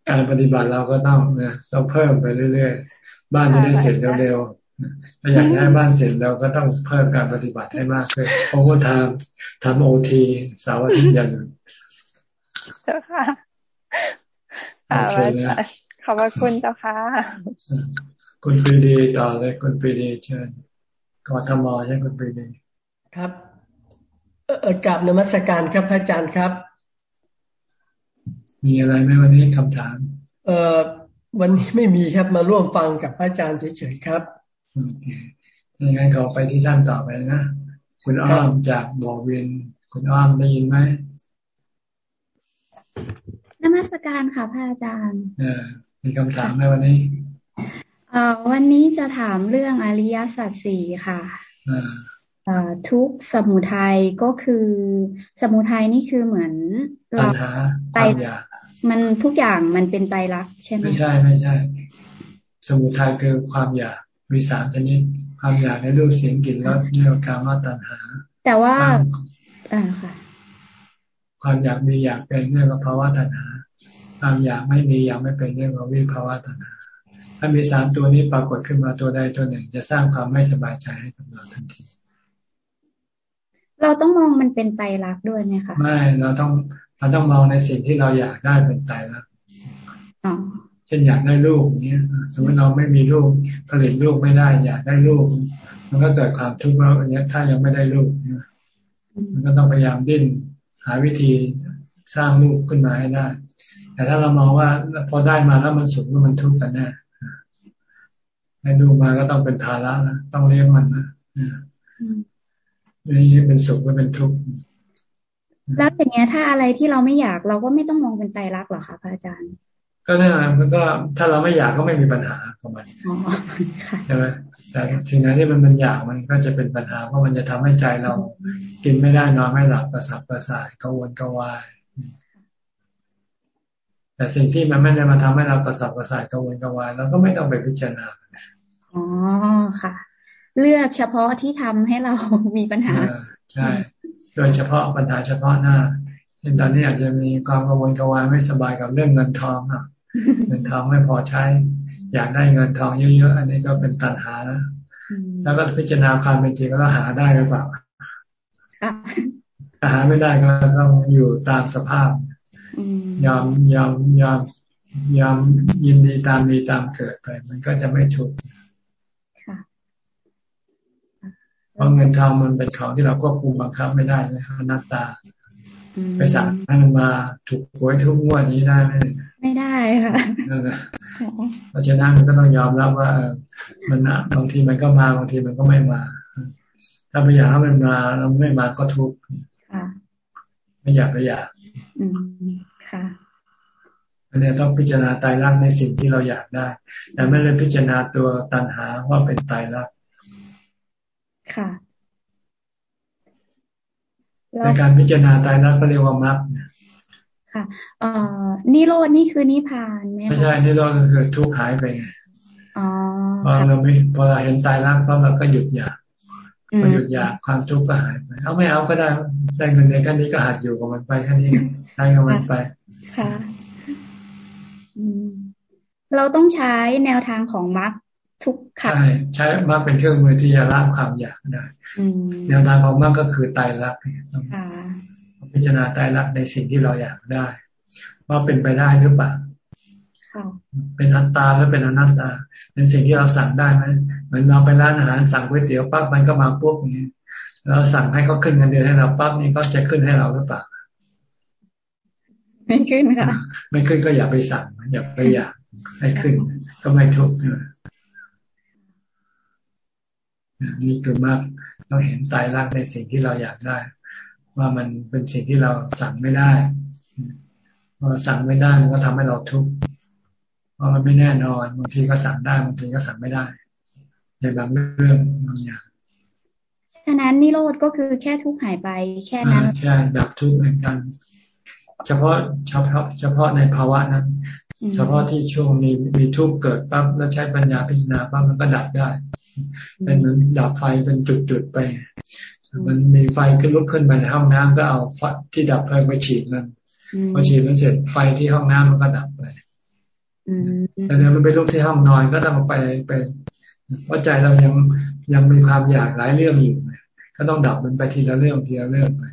การปฏิบัติเราก็ต้องนะต้องเพิ่มไปเรื่อยๆ บ้านจะได้เสร็จเร็วๆถ้าอยากให้บ้านเสร็จเราก็ต้องเพิ่มการปฏิบัติให้มากขึ้นเพราะว่าทำทำโอทีสาวอาทิตย์ยันเจ้าค่ะขอบพระคุณเจ้าค่ะ คุณปรีดีต่อเลยคุณปรีดีเชิญกทมใช่คุณปรีดีครับเออ กราบนมัสการครับพระอาจารย์ครับ มีอะไรไหมวันนี้คำถาม เอ่อวันนี้ไม่มีครับมาร่วมฟังกับพระอาจารย์เฉยๆครับโอเคยังไงก็ไปที่ท่านต่อไปนะคุณอ้อมจากบอเวียนคุณอ้อมได้ยินไหมนมัสการค่ะพระอาจารย์ เออมีคำถามไหมวันนี้เอ่อวันนี้จะถามเรื่องอริยสัจสี่ค่ะอ่า ทุกสมุทัยก็คือสมุทัยนี่คือเหมือนเราไตมันทุกอย่างมันเป็นไตรักใช่ไหมไม่ใช่ไม่ใช่ สมุทัยคือความอยากมีสามชนิดความอยากในรูปเสียงกลิ่นรสเนื้อกามาตัณหา แต่ว่าอ่าค่ะ ความอยากมีอยากเป็นเรื่องภาวะตัณหา ความอยากไม่มีอยากไม่เป็นเรื่องวิภาวะตัณหา ถ้ามีสามตัวนี้ปรากฏขึ้นมาตัวใดตัวหนึ่ง จะสร้างความไม่สบายใจให้กับเราทันที เราต้องมองมันเป็นไตรลักษณ์ด้วยไหมคะไม่เราต้องเราต้องมองในสิ่งที่เราอยากได้เป็นไตรลักษณ์เช่นอยากได้ลูกเนี้ยสมมติเราไม่มีลูกผลิตลูกไม่ได้ อยากได้ลูก มันก็เกิดความทุกข์แล้วอย่างนี้ถ้ายังไม่ได้ลูกเนี่ยมันก็ต้องพยายามดิ้นหาวิธีสร้างลูกขึ้นมาให้ได้ แต่ถ้าเรามองว่าพอได้มาแล้วมันสุขแล้วมันทุกข์กันแน่ให้ดูมาก็ต้องเป็นภาระนะต้องเลี้ยงมันนะ นี่เป็นสุขไม่เป็นทุกข์แล้วอย่างเงี้ย ถ้าอะไรที่เราไม่อยากเราก็ไม่ต้องมองเป็นไตรลักษณ์หรอคะพระอาจารย์ ก็นี่นแหละมันก็ถ้าเราไม่อยากก็ไม่มีปัญหาของมันใช่ไหมแต่สิ่งนั้นที่มันมันอยากมันก็จะเป็นปัญหาเพราะมันจะทำให้ใจเรากินไม่ได้นอนไม่หลับกระสับกระส่ายกังวลกังวายแต่สิ่งที่มันไม่ได้มาทำให้เรากระสับกระส่ายกังวลกังวายเราก็ไม่ต้องไปพิจารณาอ๋อค่ะ เลือกเฉพาะที่ทำให้เรามีปัญหาใช่โดยเฉพาะปัญหาเฉพาะหน้าเช่นตอนนี้อาจจะมีความกังวลกังวายไม่สบายกับเรื่องเงินทองอะ เงินทองไม่พอใช้ อยากได้เงินทองเยอะๆอันนี้ก็เป็นตัณหาแล้วแล้วก็พิจารณาความเป็นจริงก็หาได้หรือเปล่าถ้าหาไม่ได้ก็ต้องอยู่ตามสภาพยอมยอมยอมยอมยินดีตามมีตามเกิดไป มันก็จะไม่ทุกข์เพราะเงินทองมันเป็นของที่เราควบคุมบังคับไม่ได้นะหน้าตา ไปสั่งให้มันมาถูกหวยทุกงวดนี้ได้ไหมไม่ได้ค่ะเพราะฉะนั้นมันก็ต้องยอมรับว่ามันบางทีมันก็มาบางทีมันก็ไม่มา ถ้าไม่อยากให้มันมาแล้วไม่มาก็ทุกข์ไม่อยากก็อยากค่ะอันนี้ต้องพิจารณาตายรักในสิ่งที่เราอยากได้ แต่ไม่ได้พิจารณาตัวตัณหาว่าเป็นตายรัก ค่ะในการพิจารณาตายรักก็เรียกว่ามรรคค่ะ เอ่อนิโรดนี่คือนิพพานไหมไม่ใช่นิโรธคือทุกข์หายไปอ๋อพอเราไม่พอเราเห็นตายรักเพราะเราก็หยุดอยากพอหยุดอยากความทุกข์ก็หายไปเอาไม่เอาก็ได้ได้เงินในขั้นนี้ก็หัดอยู่กับมันไปขั้นนี้ได้กับมันไปค่ะเราต้องใช้แนวทางของมรรค ทุกขัใช่ใช้มรรคเป็นเครื่องมือที่จะละความอยากได้แนวทางของมรรคก็คือตายรักต้องพิจารณาตายรักในสิ่งที่เราอยากได้ ว่าเป็นไปได้หรือเปล่าเป็นอัตตาหรือเป็นอนัตตา เป็นสิ่งที่เราสั่งได้ไหมเหมือนเราไปร้านอาหารสั่งก๋วยเตี๋ยวปั๊บมันก็มาปุ๊บนี้เราสั่งให้เขาขึ้นเงินเดือนให้เราปั๊บนี่ก็จะขึ้นให้เราหรือเปล่าไม่ขึ้นค่ะไม่ขึ้นก็อย่าไปสั่งอย่าไปอยากให้ขึ้น ก็ไม่ทุกข์ นี่คือมากเราเห็นตายรักในสิ่งที่เราอยากได้ ว่ามันเป็นสิ่งที่เราสั่งไม่ได้พอสั่งไม่ได้มันก็ทำให้เราทุกข์เพราะมันไม่แน่นอนบางทีก็สั่งได้บางทีก็สั่งไม่ได้ในบางเรื่องบางอย่างฉะนั้นนิโรธก็คือแค่ทุกข์หายไปแค่นั้นใช่ดับทุกข์เหมือนกัน เฉพาะเฉพาะเฉพาะในภาวะนั้นเฉพาะที่ช่วงมีมีทุกข์เกิดปั๊บแล้วใช้ปัญญาพิจารณาปั๊บมันก็ดับได้ เป็นเหมือนดับไฟเป็นจุดๆไป มันมีไฟขึ้นลุกขึ้นไปในห้องน้ำก็เอาที่ดับเพลิงไปฉีดมันพอฉีดมันเสร็จไฟที่ห้องน้ำมันก็ดับไปแต่เนี่ยมันไปลุกที่ห้องนอนก็ต้องไปไปเพราะใจเรายังยังมีความอยากหลายเรื่องอยู่ก็ต้องดับมันไปทีละเรื่องทีละเรื่องไป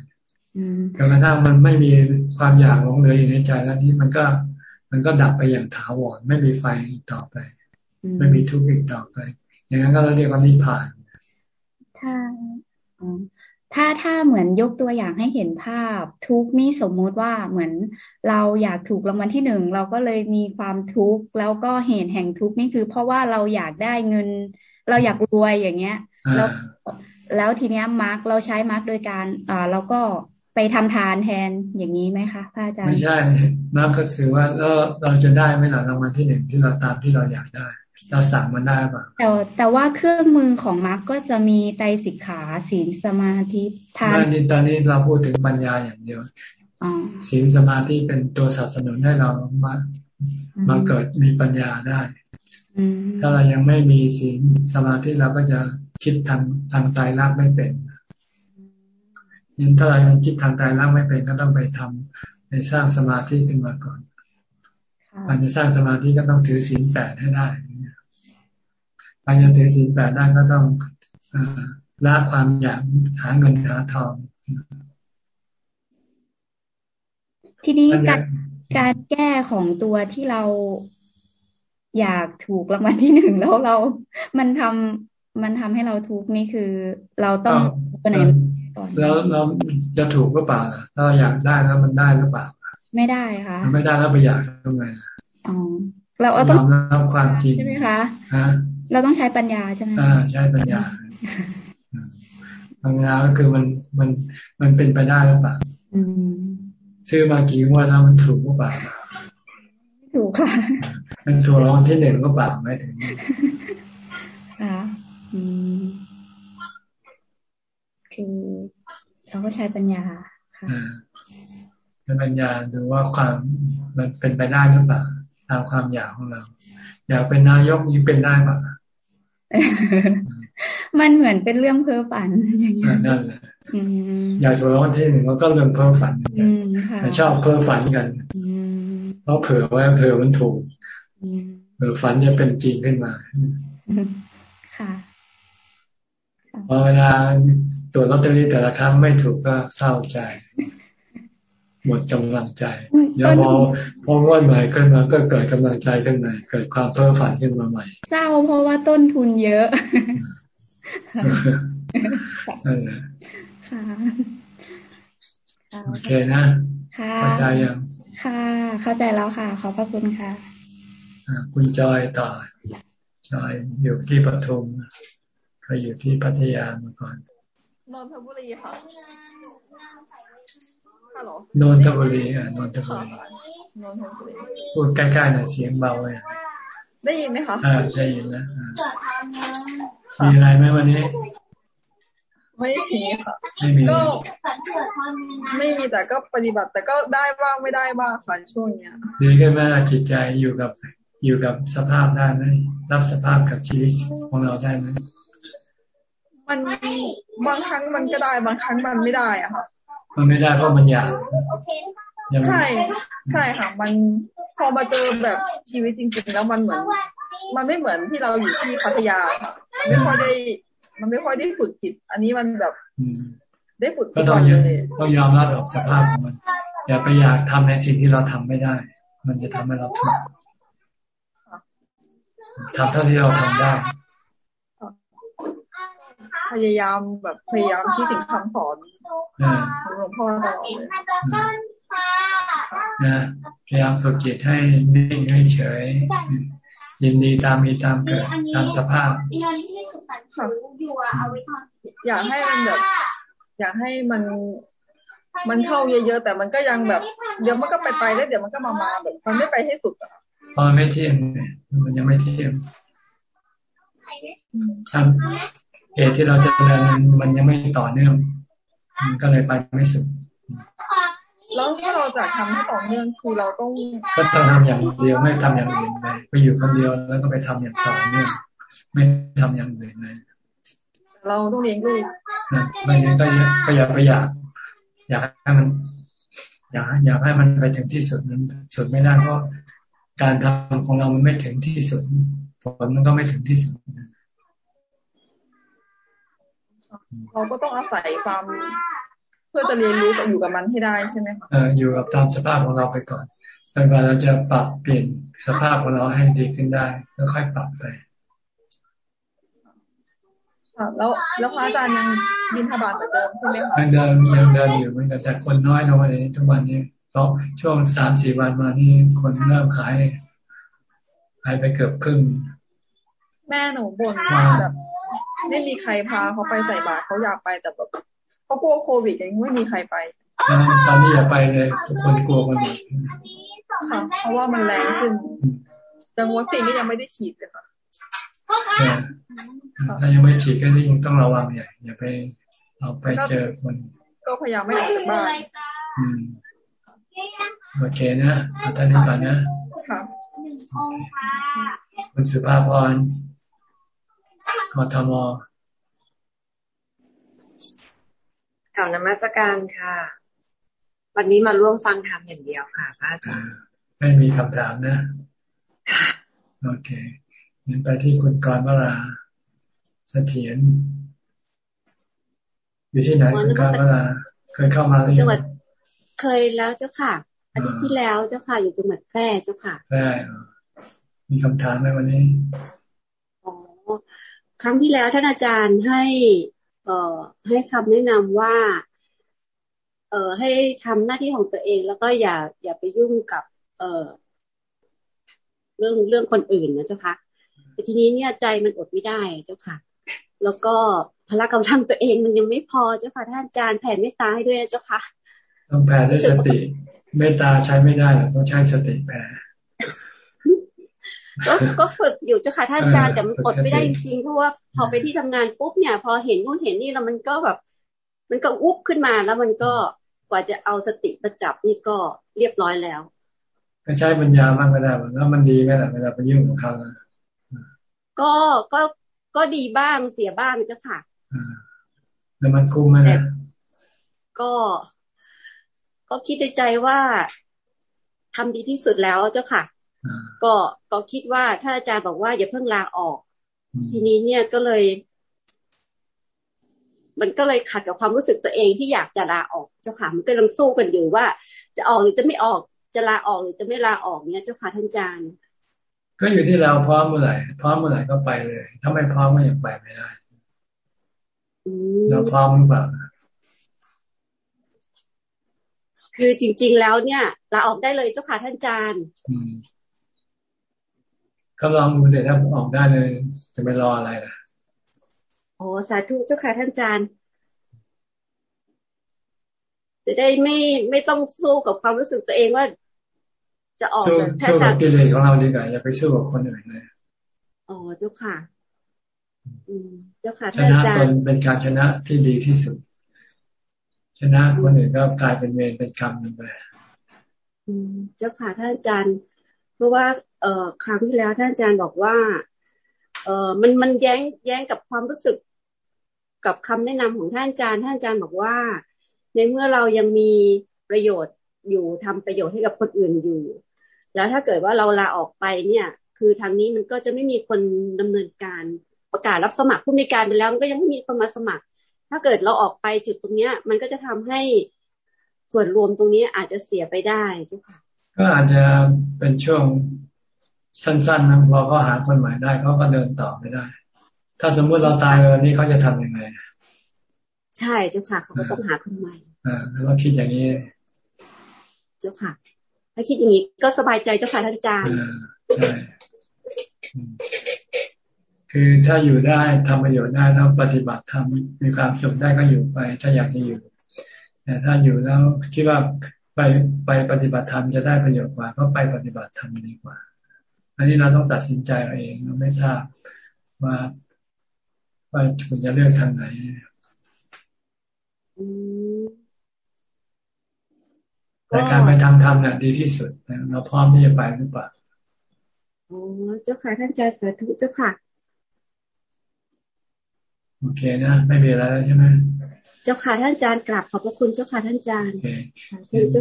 จนกระทั่งมันไม่มีความอยากหลงเหลืออยู่ในใจแล้วนี้มันก็มันก็ดับไปอย่างถาวรไม่มีไฟอีกต่อไป ไม่มีทุกข์อีกต่อไป อย่างนั้นก็เราเรียกว่านิพพานถ้าถ้าถ้าเหมือนยกตัวอย่างให้เห็นภาพ ทุกนี่สมมุติว่าเหมือนเราอยากถูกรางวัลที่หนึ่งเราก็เลยมีความทุกข์แล้วก็เหตุแห่งทุกข์นี่คือ เพราะว่าเราอยากได้เงิน เราอยากรวยอย่างเงี้ย แล้วแล้วทีเนี้ยมาร์กเราใช้มาร์กโดยการอ่าเราก็ไปทำทานแทนอย่างนี้ไหมคะพระอาจารย์ไม่ใช่มรรคก็คือว่าเราเราจะได้ไหมล่ะรางวัลที่หนึ่งที่เราตามที่เราอยากได้ เราสั่งมันได้ป่ะแต่แต่ว่าเครื่องมือของมรรคก็จะมีไตรสิกขาศีลสมาธิทานนี่ตอนนี้เราพูดถึงปัญญาอย่างเดียวศีลสมาธิเป็นตัวสนับสนุนให้เรามามาเกิดมีปัญญาได้ถ้าเรายังไม่มีศีลสมาธิเราก็จะคิดทางทางตายรักไม่เป็นยันถ้าเรายังคิดทางตายรักไม่เป็นก็ต้องไปทำในสร้างสมาธิขึ้นมาก่อนการจะสร้างสมาธิก็ต้องถือศีลแปดให้ได้ การจะถือศีลแปดได้ก็ต้องละความอยากหาเงินหาทองทีนี้การการแก้ของตัวที่เราอยากถูกรางวัลที่หนึ่งแล้วเรา มันทำมันทำให้เราทุกข์นี่คือ เราต้องตัวไหนก่อนแล้วเราจะถูกก็เปล่าถ้าอยากได้แล้วมันได้หรือเปล่า ไม่ได้ค่ะไม่ได้แล้วไปอยากทำไมอ๋อเราต้องรับความจริงใช่ไหมคะ เราต้องใช้ปัญญาใช่ไหมอ่าใช้ปัญญาปัญญาก็คือมันมันมันเป็นไปได้หรือเปล่าซื้อมากี่วันแล้วมันถูกหรือเปล่าถูกค่ะ มันถูกรางวัลที่หนึ่งก็เปล่าไม่ถึงค่ะอืมคือเราก็ใช้ปัญญาค่ะใช้ปัญญาดูว่าความมันเป็นไปได้หรือเปล่าตามความอยากของเรา อยากเป็นนายกนี้เป็นได้ปะ มันเหมือนเป็นเรื่องเพ้อฝันอย่างเงี้ยนั่นแหละอยากถูกรางวัลที่หนึ่งมันก็เรื่องเพ้อฝันแต่ชอบเพ้อฝันกันเพราะเผื่อว่าเผื่อมันถูกเผื่อฝันจะเป็นจริงขึ้นมาค่ะพอเวลาตรวจลอตเตอรี่แต่ละครั้งไม่ถูกก็เศร้าใจ หมดกำลังใจเดี๋ยวพอพองวดใหม่ขึ้นมาก็เกิดกำลังใจขึ้นใหม่เกิดความเพ้อฝันขึ้นมาใหม่เศร้าเพราะว่าต้นทุนเยอะนั่นแหละโอเคนะเข้าใจยังค่ะ เข้าใจแล้วค่ะ ขอบพระคุณค่ะคุณจอยต่อจอยอยู่ที่ปทุมเคยอยู่ที่พัทยามาก่อนนนทบุรีค่ะ นนทบุรีอะนนทบุรีพูดใกล้ๆหน่อยเสียงเบาเลยได้ยินไหมคะอ่าได้ยินแล้วมีอะไรไหมวันนี้ ไม่มีค่ะก็ไม่มีแต่ก็ปฏิบัติ แต่ก็ได้บ้างไม่ได้บ้างค่ะช่วงเนี้ยดีขึ้นไหมจิตใจอยู่กับอยู่กับสภาพได้ไหมรับสภาพกับชีวิตของเราได้ไหมมันบางครั้งมันก็ได้บางครั้งมันไม่ได้อะค่ะ มันไม่ได้เพราะมันอยากใช่ใช่ค่ะมันพอมาเจอแบบชีวิตจริง ๆ แล้วมันเหมือน มันไม่เหมือนที่เราอยู่ที่พัทยาไม่ค่อยได้มันไม่ค่อยได้ฝึกจิต อันนี้มันแบบได้ฝึกก็ต้องต้องยอมรับกับสภาพของมัน อย่าไปอยากทำในสิ่งที่เราทำไม่ได้ มันจะทำให้เราทุกข์ทำเท่าที่เราทำได้ พยายามแบบพยายามคิดถึงคำสอนหลวงพ่อตลอดเลยนะพยายามฝึกจิตให้นิ่งให้เฉย ยินดีตามมีตามเกิดตามสภาพอยากให้มันแบบอยากให้มันมันเข้าเยอะๆแต่มันก็ยังแบบ เดี๋ยวมันก็ไปไปแล้วเดี๋ยวมันก็มามาแบบมันไม่ไปให้สุดอะพอไม่เที่ยงมันยังไม่เที่ยงครับ เหตุที่เราจะเดินมันยังไม่ต่อเนื่องมันก็เลยไปไม่สุดแล้วถ้าเราจะทำให้ต่อเนื่องคือเราต้องก็ต้องทำอย่างเดียวไม่ทำอย่างอื่นไปไปอยู่คนเดียวแล้วก็ไปทำอย่างต่อเนื่องไม่ทำอย่างอื่นเลยเราต้องเลี้ยงลูกไม่เลี้ยงก็ก็อย่าไปอยาก อยากให้มัน อยากอยากให้มันไปถึงที่สุดมันสุดไม่ได้เพราะการทำของเรามันไม่ถึงที่สุดผลมันก็ไม่ถึงที่สุด เราก็ต้องอาศัยความเพื่อจะเรียนรู้กับอยู่กับมันให้ได้ใช่ไหมคะเอออยู่กับตามสภาพของเราไปก่อนจนกว่าเราจะปรับเปลี่ยนสภาพของเราให้ดีขึ้นได้ แล้วค่อยปรับไปแล้วแล้วพระอาจารย์ยังบินทบาทเหมือนเดิมใช่ไหมคะยังเดิมยังเดิมอยู่เหมือนกันแต่คนน้อยนะวันนี้ทุกวันนี้เพราะช่วงสามสี่วันมานี่คนเริ่มขายขายไปเกือบครึ่ง แม่หนูบ่นแบบ ไม่มีใครพาเขาไปใส่บาตรเขาอยากไปแต่แบบเขากลัวโควิดเองไม่มีใครไปตอนนี้อย่าไปเลยทุกคนกลัวกันหมดค่ะเพราะว่ามันแรงขึ้นแต่วัคซีนนี่ยังไม่ได้ฉีดเลยค่ะถ้ายังไม่ฉีดก็ยิ่งต้องระวังใหญ่อย่าไปเอาไปเจอคน ก็พยายามไม่ออกจากบ้านโอเคนะเอาท่านนี้ก่อนนะคุณสุภาพร กทมข่าวนมัสการค่ะ วันนี้มาร่วมฟังธรรมอย่างเดียวค่ะพระอาจารย์ไม่มีคำถามนะ โอเคเห็นไปที่คุณกรวราเสถียรอยู่ที่ไหนคุณกรวราเคยเข้ามาหรือยังเคยแล้วเจ้าค่ะอาทิตย์ที่แล้วเจ้าค่ะ อยู่จังหวัดแพร่เจ้าค่ะแพร่มีคำถามไหมวันนี้อ๋อ ครั้งที่แล้วท่านอาจารย์ให้ เอ่อ ให้คำแนะนำว่า เอ่อ ให้ทำหน้าที่ของตัวเอง แล้วก็อย่า อย่าไปยุ่งกับ เอ่อ เรื่องเรื่องคนอื่นนะเจ้าค่ะแต่ทีนี้เนี่ยใจมันอดไม่ได้เจ้าค่ะ แล้วก็พละกำลังตัวเองมันยังไม่พอเจ้าค่ะท่านอาจารย์แผ่เมตตาให้ด้วยนะเจ้าค่ะ ต้องแผ่ด้วยสติ เมตตาใช้ไม่ได้ต้องใช้สติแผ่ ก็ฝึกอยู่เจ้าค่ะท่านอาจารย์แต่มันอดไม่ได้จริงๆเพราะว่าพอไปที่ทำงานปุ๊บเนี่ย พอเห็นนู่นเห็นนี่แล้วมันก็แบบ มันก็วุบขึ้นมาแล้วมันก็กว่าจะเอาสติประจับนี่ก็เรียบร้อยแล้วก็ใช้ปัญญามากก็ได้แล้วมันดีไหมล่ะเวลาไปยุ่งกับเขาก็ก็ก็ดีบ้างเสียบ้างเจ้าค่ะแล้วมันคุ้มไหมก็ ก็คิดในใจว่าทำดีที่สุดแล้วเจ้าค่ะ ก็ก็คิดว่าถ้าอาจารย์บอกว่าอย่าเพิ่งลาออก ทีนี้เนี่ยก็เลย มันก็เลยขัดกับความรู้สึกตัวเองที่อยากจะลาออกเจ้าค่ะมันก็ลังสู้กันอยู่ว่า จะออกหรือจะไม่ออกจะลาออกหรือจะไม่ลาออกเนี่ยเจ้าค่ะท่านอาจารย์ก็อยู่ที่เราพร้อมเมื่อไหร่พร้อมเมื่อไหร่ก็ไปเลย ถ้าไม่พร้อมก็ยังไปไม่ได้เราพร้อมหรือเปล่าคือจริง ๆ แล้วเนี่ยลาออกได้เลยเจ้าค่ะท่านอาจารย์ ก็ลองดูเสร็จถ้าออกได้เลย จะไปรออะไรล่ะโอ้สาธุเจ้าค่ะท่านอาจารย์ จะได้ไม่ไม่ต้องสู้กับความรู้สึกตัวเองว่า จะออกแค่สู้กับกิเลสของเราดีกว่าอย่าไปสู้กับคนอื่นเลยอ๋อเจ้าค่ะ อืมเจ้าค่ะชนะตนเป็นการชนะที่ดีที่สุด ชนะคนอื่นก็กลายเป็นเวรเป็นกรรมไปอืมเจ้าค่ะท่านอาจารย์ เพราะว่า เอ่อครั้งที่แล้วท่านอาจารย์บอกว่า เอ่อมันมันแย้งแย้งกับความรู้สึกกับคำแนะนำของท่านอาจารย์ท่านอาจารย์บอกว่า ในเมื่อเรายังมีประโยชน์อยู่ทำประโยชน์ให้กับคนอื่นอยู่ แล้วถ้าเกิดว่าเราลาออกไปเนี่ย คือทางนี้มันก็จะไม่มีคนดำเนินการประกาศรับสมัครผู้มีการไปแล้วมันก็ยังไม่มีคนมาสมัคร ถ้าเกิดเราออกไปจุดตรงเนี้ย มันก็จะทำให้ส่วนรวมตรงนี้อาจจะเสียไปได้เจ้าค่ะ ก็อาจจะเป็นช่วงสั้นๆนะพอเขาหาคนใหม่ได้เขาก็เดินต่อไม่ได้ ถ้าสมมุติเราตายเลยนี่เขาจะทํำยังไง ใช่เจ้าค่ะเขาก็ต้องหาคนใหม่อ่าแล้วคิดอย่างนี้ เจ้าค่ะ ถ้าคิดอย่างนี้ก็สบายใจเจ้าค่ะท่านอาจารย์ใช่คือถ้าอยู่ได้ทำประโยชน์ได้แล้วปฏิบัติทำมีความสุขได้ก็อยู่ไป ถ้าอยากจะอยู่แต่ถ้าอยู่แล้วคิดว่า ไปไปปฏิบัติธรรมจะได้ประโยชน์กว่า ก็ไปปฏิบัติธรรมดีกว่า อันนี้เราต้องตัดสินใจเองเราไม่ทราบว่าว่าคุณจะเลือกทางไหนแต่การไปทางธรรมเนี่ยดีที่สุดเราพร้อมที่จะไปหรือเปล่าโอ้เจ้าค่ะท่านอาจารย์สาธุเจ้าค่ะ โอเคนะ ไม่มีอะไรแล้วใช่ไหมเจ้าค่ะท่านอาจารย์กราบขอบพระคุณเจ้าค่ะท่านอาจารย์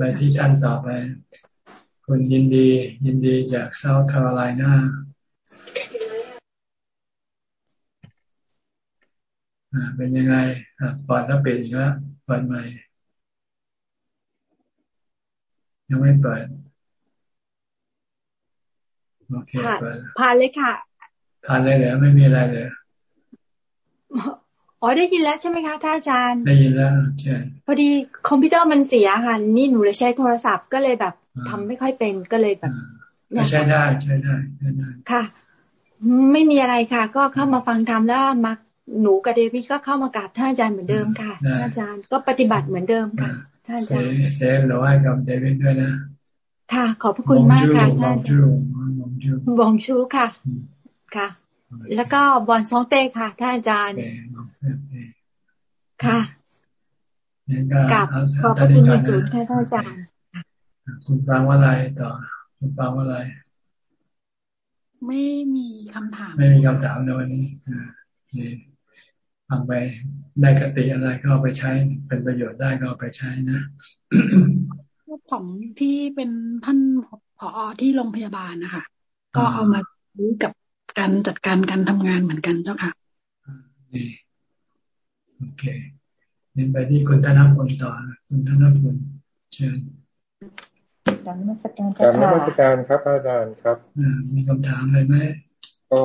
ไปที่ท่านต่อไปคุณยินดี ยินดีจากเซาท์แคโรไลนาเป็นยังไงปอดแล้วเปิดอีกแล้วเปิดใหม่ยังไม่เปิดโอเคเปิดผ่านเลยค่ะผ่านเลยเหรอไม่มีอะไรเลย อ๋อได้ยินแล้วใช่ไหมคะท่านอาจารย์ ได้ยินแล้วใช่พอดีคอมพิวเตอร์มันเสียค่ะนี่หนูเลยใช้โทรศัพท์ก็เลยแบบทำไม่ค่อยเป็นก็เลยแบบใช้ได้ใช้ได้ใช้ได้ค่ะ ไม่มีอะไรค่ะ ก็เข้ามาฟังธรรมแล้วมาหนูกับเดวิดก็เข้ามากราบท่านอาจารย์เหมือนเดิมค่ะท่านอาจารย์ก็ปฏิบัติเหมือนเดิมค่ะท่านอาจารย์เซฟเราให้กับเดวิดด้วยนะค่ะ ขอบพระคุณมากค่ะท่านบองชูค่ะ ค่ะ แล้วก็บอลซองเต้ค่ะท่านอาจารย์ ค่ะกับขอบพระคุณในสูงท่านอาจารย์คุณฟังว่าอะไรต่อ คุณฟังว่าอะไร ไม่มีคำถาม ไม่มีคำถามในวันนี้นี่ฟังไปได้กติอะไรก็เอาไปใช้เป็นประโยชน์ได้ก็เอาไปใช้นะของที่เป็นท่านผอที่โรงพยาบาลนะคะก็เอามากับการจัดการการทำงานเหมือนกันเจ้าค่ะดี โอเคเน้นไปที่คุณธนพลต่อ คุณธนพลเชิญการนมัสการการนมัสการครับอาจารย์ครับมีคำถามอะไรไหมก็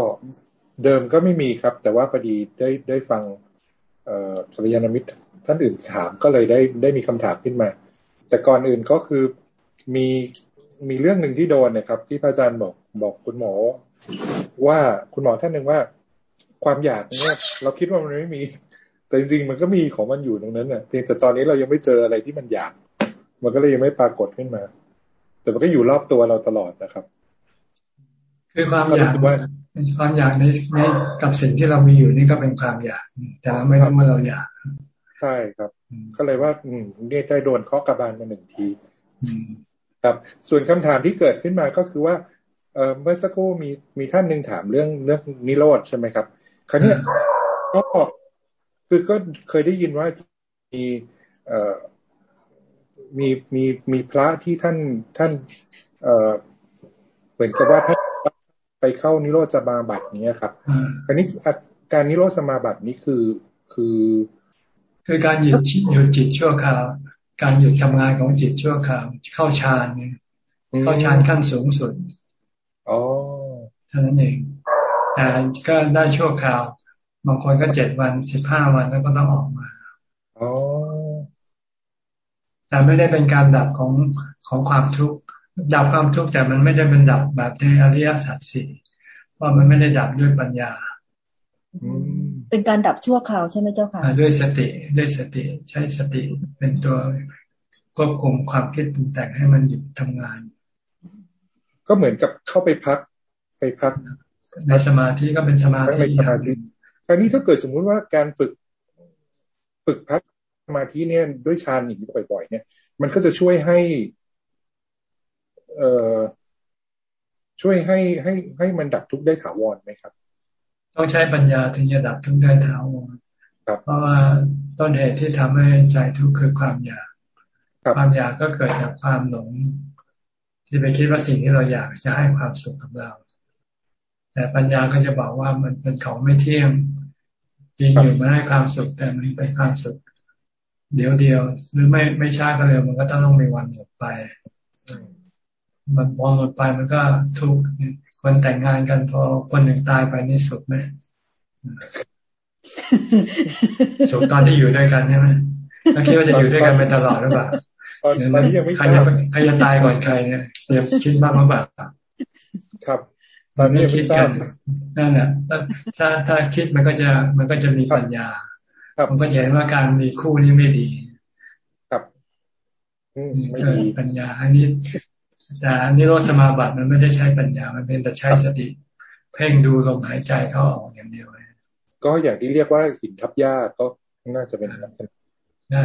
เดิมก็ไม่มีครับ แต่ว่าพอดีได้ได้ฟังเอ่อกัลยาณมิตรท่านอื่นถามก็เลยได้ได้มีคำถามขึ้นมา แต่ก่อนอื่นก็คือมีมีเรื่องหนึ่งที่โดนนะครับ ที่พระอาจารย์บอกบอกคุณหมอ ว่าคุณหมอท่านหนึ่งว่า ความอยากเนี่ยเราคิดว่ามันไม่มี แต่จริงๆมันก็มีของมันอยู่ตรงนั้นน่ะเพียงแต่ตอนนี้เรายังไม่เจออะไรที่มันอยาก มันก็เลยยังไม่ปรากฏขึ้นมา แต่มันก็อยู่รอบตัวเราตลอดนะครับ คือความอยากว่าความอยากในในกับสิ่งที่เรามีอยู่นี่ก็เป็นความอยากแต่เราไม่รู้ว่าเราอยากใช่ครับ ก็เลยว่าอืมนี่ได้โดนเคาะกระบาลมาหนึ่งทีครับ ส่วนคำถามที่เกิดขึ้นมาก็คือว่าเออเมื่อสักครู่มีมีท่านหนึ่งถามเรื่องเรื่องนิโรธใช่ไหมครับคราวนี้ก็ คือก็เคยได้ยินว่ามีเอ่อมีมีมีพระที่ท่านท่านเอ่อเหมือนกับว่าท่านไปเข้านิโรธสมาบัติเนี้ยครับอันนี้การนิโรธสมาบัตินี้คือคือ คือการหยุดหยุดจิตชั่วคราว การหยุดทำงานของจิตชั่วคราวเข้าฌานเนี่ยเข้าฌานขั้นสูงสุดอ๋อเท่านั้นเองแต่ก็ได้ชั่วคราว บางคนก็เจ็ดวันสิบห้าวันแล้วก็ต้องออกมาอ๋อแต่ไม่ได้เป็นการดับของของความทุกข์ดับความทุกข์แต่มันไม่ได้เป็นดับแบบในอริยสัจสี่ว่ามันไม่ได้ดับด้วยปัญญาเป็นการดับชั่วคราวใช่ไหมเจ้าค่ะด้วยสติด้วยสติ ใช้สติเป็นตัวควบคุมความคิดปรุงแต่งให้มันหยุดทำงาน ก็เหมือนกับเข้าไปพักไปพัก ในสมาธิก็เป็นสมาธิสมาธิ คราวนี้ถ้าเกิดสมมุติว่าการฝึกฝึกพักสมาธิเนี่ยด้วยฌานอย่างนี้บ่อย ๆ เนี่ย มันก็จะช่วยให้ เอ่อช่วยให้ให้ให้มันดับทุกข์ได้ถาวรไหมครับ ต้องใช้ปัญญาถึงจะดับทุกข์ได้ถาวรเพราะว่าต้นเหตุที่ทำให้ใจทุกข์คือความอยากความอยากก็เกิดจากความหลง ที่ไปคิดว่าสิ่งที่เราอยากจะให้ความสุขกับเรา แต่ปัญญาก็จะบอกว่ามันเป็นของไม่เที่ยง จริงอยู่มาให้ความสุขแต่มันเป็นความสุข เดียวเดียว หรือไม่ไม่ช้าก็เร็วมันก็ต้องมีวันหมดไป มันพอหมดไปมันก็ทุกคนแต่งงานกันพอคนหนึ่งตายไปนี่สุขไหมสุขตอนที่อยู่ด้วยกันใช่ไหมแล้วคิดว่าจะอยู่ด้วยกันไปตลอดหรือเปล่าตอนนี้ยังไม่ใครจะใครจะตายก่อนใครเนี่ยเดี๋ยวคิดบ้างหรือเปล่าครับ ตอนนี้คิดกันนั่นแหละถ้าถ้าคิดมันก็จะมันก็จะมีปัญญามันก็เห็นว่าการมีคู่นี้ไม่ดีครับไม่ดีปัญญาอันนี้แต่นิโรธสมาบัติมันไม่ได้ใช้ปัญญา มันเป็นแต่ใช้สติ เพ่งดูลมหายใจเข้าออกอย่างเดียวก็อย่างที่เรียกว่าหินทับหญ้าก็น่าจะเป็นใช่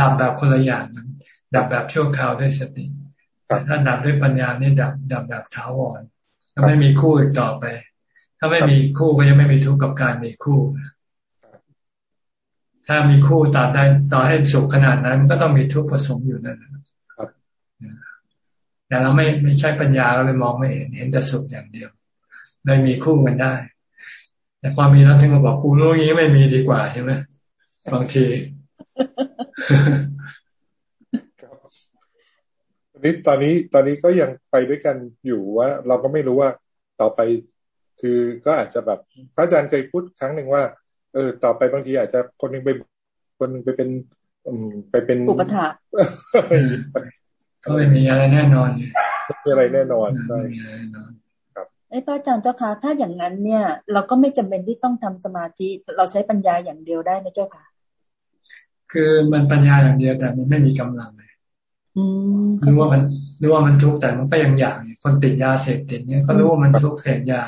ดับแบบคนละอย่างดับแบบชั่วคราวด้วยสติ ถ้าดับด้วยปัญญานี่ดับดับแบบถาวรถ้าไม่มีคู่อีกต่อไป ถ้าไม่มีคู่ก็ยังไม่มีทุกข์กับการมีคู่ ถ้ามีคู่ต่อได้ต่อให้สุขขนาดนั้นมันก็ต้องมีทุกข์ผสมอยู่นั่นแต่เราไม่ไม่ใช่ปัญญาเราเลยมองไม่เห็นเห็นแต่สุขอย่างเดียวเลยมีคู่กันได้ แต่ความมีแล้วถึงมาบอกกูรู้งี้ไม่มีดีกว่าใช่ไหมบางทีตอ นนี้ตอนนี้ตอนนี้ก็ยังไปด้วยกันอยู่ว่า เราก็ไม่รู้ว่าต่อไปคือก็อาจจะแบบพระอาจารย์เคยพูดครั้งหนึ่งว่า เออ ต่อไปบางทีอาจจะคนหนึ่งไปคนนึงไปเป็นไปเป็นอุปถาก็ไม่มีอะไรแน่นอนไม่มีอะไรแน่นอนใช่ครับไอ้พระอาจารย์เจ้าค่ะถ้าอย่างนั้นเนี่ย เราก็ไม่จำเป็นที่ต้องทำสมาธิ เราใช้ปัญญาอย่างเดียวได้ไหมเจ้าค่ะคือมันปัญญาอย่างเดียวแต่มันไม่มีกำลังเลย รู้ว่ามันรู้ว่ามันทุกข์แต่มันก็ยังอยากคนติดยาเสพติดเนี่ยก็รู้ว่ามันทุกข์เสพยา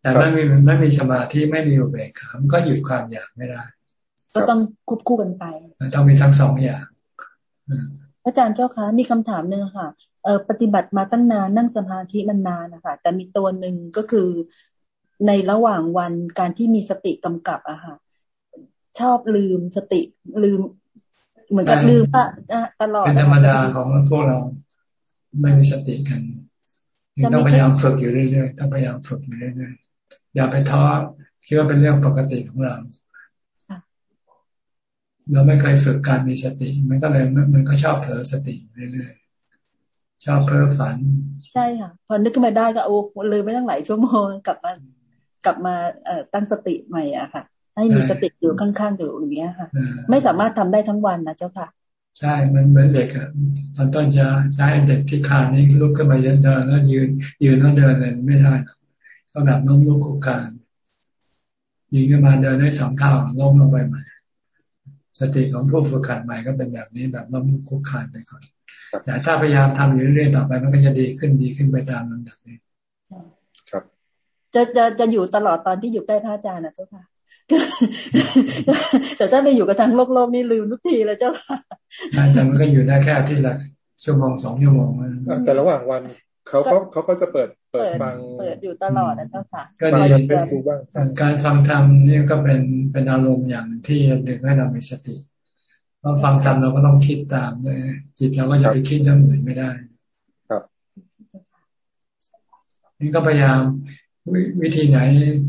แต่ไม่มีไม่มีสมาธิไม่มีอุเบกขามันก็หยุดความอยากไม่ได้ ก็ต้องควบคู่กันไปต้องมีทั้งสองอย่างอาจารย์เจ้าคะมีคำถามหนึ่งค่ะเออปฏิบัติมาตั้งนานนั่งสมาธิมันนานนะคะแต่มีตัวหนึ่งก็คือในระหว่างวันการที่มีสติกำกับอะค่ะชอบลืมสติลืม เหมือนกับลืมอะตลอดเป็นธรรมดาของพวกเราไม่มีสติกันต้องพยายามฝึกอยู่เรื่อยๆต้องพยายามฝึกอยู่เรื่อยๆอย่าไปท้อคิดว่าเป็นเรื่องปกติของเราเราไม่เคยฝึกการมีสติ มันก็เลยมันก็ชอบเผลอสติเรื่อยๆชอบเพ้อฝัน ใช่ค่ะ พอนึกขึ้นมาได้ก็โอ้เลยไม่ต้องหลายชั่วโมงกลับมากลับมาเอ่อตั้งสติใหม่อะค่ะ ให้มีสติอยู่ข้างๆอยู่อย่างเงี้ยค่ะ ไม่สามารถทำได้ทั้งวันนะเจ้าค่ะ ใช่ มันเหมือนเด็กอะตอนต้นจะใช้เด็กที่คานนี้ลุกขึ้นมาเดินเดินแล้วยืน ยืนแล้วเดินเลยไม่ได้ก็แบบน้มลุกคุกคานยืนขึ้นมาเดินได้สองก้าวล้มลงไปใหม่ สติของผู้ฝึกขัดใหม่ก็เป็นแบบนี้แบบล้มคุกคานไปก่อนแต่ถ้าพยายามทำอยู่เรื่อยๆต่อไปมันก็จะดีขึ้นดีขึ้นไปตามลำดับนี้ ครับ จะจะจะอยู่ตลอดตอนที่อยู่ใกล้พระอาจารย์นะเจ้าค่ะ แต่ถ้าไปอยู่กับทางโลกโลกนี่ลืมทุกทีแล้วเจ้าค่ะแต่มันก็อยู่ได้แค่ที่ละชั่วโมงสองชั่วโมงแต่ระหว่างวันเขาเขาเขาก็จะเปิดเปิดฟังเปิดอยู่ตลอดนะเจ้าค่ะ ก็ดีการฟังธรรมนี่ก็เป็นเป็นอารมณ์อย่างที่ดึงให้เรามีสติพอฟังธรรมเราก็ต้องคิดตามเลยจิตเราก็จะไปคิดเรื่องอื่นไม่ได้ ครับนี่ก็พยายาม วิธีไหน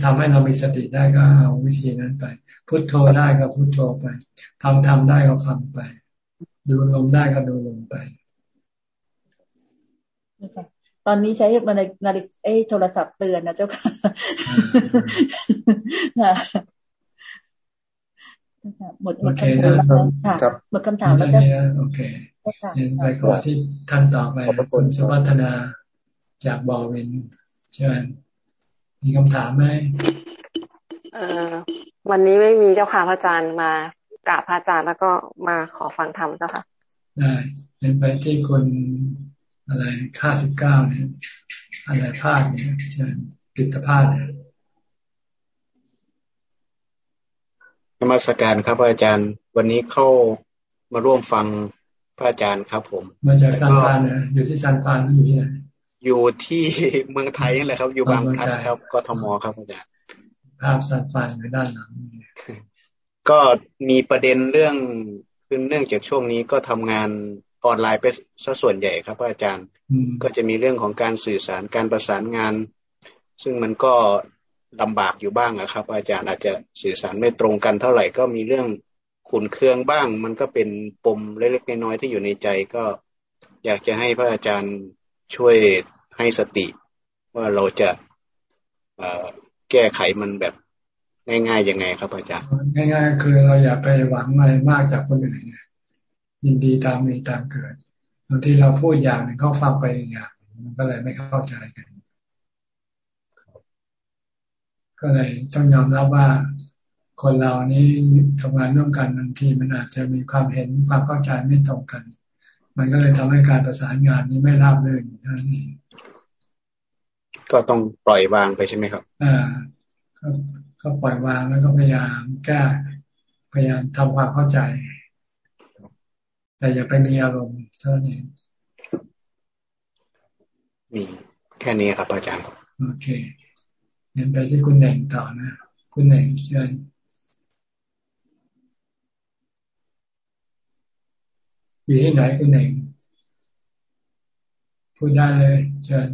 ทำให้เรามีสติได้ก็เอาวิธีนั้นไป พุโทโธได้ก็พุโทโธไปทำทำได้ก็ทำไป ดูลมได้ก็ดูลมไปตอนนี้ใช้มาในนาฬิกาโทรศัพท์เตือนนะเจ้าค่ะหมดหมดคำถามแล้วค่ะหมดคำถามแล้วจ้ะโอเคไปก่อนที่ท่านต่อไปคุณสุวัฒนาจากบอวินเชิญ มีคำถามไหมเออวันนี้ไม่มีเจ้าค่ะพระอาจารย์มากราบพระอาจารย์แล้วก็มาขอฟังธรรมเจ้าค่ะ ได้เป็นไปที่คนอะไรค่าสิบเก้าเนี่ยอะไรพลาดเนี่ยเชิญกิตพาดเนี่ยนมัสการครับอาจารย์ วันนี้เข้ามาร่วมฟังพระอาจารย์ครับผม มาจากซันฟานเนี่ยอยู่ที่ซันฟานอยู่ที่ไหน อยู่ที่เมืองไทยนี่แหละครับ อยู่บางพลัดครับกทมครับอาจารย์ภาพซันฟานอยู่ด้านหลังก็มีประเด็นเรื่องคือเนื่องจากช่วงนี้ก็ทำงานออนไลน์ไปซะส่วนใหญ่ครับอาจารย์ ก็จะมีเรื่องของการสื่อสารการประสานงาน ซึ่งมันก็ลำบากอยู่บ้างนะครับ อาจารย์อาจจะสื่อสารไม่ตรงกันเท่าไหร่ก็มีเรื่องขุนเคืองบ้าง มันก็เป็นปมเล็กๆน้อยๆที่อยู่ในใจก็อยากจะให้พระอาจารย์ช่วย ให้สติว่าเราจะแก้ไขมันแบบง่ายๆยังไงครับอาจารย์ง่ายๆ คือเราอย่าไปหวังอะไรมากจากคนอื่นยินดีตามมีตามเกิดบางทีเราพูดอย่างหนึ่งเขาฟังไปอย่างมันก็เลยไม่เข้าใจกัน ก็เลยต้องยอมรับว่าคนเรานี้ทำงานร่วมกันบางทีมันอาจจะมีความเห็นความเข้าใจไม่ตรงกัน มันก็เลยทำให้การประสานงานนี้ไม่ราบรื่นเท่านี้ ก็ต้องปล่อยวางไปใช่ไหมครับอ่าก็ปล่อยวางแล้วก็พยายามแก้พยายามทำความเข้าใจ แต่อย่าไปมีอารมณ์เท่านี้มีแค่นี้ครับอาจารย์โอเคเน้นไปที่คุณแหน่งต่อนะ คุณแหน่งเชิญอยู่ที่ไหนคุณแหน่งพูดได้เลยเชิญ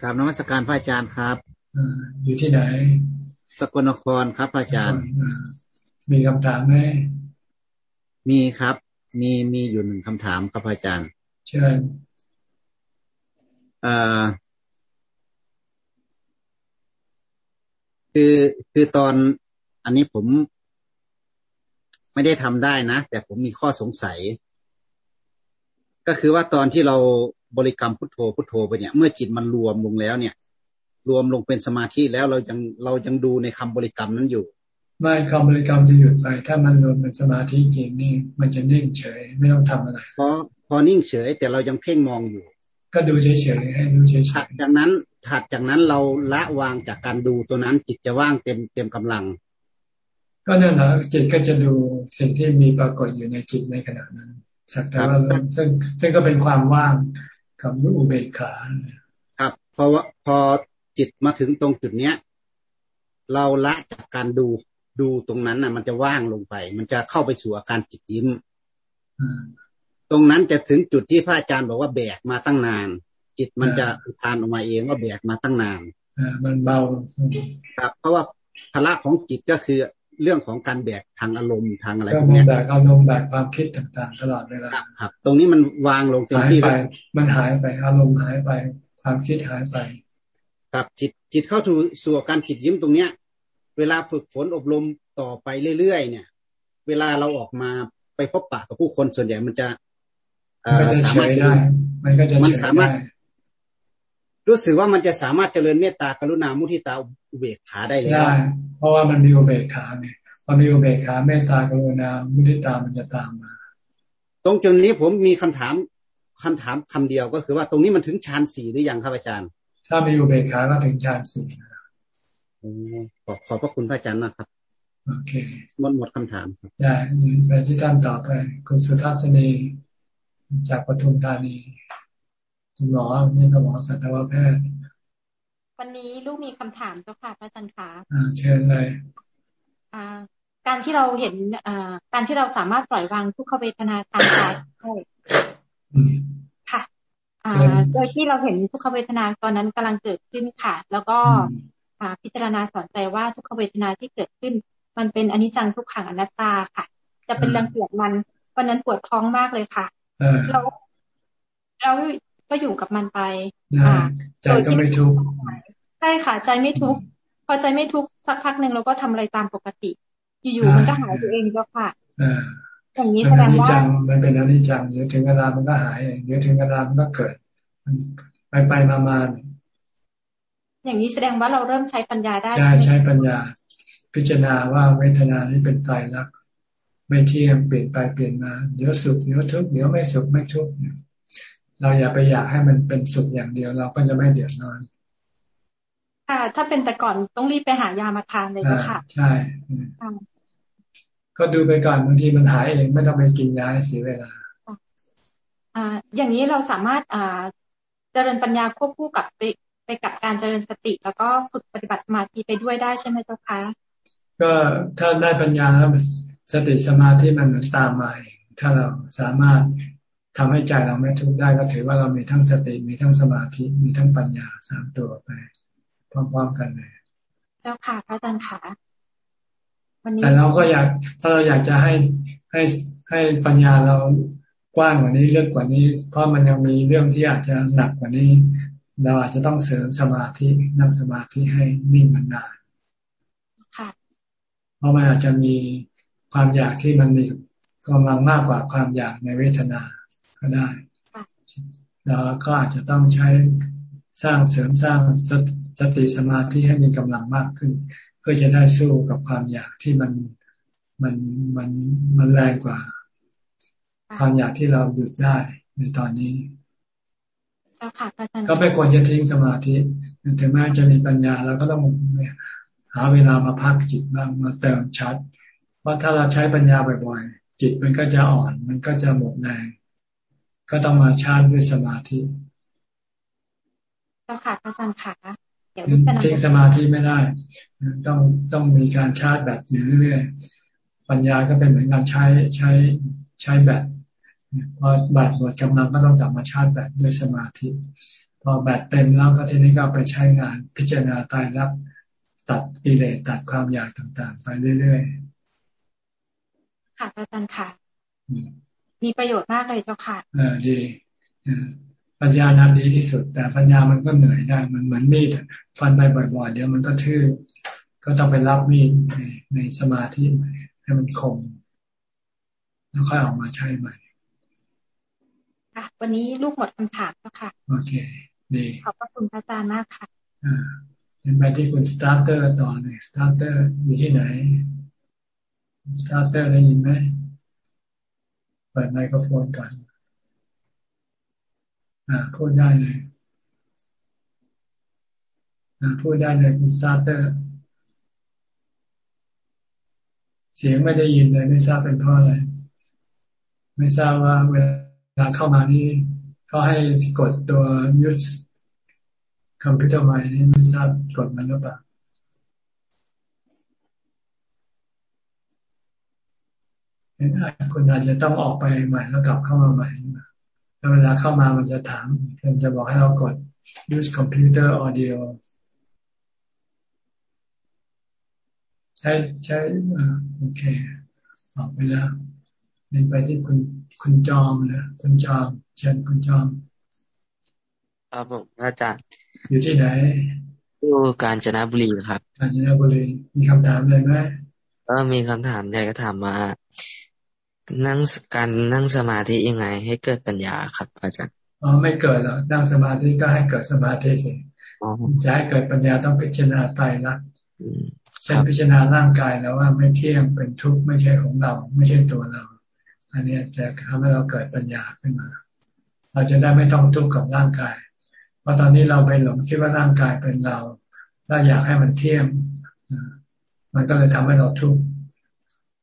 กราบนมัสการพระอาจารย์ครับอยู่ที่ไหน สกลนครครับอาจารย์ มีคำถามไหมมีครับ มีมีอยู่หนึ่งคำถามครับอาจารย์เชิญเอ่อคือคือตอนอันนี้ผมไม่ได้ทำได้นะ แต่ผมมีข้อสงสัย ก็คือว่าตอนที่เรา บริกรรมพุทโธพุทโธไปเนี่ย เมื่อจิตมันรวมลงแล้วเนี่ย รวมลงเป็นสมาธิแล้วเรายังเรายังดูในคำบริกรรมนั้นอยู่ ไม่คำบริกรรมจะหยุดไปถ้ามันรวมเป็นสมาธิจริงนี่มันจะนิ่งเฉยไม่ต้องทำอะไรพอพอนิ่งเฉย แต่เรายังเพ่งมองอยู่ ก็ดูเฉยๆให้ดูเฉยๆถัดจากนั้นถัดจากนั้นเราละวางจากการดูตัวนั้นจิตจะว่างเต็มเต็มกำลัง ก็นั่นแหละจิตก็จะดูสิ่งที่มีปรากฏอยู่ในจิตในขณะนั้นสักแต่ว่าซึ่งซึ่งก็เป็นความว่าง กับอุเบกขาครับเพราะว่าพอจิตมาถึงตรงจุดเนี้ย เราละจากการดูดูตรงนั้นน่ะ มันจะว่างลงไป มันจะเข้าไปสู่อาการจิตยิ้มตรงนั้นจะถึงจุดที่พระอาจารย์บอกว่าแบกมาตั้งนาน จิตมันจะทานออกมาเองว่าแบกมาตั้งนานอ่ามันเบาครับเพราะว่าภาระของจิตก็คือ เรื่องของการแบกทางอารมณ์ทางอะไรพวกนี้แบกอารมณ์แบกความคิดต่างๆ ตลอดเวลาครับ ตรงนี้มันวางลงเต็มที่ไป มันหายไปอารมณ์หายไป ความคิดหายไป ครับจิตจิตเข้าสู่การจิตยิ้มตรงเนี้ย เวลาฝึกฝนอบรมต่อไปเรื่อยๆเนี่ย เวลาเราออกมาไปพบปะกับผู้คนส่วนใหญ่มันจะสามารถได้ มันก็จะมันสามารถ รู้สึกว่ามันจะสามารถเจริญเมตตากรุณามุทิตาอุเบกขาได้แล้วได้เพราะว่ามันมีอุเบกขาเนี่ยพอมีอุเบกขาเมตตากรุณามุทิตามันจะตามมา ตรงจุดนี้ผมมีคำถามคำถามคำเดียวก็คือว่าตรงนี้มันถึงฌานสี่หรือยังครับอาจารย์ ถ้ามีอุเบกขาก็ถึงฌานสี่ขอขอบพระคุณพระอาจารย์มากครับโอเคหมดหมดคำถามครับได้ไปที่ท่านต่อไปคุณสุทัศนีจากปทุมธานี คุณหมอนี่ก็หมอสัตวแพทย์ วันนี้ลูกมีคำถามเจ้าค่ะพระอาจารย์คะอ่าเชิญเลยอ่าการที่เราเห็นอ่าการที่เราสามารถปล่อยวางทุกขเวทนาทางกายได้ค่ะอ่าโดยที่เราเห็นทุกขเวทนาตอนนั้นกำลังเกิดขึ้นค่ะ แล้วก็อ่าพิจารณาสอนใจว่าทุกขเวทนาที่เกิดขึ้น มันเป็นอนิจจังทุกขังอนัตตาค่ะ จะเป็นรังเกียจมันวันนั้นปวดท้องมากเลยค่ะเราเรา ก็อยู่กับมันไปใจก็ไม่ทุกข์ใช่ค่ะ ใจไม่ทุกข์พอใจไม่ทุกข์สักพักหนึ่งเราก็ทำอะไรตามปกติ อยู่ๆมันก็หายตัวเองก็ค่ะอย่างนี้แสดงว่ามันเป็นอนิจจังเดี๋ยวถึงเวลามันก็หายเดี๋ยวถึงเวลามันก็เกิดไปไปมามาอย่างนี้แสดงว่าเราเริ่มใช้ปัญญาได้ใช่ใช้ปัญญา พิจารณาว่าเวทนานี้เป็นตายรักไม่เที่ยงเปลี่ยนไปเปลี่ยนมาเดี๋ยวสุขเดี๋ยวทุกข์เดี๋ยวไม่สุขไม่ทุกข์เราอย่าไปอยากให้มันเป็นสุขอย่างเดียว เราก็จะไม่เดือดร้อนค่ะ ถ้าเป็นแต่ก่อนต้องรีบไปหายามาทานเลยนะค่ะ ใช่ ก็ดูไปก่อนบางทีมันหายเองไม่ต้องไปกินยาเสียเวลาอ่า อย่างนี้เราสามารถอ่าเจริญปัญญาควบคู่กับไปไปกับการเจริญสติ แล้วก็ฝึกปฏิบัติสมาธิไปด้วยได้ใช่ไหมเจ้าคะก็ถ้าได้ปัญญาแล้วสติสมาธิมันเหมือนตามมาเองถ้าเราสามารถ ทำให้ใจเราไม่ทุกข์ได้ก็ถือว่าเรามีทั้งสติมีทั้งสมาธิมีทั้งปัญญาสามตัวไปพร้อมๆกันเลยเจ้าค่ะพระอาจารย์ค่ะแต่เราก็อยากถ้าเราอยากจะให้ให้ให้ปัญญาเรากว้างกว่านี้เลือกกว่านี้ เพราะมันยังมีเรื่องที่อาจจะหนักกว่านี้ เราอาจจะต้องเสริมสมาธินั่งสมาธิให้นิ่งนานๆเพราะมันอาจจะมีความอยากที่มันมีกำลังมากกว่าความอยากในเวทนา ก็ได้แล้วก็อาจจะต้องใช้สร้างเสริมสร้างสติสมาธิให้มีกำลังมากขึ้น เพื่อจะได้สู้กับความอยากที่มันมันมันมันแรงกว่า ความอยากที่เราหยุดได้ในตอนนี้ก็ไม่ควรจะทิ้งสมาธิถึงแม้จะมีปัญญาเราก็ต้องหาเวลามาพักจิตบ้างมาเติมชัดราะถ้าเราใช้ปัญญาบ่อยๆจิตมันก็จะอ่อน มันก็จะหมดแรง ก็ต้องมาชาร์จด้วยสมาธิเจ้าค่ะอาจารย์ค่ะเดี๋ยวทิ้งสมาธิไม่ได้ ต้องต้องมีการชาร์จแบตอยู่เรื่อยๆ ปัญญาก็เป็นเหมือนการใช้ใช้ใช้แบตพอแบตหมดกำลังก็ต้องกลับมาชาร์จแบตด้วยสมาธิ พอแบตเต็มแล้วก็ทีนี้ก็ไปใช้งานพิจารณาตายรับตัดกิเลสตัดความอยากต่างๆ ไปเรื่อยๆ ค่ะอาจารย์ค่ะ มีประโยชน์มากเลยเจ้าค่ะอ่าดีปัญญานั้นดีที่สุด แต่ปัญญามันก็เหนื่อยได้มันเหมือนมีดฟันไปบ่อยๆเดี๋ยวมันก็ทื่อก็ต้องไปรับมีดในในสมาธิใหม่ให้มันคมแล้วค่อยออกมาใช้ใหม่ค่ะวันนี้ลูกหมดคำถามแล้วค่ะ โอเค ดี ขอบพระคุณอาจารย์มากค่ะอ่าเป็นไปที่คุณสตาร์เตอร์ต่อเลยสตาร์เตอร์อยู่ที่ไหนสตาร์เตอร์ได้ยินไหมเปิดไมโครโฟนก่อน อ่าพูดได้เลย อ่าพูดได้เลยคุณสตาร์เตอร์ เสียงไม่ได้ยินเลยไม่ทราบเป็นเพราะอะไร ไม่ทราบว่าเวลาเข้ามานี่เขาให้กดตัวยุทธคอมพิวเตอร์ใหม่นี่ไม่ทราบกดมันหรือเปล่า คุณอาจจะต้องออกไปใหม่แล้วกลับเข้ามาใหม่แล้วเวลาเข้ามามันจะถามมันจะบอกให้เรากด use computer audio ใช่ใช่โอเค ออกไปแล้วเป็นไปที่คุณคุณจอมนะคุณจอมเชิญคุณจอมครับผมอาจารย์ อยู่ที่ไหนอยู่กาญจนบุรีครับกาญจนบุรีมีคำถามอะไรไหมก็มีคำถามใหญ่ก็ถามมา นั่งการนั่งสมาธิยังไง ให้เกิดปัญญาครับอาจารย์อ๋อไม่เกิดหรอกนั่งสมาธิก็ให้เกิดสมาธิสิจะให้เกิดปัญญาต้องพิจารณาไตรลักษณ์เช่นพิจารณาร่างกายแล้วว่าไม่เที่ยงเป็นทุกข์ไม่ใช่ของเรา ไม่ใช่ตัวเรา อันนี้จะทำให้เราเกิดปัญญาขึ้นมา เราจะได้ไม่ต้องทุกข์กับร่างกาย เพราะตอนนี้เราไปหลงคิดว่าร่างกายเป็นเราเราอยากให้มันเที่ยงมันก็เลยทำให้เราทุกข์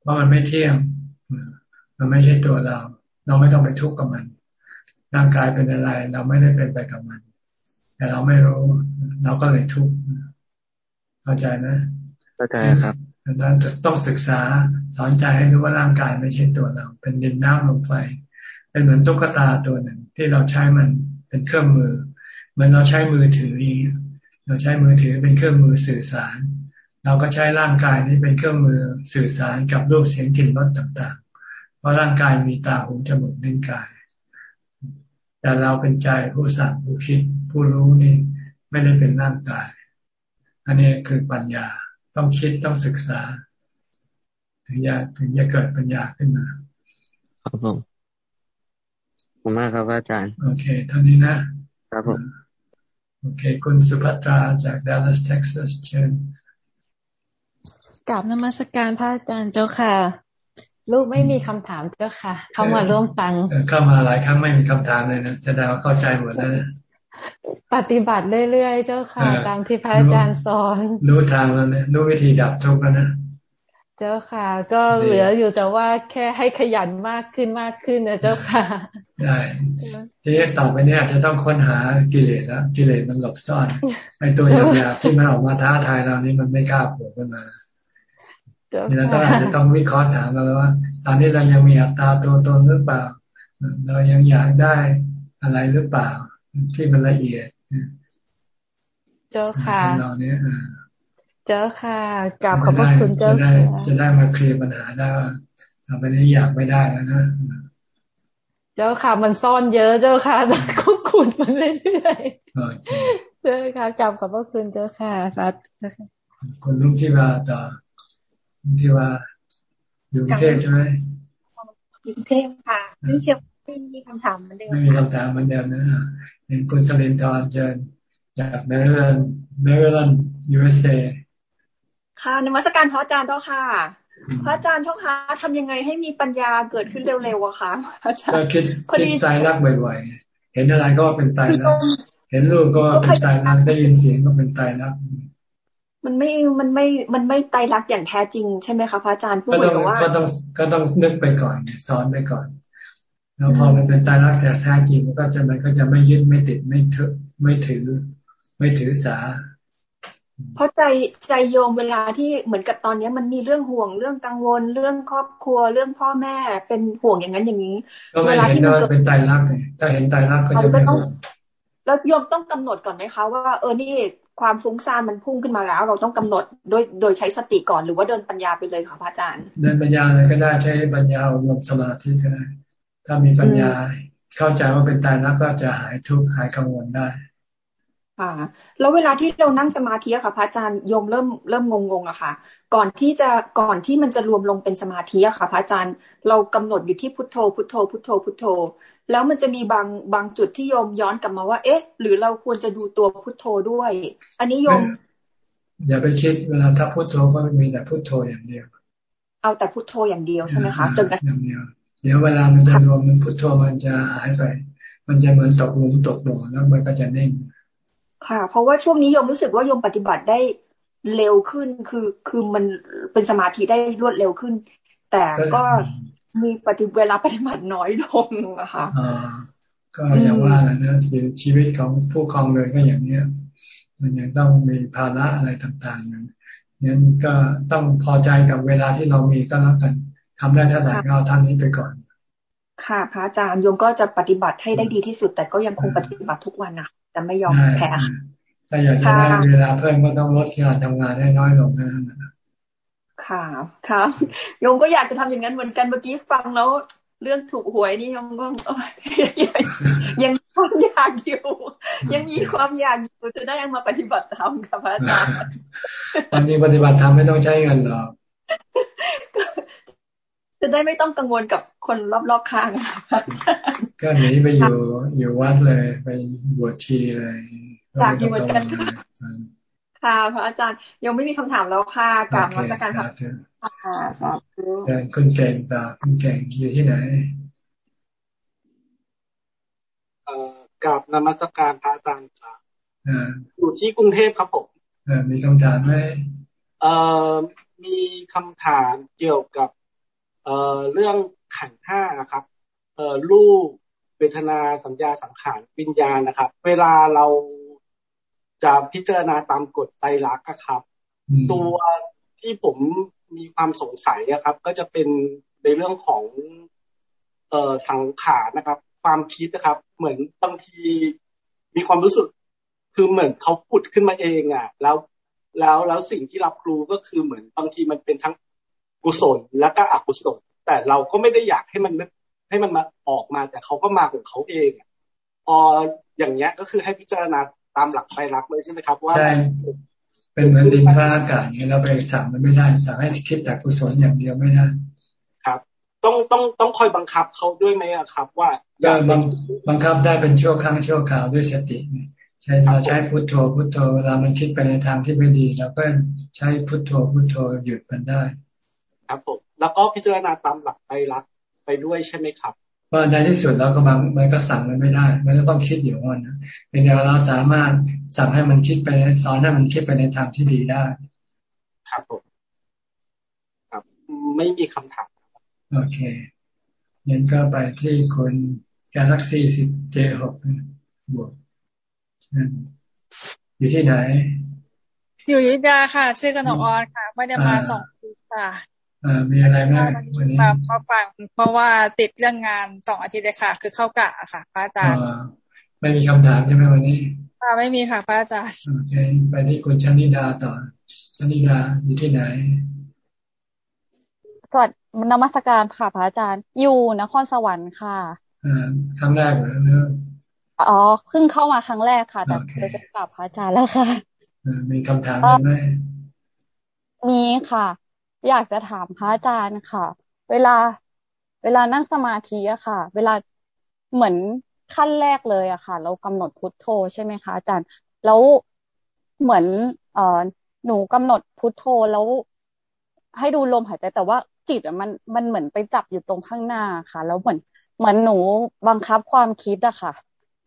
เพราะมันไม่เที่ยง มันไม่ใช่ตัวเรา เราไม่ต้องไปทุกข์กับมัน ร่างกายเป็นอะไร เราไม่ได้เป็นไปกับมัน แต่เราไม่รู้ เราก็เลยทุกข์เข้าใจไหมเข้าใจครับดังนั้นต้องศึกษาสอนใจให้รู้ว่าร่างกายไม่ใช่ตัวเรา เป็นดินน้ำลมไฟ เป็นเหมือนตุ๊กตาตัวหนึ่ง ที่เราใช้มันเป็นเครื่องมือเหมือนเราใช้มือถือเราใช้มือถือเป็นเครื่องมือสื่อสาร เราก็ใช้ร่างกายนี้เป็นเครื่องมือสื่อสารกับรูปเสียงกลิ่นรสต่างๆ เพราะร่างกายมีตาหูจมูกนิ้วกาย แต่เราเป็นใจผู้สั่งผู้คิด ผู้รู้นี่ไม่ได้เป็นร่างกาย อันนี้คือปัญญาต้องคิดต้องศึกษา ถึงจะถึงจะเกิดปัญญาขึ้นมา ครับผมขอบคุณมากครับอาจารย์ โอเคเท่านี้นะ ครับผมโอเค คุณสุภัตราจากดัลลัสเท็กซัสเชิญกราบนมัสการพระอาจารย์เจ้าค่ะ ลูกไม่มีคำถามเจ้าค่ะ เข้ามาร่วมฟังเข้ามาหลายครั้งไม่มีคำถามเลยนะจะได้เข้าใจหมดแล้วปฏิบัติเรื่อยๆเจ้าค่ะ ตามที่พระอาจารย์สอน รู้ทางแล้วเนี่ยรู้วิธีดับทุกข์แล้วนะเจ้าค่ะ ก็เหลืออยู่แต่ว่าแค่ให้ขยันมากขึ้นมากขึ้นนะเจ้าค่ะได้ทีนี้ต่อไปนี้อาจจะต้องค้นหากิเลสแล้วกิเลสมันหลบซ่อนไอตัวหยาบๆที่มันออกมาท้าทายเรานี่มันไม่กล้าโผล่ขึ้นมา เราต้องอาจจะต้องวิเคราะห์ถามเราแล้วว่า ตอนนี้เรายังมีอัตราตัวตนหรือเปล่า เรายังอยากได้อะไรหรือเปล่า ที่มันละเอียดเจ้าค่ะเราเนี้ยเจ้าค่ะกราบขอบพระคุณเจ้าค่ะจะได้มาเคลียร์ปัญหาได้ต่อไปนี้อยากไม่ได้แล้วนะเจ้าค่ะ มันซ่อนเยอะเจ้าค่ะแต่ก็ขุดมันเรื่อยๆเจ้าค่ะกราบขอบพระคุณเจ้าค่ะสัตว์คนรุ่งที่ว่าต่อ ที่ว่าอยู่กรุงเทพใช่ไหมอยู่กรุงเทพค่ะไม่เชียวไม่มีคำถามเหมือนเดิมไม่มีคำถามเหมือนเดิมนะเห็นคุณสลินทร์เชิญจากแมริแลนด์แมริแลนด์ USAค่ะนมัสการพระอาจารย์เจ้าค่ะ พระอาจารย์เจ้าค่ะทำยังไงให้มีปัญญาเกิดขึ้นเร็วๆอะคะอาจารย์ก็คิดคิดตายรักบ่อยๆเห็นอะไรก็เป็นตายรักเห็นรูปก็เป็นตายรักได้ยินเสียงก็เป็นตายรัก มันไม่มันไม่มันไม่ตายรักอย่างแท้จริงใช่ไหมคะพระอาจารย์พูดเหมือนว่าก็ต้องก็ต้องนึกไปก่อนสอนไปก่อน แล้วพอมันเป็นตายรักแต่แท้จริงมันก็จะมันก็จะไม่ยึดไม่ติดไม่ถือไม่ถือ ไม่ถือสา เพราะใจใจโยมเวลาที่เหมือนกับตอนนี้มันมีเรื่องห่วงเรื่องกังวล เรื่องครอบครัวเรื่องพ่อแม่เป็นห่วงอย่างนั้นอย่างนี้เวลาที่มันเป็นตายรักถ้าเห็นตายรักก็จะไม่ห่วงแล้วโยมต้องกำหนดก่อนไหมคะว่าเออนี่ ความฟุ้งซ่านมันพุ่งขึ้นมาแล้ว เราต้องกำหนดโดยโดยใช้สติก่อนหรือว่าเดินปัญญาไปเลยค่ะพระอาจารย์เดินปัญญาเลยก็ได้ใช้ปัญญาอบรมสมาธิก็ได้ ถ้ามีปัญญาเข้าใจว่าเป็นตายแล้วก็จะหายทุกข์หายกังวลได้ ค่ะ แล้วเวลาที่เรานั่งสมาธิอะค่ะพระอาจารย์โยมเริ่มเริ่มงงๆอะค่ะ ก่อนที่จะก่อนที่มันจะรวมลงเป็นสมาธิอะค่ะ พระอาจารย์เรากำหนดอยู่ที่พุทโธ พุทโธ พุทโธ พุทโธ แล้วมันจะมีบางบางจุดที่โยมย้อนกลับมาว่า เอ๊ะ หรือเราควรจะดูตัวพุทโธด้วย อันนี้โยม อย่าไปคิดเวลาถ้าพุทโธก็มีแต่พุทโธอย่างเดียว เอาแต่พุทโธอย่างเดียวใช่ไหมคะจนกระทั่งเดี๋ยวเวลามันจะรวมมันพุทโธมันจะหายไป มันจะเหมือนตกหลุมตกบ่อแล้วมันก็จะนิ่ง ค่ะ เพราะว่าช่วงนี้โยมรู้สึกว่าโยมปฏิบัติได้เร็วขึ้นคือคือมันเป็นสมาธิได้รวดเร็วขึ้น แต่ก็มีปฏิเวลาปฏิบัติน้อยลงนะคะก็อย่างว่าแหละนะชีวิตของผู้ครองเรือนก็อย่างเนี้ย มันยังต้องมีภาระอะไรต่างๆอย่างนั้นก็ต้องพอใจกับเวลาที่เรามีก็แล้วกันทำได้เท่าไหร่ก็เอาท่านนี้ไปก่อน ค่ะ พระอาจารย์โยมก็จะปฏิบัติให้ได้ดีที่สุด แต่ก็ยังคงปฏิบัติทุกวันนะ จะไม่ยอมแพ้ค่ะถ้าอยากจะได้เวลาเพิ่มก็ต้องลดการทำงานให้น้อยลงนะค่ะค่ะโยมก็อยากจะทำอย่างนั้นเหมือนกันเมื่อกี้ฟังแล้ว เรื่องถูกหวยนี่โยมก็ยังความอยากอยู่ ยังมีความอยากอยู่จะได้ยังมาปฏิบัติธรรมค่ะพระอาจารย์ตอนนี้ปฏิบัติธรรมไม่ต้องใช้เงินหรอก จะได้ไม่ต้องกังวลกับคนรอบๆข้างก็หนีไปอยู่อยู่วัดเลย ไปบวชชีเลยอยากอยู่เหมือนกันค่ะพระอาจารย์ยังไม่มีคำถามแล้วค่ะกลับมาสักการค่ะสาธุคุณเก่งตาคุณเก่งอยู่ที่ไหนเอ่อกับนมัสการพระอาจารย์ครับอยู่ที่กรุงเทพครับผมมีคำถามไหมเอ่อมีคำถามเกี่ยวกับ เอ่อเรื่องขันห้าครับเอ่อรูปเวทนาสัญญาสังขารวิญญาณนะครับ เวลาเราจะพิจารณาตามกฎไตรลักษณ์ครับ ตัวที่ผมมีความสงสัยนะครับ ก็จะเป็นในเรื่องของ เอ่อสังขารนะครับ ความคิดนะครับ เหมือนบางทีมีความรู้สึกคือเหมือนเขาปุดขึ้นมาเองอะ แล้วแล้วแล้วสิ่งที่รับรู้ก็คือเหมือนบางทีมันเป็นทั้ง กุศลแล้วก็อกุศล แต่เราก็ไม่ได้อยากให้มันนึกให้มันมาออกมาแต่เขาก็มาของเขาเองพออย่างเงี้ยก็คือให้พิจารณาตามหลักไตรลักษณ์เลยใช่ไหมครับ ว่าใช่เป็นเหมือนดินฟ้าอากาศเนี่ยเราไปสั่งมันไม่ได้สั่งให้คิดแต่กุศลอย่างเดียวไม่ได้ครับ ต้องต้องต้องคอยบังคับเขาด้วยไหมครับ ว่าก็บังบังคับได้เป็นชั่วครั้งชั่วคราวด้วยสติใช้เราใช้พุทโธพุทโธเวลามันคิดไปในทางที่ไม่ดีเราก็ใช้พุทโธพุทโธหยุดมันได้ ครับผมแล้วก็พิจารณาตามหลักไตรลักษณ์ไปด้วยใช่ไหมครับว่าในที่สุดเราก็มันมันก็สั่งมันไม่ได้ มันก็ต้องคิดอยู่ว่านะเป็นแต่เราสามารถสั่งให้มันคิดไปสอนให้มันคิดไปในทางที่ดีได้ ครับผมครับ ไม่มีคำถามโอเคงั้นก็ไปที่คนกาแล็กซี่สิบเจหกบวกอยู่ที่ไหน อยู่ยุธยาค่ะ ชื่อกนกออนค่ะ ไม่ได้มาสองปีค่ะ มีอะไรไหมวันนี้มาาฟังเพราะว่าติดเรื่องงานสองอาทิตย์เลยค่ะ คือเข้ากะค่ะพระอาจารย์ไม่มีคำถามใช่ไหมวันนี้ค่ะไม่มีค่ะพระอาจารย์โอเคไปที่คุณชนิดาต่อชนิดาอยู่ที่ไหนสวัสดีนมัสการค่ะพระอาจารย์ อยู่นครสวรรค์ค่ะอ่าครั้งแรกเหรอเนอะอ๋อเพิ่งเข้ามาครั้งแรกค่ะ แต่เคยจะกลับพระอาจารย์แล้วค่ะมีคำถามไหมมีค่ะ อยากจะถามพระอาจารย์ค่ะ เวลาเวลานั่งสมาธิอะค่ะ เวลาเหมือนขั้นแรกเลยอะค่ะ เรากำหนดพุทโธใช่ไหมคะอาจารย์ แล้วเหมือน เอ่อหนูกำหนดพุทโธแล้ว ให้ดูลมหายใจแต่ว่าจิตอะมันมันเหมือนไปจับอยู่ตรงข้างหน้าค่ะ แล้วเหมือนเหมือนหนูบังคับความคิดอะค่ะ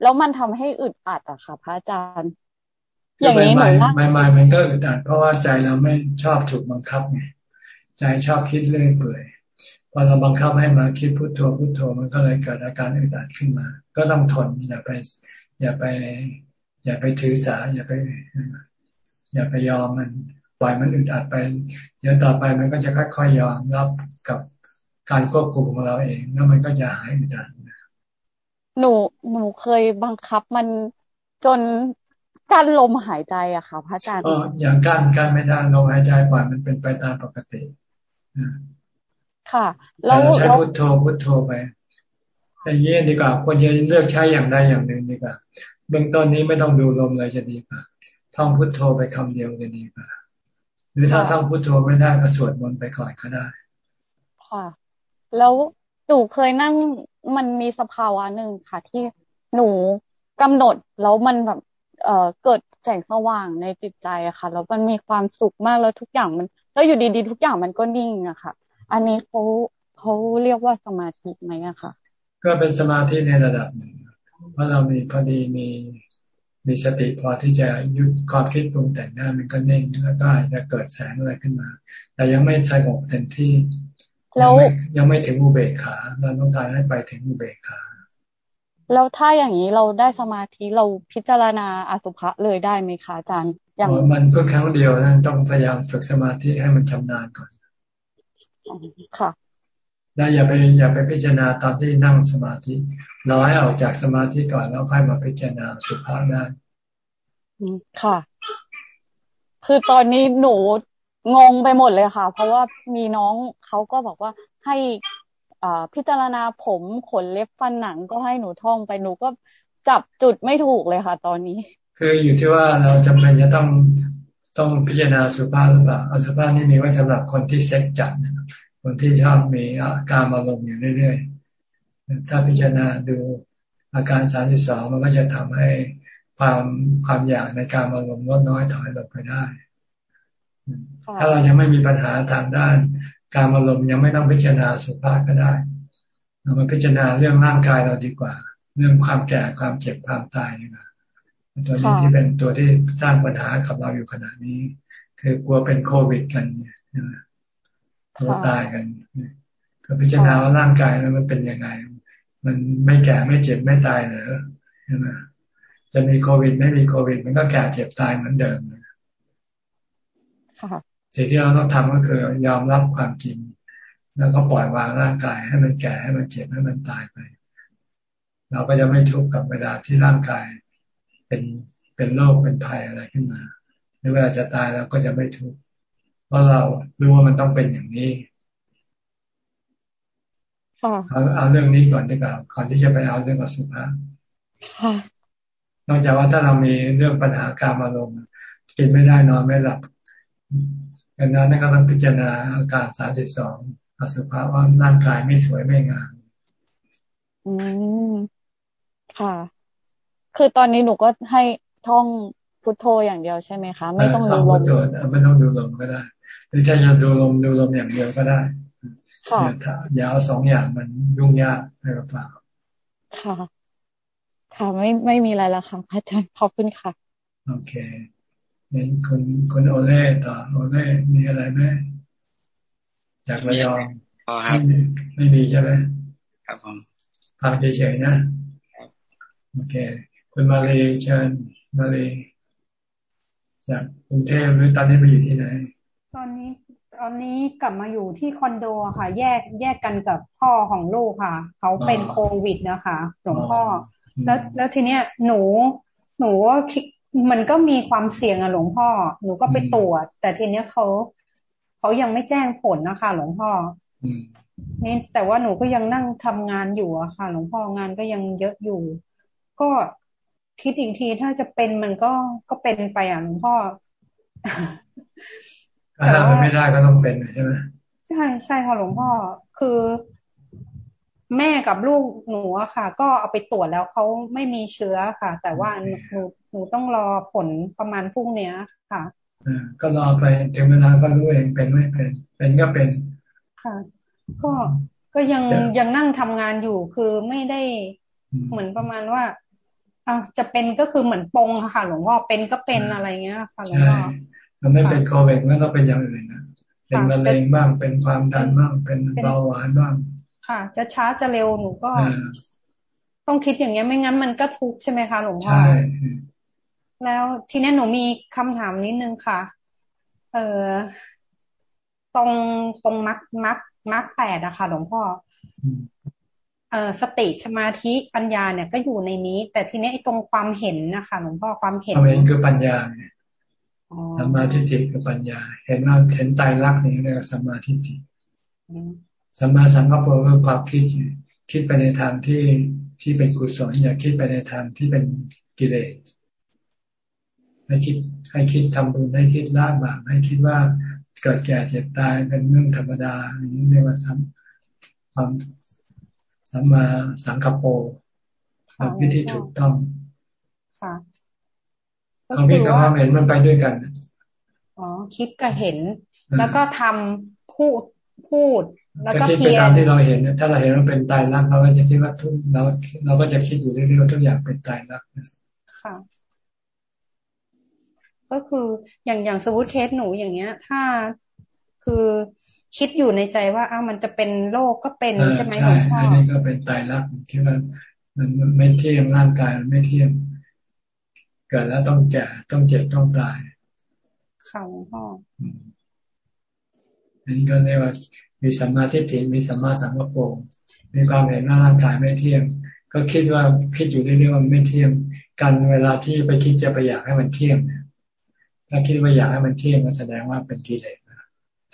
แล้วมันทำให้อึดอัดอะค่ะ พระอาจารย์ อย่างนี้หนูนั่งไม่ไม่มันก็อึดอัดเพราะว่าใจเราไม่ชอบถูกบังคับไง ใจชอบคิดเรื่อยเปื่อยพอเราบังคับให้มาคิดพุโทโธพุโทโธมันก็เลยเกิดอาการอึดอัดขึ้นมา ก็ต้องทนอย่าไป อย่าไป อย่าไปถือสา อย่าไป อย่าไปยอมมันปล่อยมันอึดอัดไป เดี๋ยวต่อไปมันก็จะค่อยๆยอมรับกับการควบคุมของเราเอง แล้วมันก็จะหายอึดอัดหนูหนูเคยบังคับมันจนกั้นลมหายใจอะค่ะพระอาจารย์อย่างกั้นกั้นไม่ได้ลมหายใจปล่อยมันเป็นไปตามปกติ ค่ะแล้วใช้พุทโธพุทโธไปแต่เยี่ยดีกว่าควรจะเลือกใช้อย่างใดอย่างหนึ่งดีกว่าเบื้องต้นนี้ไม่ต้องดูลมเลยจะดีกว่าท่องพุทโธไปคำเดียวจะดีกว่าหรือถ้าท่องพุทโธไม่ได้ก็สวดมนต์ไปก่อนก็ได้ ค่ะ แล้วหนูเคยนั่งมันมีสภาวะหนึ่งค่ะ ที่หนูกำหนดแล้วมันแบบเอ่อเกิดแสงสว่างในจิตใจอะค่ะแล้วมันมีความสุขมากแล้วทุกอย่างมัน แล้วอยู่ดีๆทุกอย่างมันก็นิ่งอะค่ะ อันนี้เขาเขาเรียกว่าสมาธิไหมอะค่ะ ก็เป็นสมาธิในระดับหนึ่งเพราะเรามีพอดีมีมีสติพอที่จะยุดความคิดปรุงแต่งได้มันก็เน่งแล้วก็จะเกิดแสงอะไรขึ้นมา แต่ยังไม่สงบเต็มที่ยังไม่ยังไม่ถึงอุเบกขาเราต้องการให้ไปถึงอุเบกขาแล้วถ้าอย่างนี้เราได้สมาธิเราพิจารณาอสุภะเลยได้ไหมคะอาจารย์ อย่างมันก็ครั้งเดียวนะต้องพยายามฝึกสมาธิให้มันชำนาญก่อนค่ะแล้วอย่าไปอย่าไปพิจารณาตอนที่นั่งสมาธิเราให้ออกจากสมาธิก่อนแล้วค่อยมาพิจารณาสุภาพได้ค่ะ คือตอนนี้หนูงงไปหมดเลยค่ะ เพราะว่ามีน้องเขาก็บอกว่าให้อ่าพิจารณาผมขนเล็บฟันหนังก็ให้หนูท่องไปหนูก็จับจุดไม่ถูกเลยค่ะ ตอนนี้ คืออยู่ที่ว่าเราจำเป็นจะต้องต้องพิจารณาสุภาพหรือเปล่าอสุภาพนี่มีไว้สำหรับคนที่เซ็กจัดคนที่ชอบมีอาการอารมณ์อยู่เรื่อยๆถ้าพิจารณาดูอาการสาสิสองมันก็จะทำให้ความความอยากในการอารมณ์ลดน้อยถอยลงไปได้ ถ้าเรายังไม่มีปัญหาทางด้าน การอารมณ์ยังไม่ต้องพิจารณาสุภาพก็ได้ เรามาพิจารณาเรื่องร่างกายเราดีกว่า เรื่องความแก่ความเจ็บความตายนี่นะ ตัวนี้ที่เป็นตัวที่สร้างปัญหากับเราอยู่ขณะนี้ คือกลัวเป็นโควิดกันเนี่ยกลัวตายกันก็พิจารณาว่าร่างกายนั้นมันเป็นยังไง มันไม่แก่ไม่เจ็บไม่ตายเหรอใช่ไหมจะมีโควิด ไม่มีโควิด มันก็แก่เจ็บตายเหมือนเดิมสิ่งที่เราต้องทำก็คือยอมรับความจริง แล้วก็ปล่อยวางร่างกายให้มันแก่ให้มันเจ็บให้มันตายไป เราก็จะไม่ทุกข์กับเวลาที่ร่างกาย เป็นเป็นโรคเป็นภัยอะไรขึ้นมาในเวลาจะตายเราก็จะไม่ทุกข์เพราะเรารู้ว่ามันต้องเป็นอย่างนี้เอาเอาเรื่องนี้ก่อนดีกว่าก่อนที่จะไปเอาเรื่องอสุภะนอกจากว่าถ้าเรามีเรื่องปัญหาการอารมณ์กินไม่ได้นอนไม่หลับดังนั้นก็ต้องพิจารณาอาการสามสิบสองอสุภะว่าร่างกายไม่สวยไม่งามอืมค่ะ คือตอนนี้หนูก็ให้ท่องพุทโธอย่างเดียวใช่ไหมคะ ไม่ต้องดูลมไม่ต้องดูลมก็ได้ หรือถ้าจะดูลมดูลมอย่างเดียวก็ได้ค่ะอย่าเอาสองอย่างมันยุ่งยากไม่เปล่าค่ะ ค่ะไม่ไม่มีอะไรแล้วค่ะอาจารย์ขอบคุณค่ะ โอเคนี่คุณคุณโอเล่ต่อโอเล่มีอะไรไหมจากระยองไม่ไม่มีใช่ไหมครับผมฟังเฉยๆนะโอเค คุณมาเลยเชิญมาเลยจากกรุงเทพหรือตอนนี้ไปอยู่ที่ไหน ตอนนี้ ตอนนี้กลับมาอยู่ที่คอนโดค่ะ แยกแยกกันกับพ่อของลูกค่ะ เขาเป็นโควิดนะคะหลวงพ่อ แล้วแล้วทีเนี้ยหนู หนูก็คิดมันก็มีความเสี่ยงอะหลวงพ่อ หนูก็ไปตรวจ แต่ทีเนี้ยเขาเขายังไม่แจ้งผลนะคะ หลวงพ่อนี่แต่ว่าหนูก็ยังนั่งทำงานอยู่อะค่ะ หลวงพ่องานก็ยังเยอะอยู่ ก็ คิดอีกทีถ้าจะเป็นมันก็ก็เป็นไปอะหลวงพ่อถ้ามันไม่ได้ก็ต้องเป็นใช่ไหมใช่ใช่ค่ะหลวงพ่อคือแม่กับลูกหนูอะค่ะ ก็เอาไปตรวจแล้วเขาไม่มีเชื้อค่ะ แต่ว่าหนูหนูต้องรอผลประมาณพรุ่งนี้ค่ะก็รอไปถึงเวลาก็รู้เองเป็นไม่เป็น เป็นก็เป็นค่ะ ก็ก็ยังยังนั่งทำงานอยู่คือไม่ได้เหมือนประมาณว่า อ่าจะเป็นก็คือเหมือนปงค่ะ หลวงพ่อเป็นก็เป็นอะไรเงี้ยค่ะหลวงพ่อมันไม่เป็นโควิดมันต้องเป็นอย่างอื่นนะเป็นมะเร็งบ้างเป็นความดันบ้างเป็นเบาหวานบ้าง ค่ะ จะช้าจะเร็วหนูก็ ต้องคิดอย่างเงี้ยไม่งั้นมันก็ทุกข์ใช่ไหมคะหลวงพ่อใช่แล้วทีนี้หนูมีคำถามนิดนึงค่ะ เออตรงตรงมักมักมักแปดอะค่ะหลวงพ่อเอ่อ สติสมาธิปัญญาเนี่ยก็อยู่ในนี้ แต่ทีนี้ไอ้ตรงความเห็นนะคะหลวงพ่อความเห็นความเห็นคือปัญญาสมาธิจิตคือปัญญา เห็นว่าเห็นตายรักนี่เรียกว่าสมาธิจิตสมาสังกปรคือความคิด คิดไปในทางที่ที่เป็นกุศลอย่าคิดไปในทางที่เป็นกิเลสให้คิดให้คิดทำบุญให้คิดละบาปให้คิดว่าเกิดแก่เจ็บตายเป็นเรื่องธรรมดาอย่างนี้เรียกว่าความ สัมมาสังคโปความคิดที่ถูกต้องความคิดกับความเห็นมันไปด้วยกันอ๋อคิดกับเห็น แล้วก็ทำพูดพูด แล้วก็เพียรตามที่เราเห็น ถ้าเราเห็นมันเป็นตายรักเราก็จะคิดว่าทุกเราเราก็จะคิดอยู่เรื่อยๆทุกอย่างเป็นตายรักค่ะก็คืออย่างอย่างสมมติเคสหนูอย่างเงี้ย ถ้าคือ คิดอยู่ในใจว่าอ้ามันจะเป็นโรคก็เป็นใช่ไหมหลวงพ่ออันนี้ก็เป็นตายรักคิดว่ามันไม่เที่ยงร่างกายมันไม่เที่ยงเกิดแล้วต้องแก่ต้องเจ็บต้องตายค่ะหลวงพ่ออันนี้ก็เรียกว่ามีมีสัมมาทิฏฐิมีสัมมาสังกปรมีความเห็นว่าร่างกายไม่เที่ยง ก็คิดว่าคิดอยู่เรื่อยๆว่าไม่เที่ยงกันเวลาที่ไปคิดจะไปอยากให้มันเที่ยงถ้าคิดว่าอยากให้มันเที่ยงมันแสดงว่าเป็นกิเลส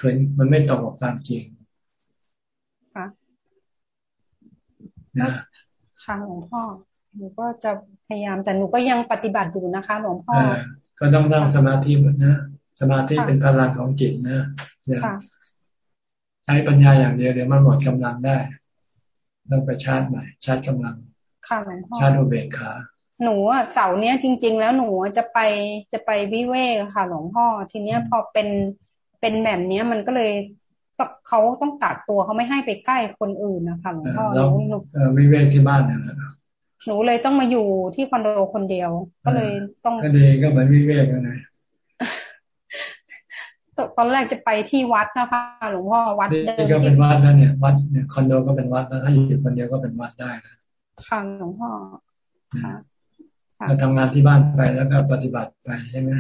นะถึงมันไม่ตรงกับความจริงค่ะนะค่ะหลวงพ่อหนูก็จะพยายามแต่หนูก็ยังปฏิบัติอยู่นะคะหลวงพ่อก็ต้องนั่งสมาธินะสมาธิเป็นพลังของจิตนะอย่าใช้ปัญญาอย่างเดียวเดี๋ยวมันหมดกำลังได้ต้องไปชาร์จใหม่ชาร์จกำลังค่ะหลวงพ่อชาร์จอุเบกขาหนูอะเสาร์เนี้ยจริง ๆ แล้วหนูจะไปจะไปวิเวกค่ะ หลวงพ่อทีเนี้ยพอเป็น เป็นแบบเนี้ยมันก็เลยเขาต้องตัดตัวเขาไม่ให้ไปใกล้คนอื่นนะคะหลวงพ่อแล้ววิเวกที่บ้านเนี่ยหนูเลยต้องมาอยู่ที่คอนโดคนเดียว ก็เลยต้องก็ดีก็เหมือนวิเวกนะตอนแรกจะไปที่วัดนะคะหลวงพ่อวัดเดิมก็เป็นวัดแล้วเนี่ยวัดเนี่ยคอนโดก็เป็นวัดแล้วถ้าอยู่คนเดียวก็เป็นวัดได้นะค่ะหลวงพ่อค่ะเราทำงานที่บ้านไปแล้วก็ปฏิบัติไปใช่ไหม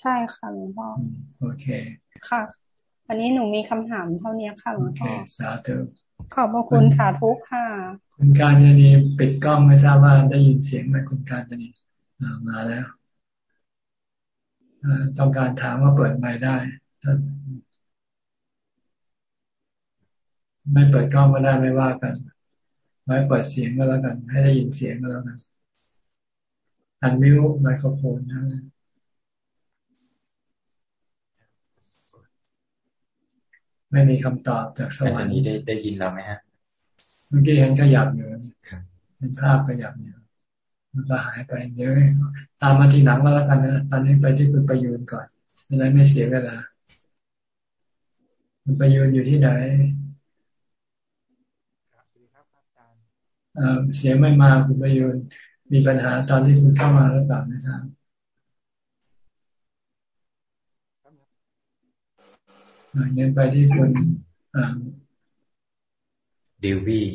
ใช่ค่ะหลวงพ่อโอเคค่ะ วันนี้หนูมีคำถามเท่านี้ค่ะหลวงพ่อสาธุขอบพระคุณค่ะทุกค่ะ คุณการยานีปิดกล้องไม่ทราบว่าได้ยินเสียงไหมคุณการยานีมาแล้วต้องการถามว่าเปิดไมค์ได้ไม่เปิดกล้องก็ได้ไม่ว่ากัน ไม่เปิดเสียงก็แล้วกัน ให้ได้ยินเสียงก็แล้วกันอันมิวไมโครโฟนนะ ไม่มีคำตอบจากสวรรค์นี้ได้ได้ยินเราไหมฮะเมื่อกี้เห็นขยับอยู่เห็นภาพขยับอยู่มันก็หายไปเดี๋ยวตามมาทีหลังก็แล้วกันนะตอนนี้ไปที่คุณประยูนก่อนอะไรไม่เสียเวลาคุณประยูนอยู่ที่ไหนเสียงไม่มาคุณประยูนมีปัญหาตอนที่คุณเข้ามาหรือเปล่าไม่ทราบ เงินไปที่คุณดิวบี้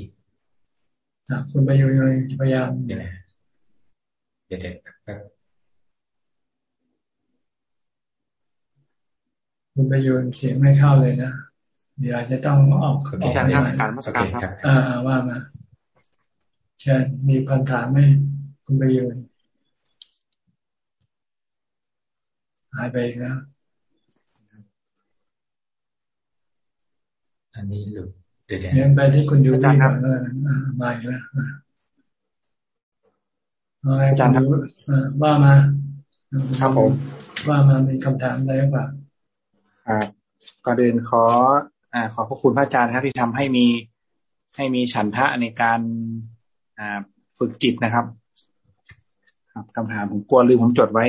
คุณประยูนพยายามเดี๋ยวเดี๋ยวคุณประยูนเสียงไม่เข้าเลยนะ เดี๋ยวอาจจะต้องออกออกการการมาสการครับอ่าว่ามาเช่นมีพันธาไหมคุณประยูนหายไปอีกแล้ว อันนี้หลุดเดี๋ยวเดี๋ยวไปที่คุณยูที่ก่อนแล้วมาอีกแล้วอาจารย์ว่ามาครับผมว่ามามีคำถามอะไรบ้างครับก่อนอื่นขอ อ่า ขอพระคุณพระอาจารย์ครับที่ทำให้มีให้มีฉันทะในการอ่าฝึกจิตนะครับ ครับคำถามผมกลัวลืมผมจดไว้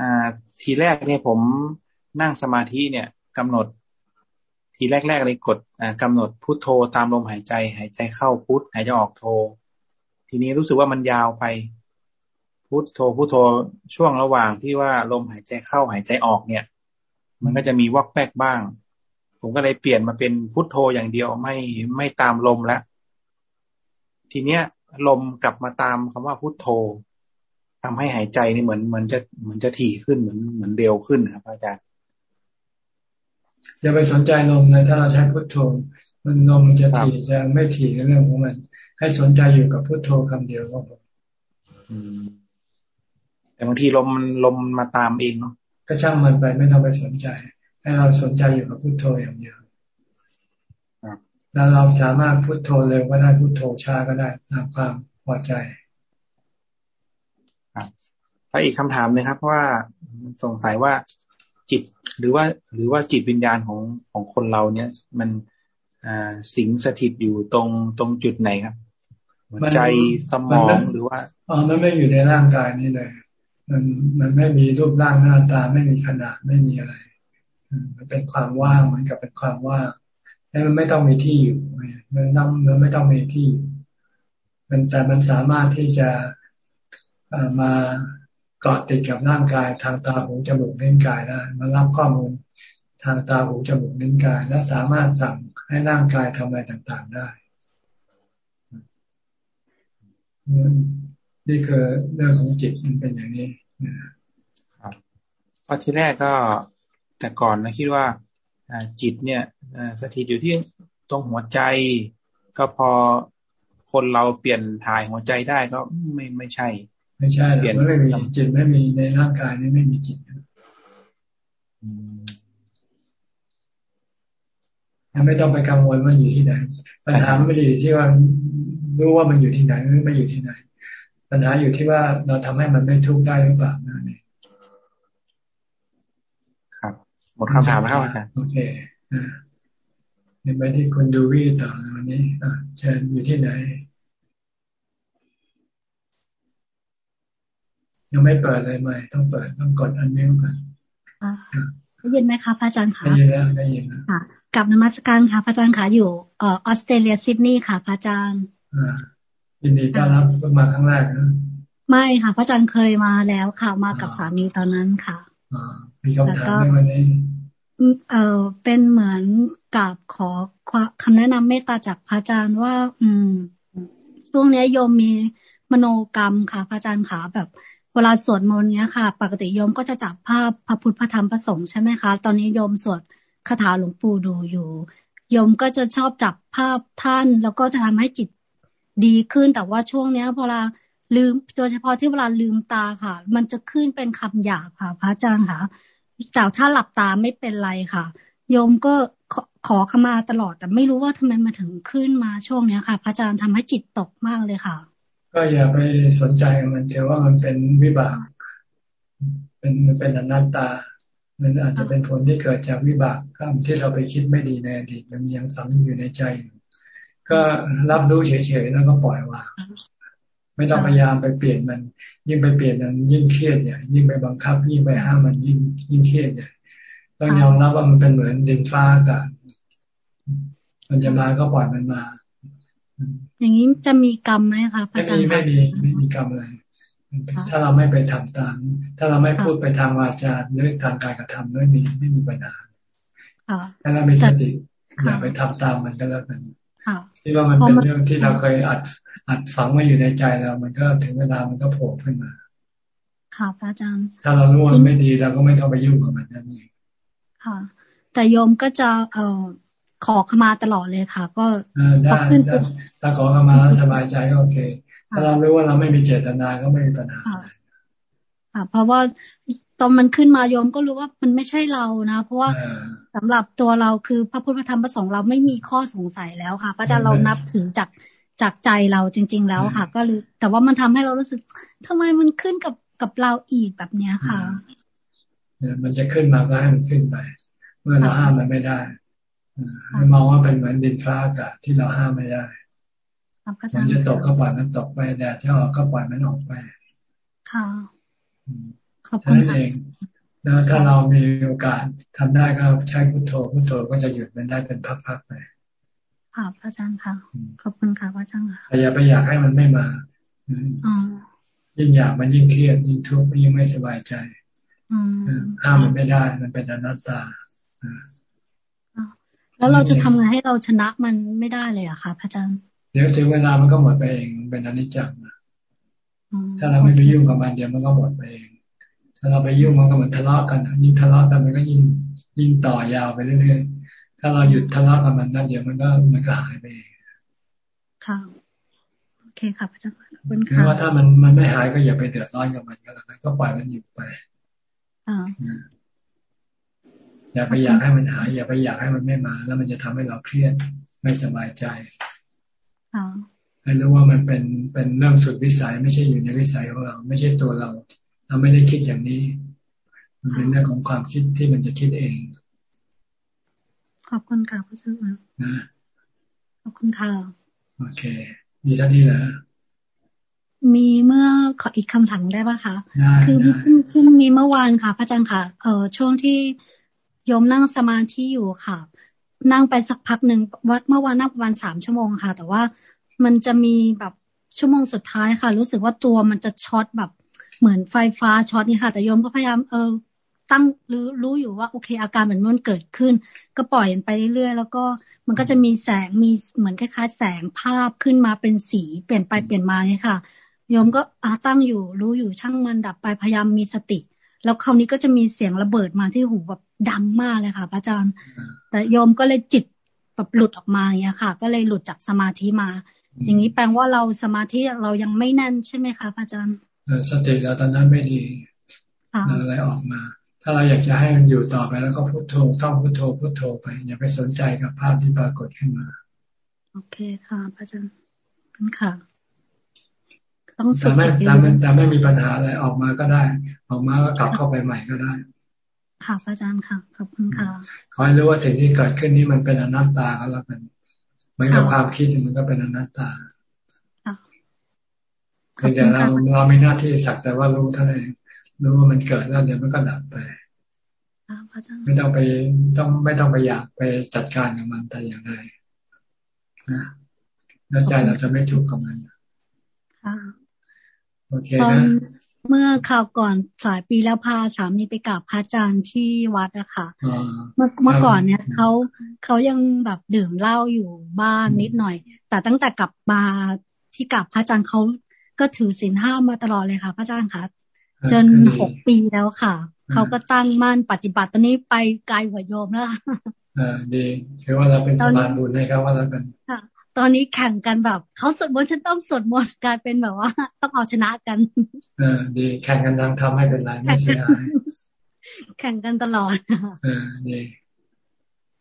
อ่า ทีแรกเนี่ยผมนั่งสมาธิเนี่ยกำหนด ทีแรกๆเลยกดอ่ากำหนดพุทโธตามลมหายใจ หายใจเข้าพุทหายใจออกโธทีนี้รู้สึกว่ามันยาวไป พุทโธพุทโธช่วงระหว่างที่ว่าลมหายใจเข้าหายใจออกเนี่ย มันก็จะมีวอกแวกบ้าง ผมก็เลยเปลี่ยนมาเป็นพุทโธอย่างเดียวไม่ไม่ตามลมแล้วทีเนี้ยลมกลับมาตามคำว่าพุทโธทำให้หายใจนี่เหมือนเหมือนจะเหมือนจะถี่ขึ้นเหมือนเหมือนเร็วขึ้นครับอาจารย์ อย่าไปสนใจลมเลยถ้าเราใช้พุทโธ มันลมมันจะถี่จะไม่ถี่ในเรื่องของมัน ให้สนใจอยู่กับพุทโธคำเดียวก็พอแต่บางทีลมมันลมมาตามเองเนาะก็ช่างมันไปไม่ต้องไปสนใจ ให้เราสนใจอยู่กับพุโทโธอย่างเดียวแล้วเราสามารถพุโทโธเร็วก็ได้พุโทโธช้าก็ได้ตามความพอใจครับแล้วอีกคำถามนะครับว่าสงสัยว่า จิตหรือว่าหรือว่าจิตวิญญาณของของคนเราเนี่ย มันอ่าสิงสถิตอยู่ตรงตรงจุดไหนครับใจสมองหรือว่าอ๋อมันไม่อยู่ในร่างกายนี่เลย มันมันไม่มีรูปร่างหน้าตาไม่มีขนาดไม่มีอะไร มันเป็นความว่างเหมือนกับเป็นความว่างแล้วมันไม่ต้องมีที่อยู่มันนำมันไม่ต้องมีที่ มันแต่มันสามารถที่จะมา เกาะติดกับร่างกายทางตาหูจมูกเล่นกายได้มารับข้อมูลทางตาหูจมูกเล่นกาย และสามารถสั่งให้ร่างกายทำอะไรต่างๆได้นี่คือเรื่องของจิตมันเป็นอย่างนี้ครับพอที่แรกก็แต่ก่อนนะคิดว่าจิตเนี่ยสถิตอยู่ที่ตรงหัวใจ ก็พอคนเราเปลี่ยนถ่ายหัวใจได้ก็ไม่ไม่ใช่ ไม่ใช่เปลี่ยนไม่มีจิตไม่มีในร่างกายนี้ไม่มีจิตยังไม่ต้องไปกังวลว่าอยู่ที่ไหน ปัญหาไม่ได้อยู่ที่ว่ารู้ว่ามันอยู่ที่ไหนหรือไม่อยู่ที่ไหน ปัญหาอยู่ที่ว่าเราทำให้มันไม่ทุกข์ได้หรือเปล่านั่นเองครับ หมดคำถามแล้วครับอาจารย์โอเคอ่าเห็นไปที่คุณดูวี่ต่อวันนี้อ่าเชิญอยู่ที่ไหน ยังไม่เปิดเลยไหมต้องเปิดต้องกดอันนี้ก่อนได้ยินไหมคะพระอาจารย์คะได้ยินแล้วได้ยินแล้วค่ะกับนมัสการค่ะพระอาจารย์คะอยู่เอ่อออสเตรเลียซิดนีย์ค่ะพระอาจารย์ยินดีต้อนรับเพิ่งมาครั้งแรกนะไม่ค่ะพระอาจารย์เคยมาแล้วค่ะมากับสามีตอนนั้นค่ะมีคำถามในวันนี้เออเป็นเหมือนกับขอคำแนะนำเมตตาจากพระอาจารย์ว่า อืมช่วงนี้โยมมีมโนกรรมค่ะ พระอาจารย์ขาแบบ เวลาสวดมนต์เนี้ยค่ะ ปกติโยมก็จะจับภาพพระพุทธพระธรรมพระสงฆ์ใช่ไหมคะ ตอนนี้โยมสวดคาถาหลวงปู่ดูอยู่โยมก็จะชอบจับภาพท่าน แล้วก็จะทำให้จิตดีขึ้นแต่ว่าช่วงเนี้ยเวลาลืมโดยเฉพาะที่เวลาลืมตาค่ะ มันจะขึ้นเป็นคำหยาบค่ะ พระอาจารย์ค่ะแต่ถ้าหลับตาไม่เป็นไรค่ะ โยมก็ขอขอขมาตลอด แต่ไม่รู้ว่าทำไมมาถึงขึ้นมาช่วงเนี้ยค่ะ พระอาจารย์ทำให้จิตตกมากเลยค่ะ ก็อย่าไปสนใจมันเถอะว่ามันเป็นวิบาก เป็นมันเป็นอนัตตา มันอาจจะเป็นผลที่เกิดจากวิบากกรรมที่เราไปคิดไม่ดีในอดีตมันยังฝังอยู่ในใจ ก็รับรู้เฉยๆแล้วก็ปล่อยวางไม่ต้องพยายามไปเปลี่ยนมัน ยิ่งไปเปลี่ยนมันยิ่งเครียดเนี่ยยิ่งไปบังคับ ยิ่งไปห้ามมันยิ่งยิ่งเครียดเนี่ยต้องยอมรับว่ามันเป็นเหมือนดินฟ้าอากาศมันจะมาก็ปล่อยมันมา อย่างนี้จะมีกรรมไหมคะพระอาจารย์ไม่มีไม่มีกรรมอะไร ถ้าเราไม่ไปทำตาม ถ้าเราไม่พูดไปทางวาจาหรือทางการกระทำไม่มีไม่มีปัญหาถ้าเราไม่สติอย่าไปทำตามมันก็แล้วกันที่ว่ามันเป็นเรื่องที่เราเคยอัดอัดฝังมาอยู่ในใจเรา มันก็ถึงเวลามันก็โผล่ขึ้นมา ค่ะพระอาจารย์ ถ้าเรารู้มันไม่ดีเราก็ไม่ต้องไปยุ่งกับมันนั่นเอง ค่ะ แต่โยมก็จะเอ่อ ขอขมาตลอดเลยค่ะ ก็ได้ถ้าขอขมาแล้วสบายใจก็โอเค ถ้าเรารู้ว่าเราไม่มีเจตนาก็ไม่มีปัญหาค่ะ เพราะว่าตอนมันขึ้นมาโยมก็รู้ว่ามันไม่ใช่เรานะ เพราะว่าสำหรับตัวเราคือพระพุทธธรรมประสงค์เราไม่มีข้อสงสัยแล้วค่ะพระอาจารย์เรานับถึงจากจากใจเราจริง ๆ แล้วค่ะ ก็เลยแต่ว่ามันทำให้เรารู้สึกทำไมมันขึ้นกับกับเราอีกแบบเนี้ยค่ะมันจะขึ้นมาก็ให้มันขึ้นไป เมื่อเราห้ามมันไม่ได้ มองว่าเป็นเหมือนดินฟ้าอากาศที่เราห้ามไม่ได้มันจะตกก็ปล่อยมันตกไปแดดจะออกก็ปล่อยมันออกไป ค่ะขอบคุณเองแล้วถ้าเรามีโอกาสทำได้ก็ใช้พุทโธพุทโธก็จะหยุดมันได้เป็นพักๆไปค่ะพระอาจารย์ค่ะ ขอบคุณค่ะพระอาจารย์ค่ะแต่อย่าไปอยากให้มันไม่มายิ่งอยากมันยิ่งเครียดยิ่งทุกข์ยิ่งไม่สบายใจห้ามมันไม่ได้มันเป็นอนัตตา แล้วเราจะทำไงให้เราชนะมันไม่ได้เลยอะคะพระอาจารย์ เดี๋ยวถึงเวลามันก็หมดไปเองเป็นอนิจจังถ้าเราไม่ไปยุ่งกับมันเดี๋ยวมันก็หมดไปเอง ถ้าเราไปยุ่งมันก็เหมือนทะเลาะกันยิ่งทะเลาะกันมันก็ยิ่งยิ่งต่อยาวไปเรื่อยๆถ้าเราหยุดทะเลาะกับมันนั่นเดี๋ยวมันก็มันก็หายไปเองค่ะโอเคค่ะพระอาจารย์ขอบคุณค่ะว่าถ้ามันมันไม่หายก็อย่าไปเดือดร้อนกับมันก็แล้วกันก็ปล่อยมันอยู่ไปอ ย่าไปอยากให้มันหายอย่าไปอยากให้มันไม่มา แล้วมันจะทำให้เราเครียดไม่สบายใจให้รู้ว่ามันเป็นเป็นเรื่องสุดวิสัยไม่ใช่อยู่ในวิสัยของเรา ไม่ใช่ตัวเรา เราไม่ได้คิดอย่างนี้ มันเป็นเรื่องของความคิดที่มันจะคิดเอง ขอบคุณค่ะพระเจ้านะขอบคุณค่ะโอเค มีเท่านี้เหรอมีเมื่อขออีกคำถามได้ปะคะ คือเพิ่งมีเมื่อวานค่ะพระอาจารย์ค่ะ เออช่วงที่ โยมนั่งสมาธิอยู่ค่ะ นั่งไปสักพักหนึ่งวัดเมื่อวานนั่งประมาณสามชั่วโมงค่ะ แต่ว่ามันจะมีแบบชั่วโมงสุดท้ายค่ะ รู้สึกว่าตัวมันจะช็อตแบบเหมือนไฟฟ้าช็อตนี่ค่ะ แต่โยมก็พยายามเออตั้งหรือรู้อยู่ว่าโอเค อาการเหมือนมันเกิดขึ้น ก็ปล่อยมันไปเรื่อยๆแล้วก็มันก็จะมีแสงมีเหมือนคล้ายๆ แสงภาพขึ้นมาเป็นสีเปลี่ยนไปเปลี่ยนมาเนี่ยค่ะโยมก็อาตั้งอยู่รู้อยู่ช่างมันดับไปพยายามมีสติ แล้วคราวนี้ก็จะมีเสียงระเบิดมาที่หูแบบดังมากเลยค่ะพระอาจารย์ แต่โยมก็เลยจิตแบบหลุดออกมาอย่างเงี้ยค่ะ ก็เลยหลุดจากสมาธิมา อย่างนี้แปลว่าเราสมาธิเรายังไม่แน่นใช่ไหมคะพระอาจารย์สติเราตอนนั้นไม่ดีอะไรออกมา ถ้าเราอยากจะให้มันอยู่ต่อไปแล้วก็พุโทโธท่องพุโทโธพุโทโธไป อย่าไปสนใจกับภาพที่ปรากฏขึ้นมา โอเคค่ะพระอาจารย์ค่ะต้องแต่ไม่แต่ไม่แต่ไม่มีปัญหาอะไรออกมาก็ได้ ออกมาก็กลับเข้าไปใหม่ก็ได้ ค่ะอาจารย์ค่ะ ขอบคุณค่ะ ขอให้รู้ว่าสิ่งที่เกิดขึ้นนี่มันเป็นอนัตตาก็แล้วกันเหมือนกับความคิดมันก็เป็นอนัตตาเพียงแต่เราเราไม่หน้าที่สักแต่ว่ารู้เท่านั้นรู้ว่ามันเกิดแล้วเดี๋ยวมันก็ดับไปไม่ต้องไปต้องไม่ต้องไปอยากไปจัดการกับมันแต่อย่างใดนะแล้วใจเราจะไม่ทุกข์กับมันค่ะโอเคนะ เมื่อข่าวก่อนสายปีแล้วพาสามีไปกราบพระอาจารย์ที่วัดอะค่ะเมื่อเมื่อก่อนเนี่ยเขาเขายังแบบดื่มเหล้าอยู่บ้านนิดหน่อย แต่ตั้งแต่กลับมาที่กราบพระอาจารย์เขาก็ถือศีลห้ามาตลอดเลยค่ะ พระอาจารย์คะจนหกปีแล้วค่ะ เขาก็ตั้งมั่นปฏิบัติตอนนี้ไปไกลหัวโยมแล้วอ่าดีคือว่าเราเป็นสมานบุญให้เขาว่าแล้วกัน ตอนนี้แข่งกันแบบเขาสวดมนต์ฉันต้องสวดมนต์กลายเป็นแบบว่า ต้องเอาชนะกัน เออดีแข่งกันทางทำให้เป็นไรไม่เสียหายแข่งกันตลอดเออดี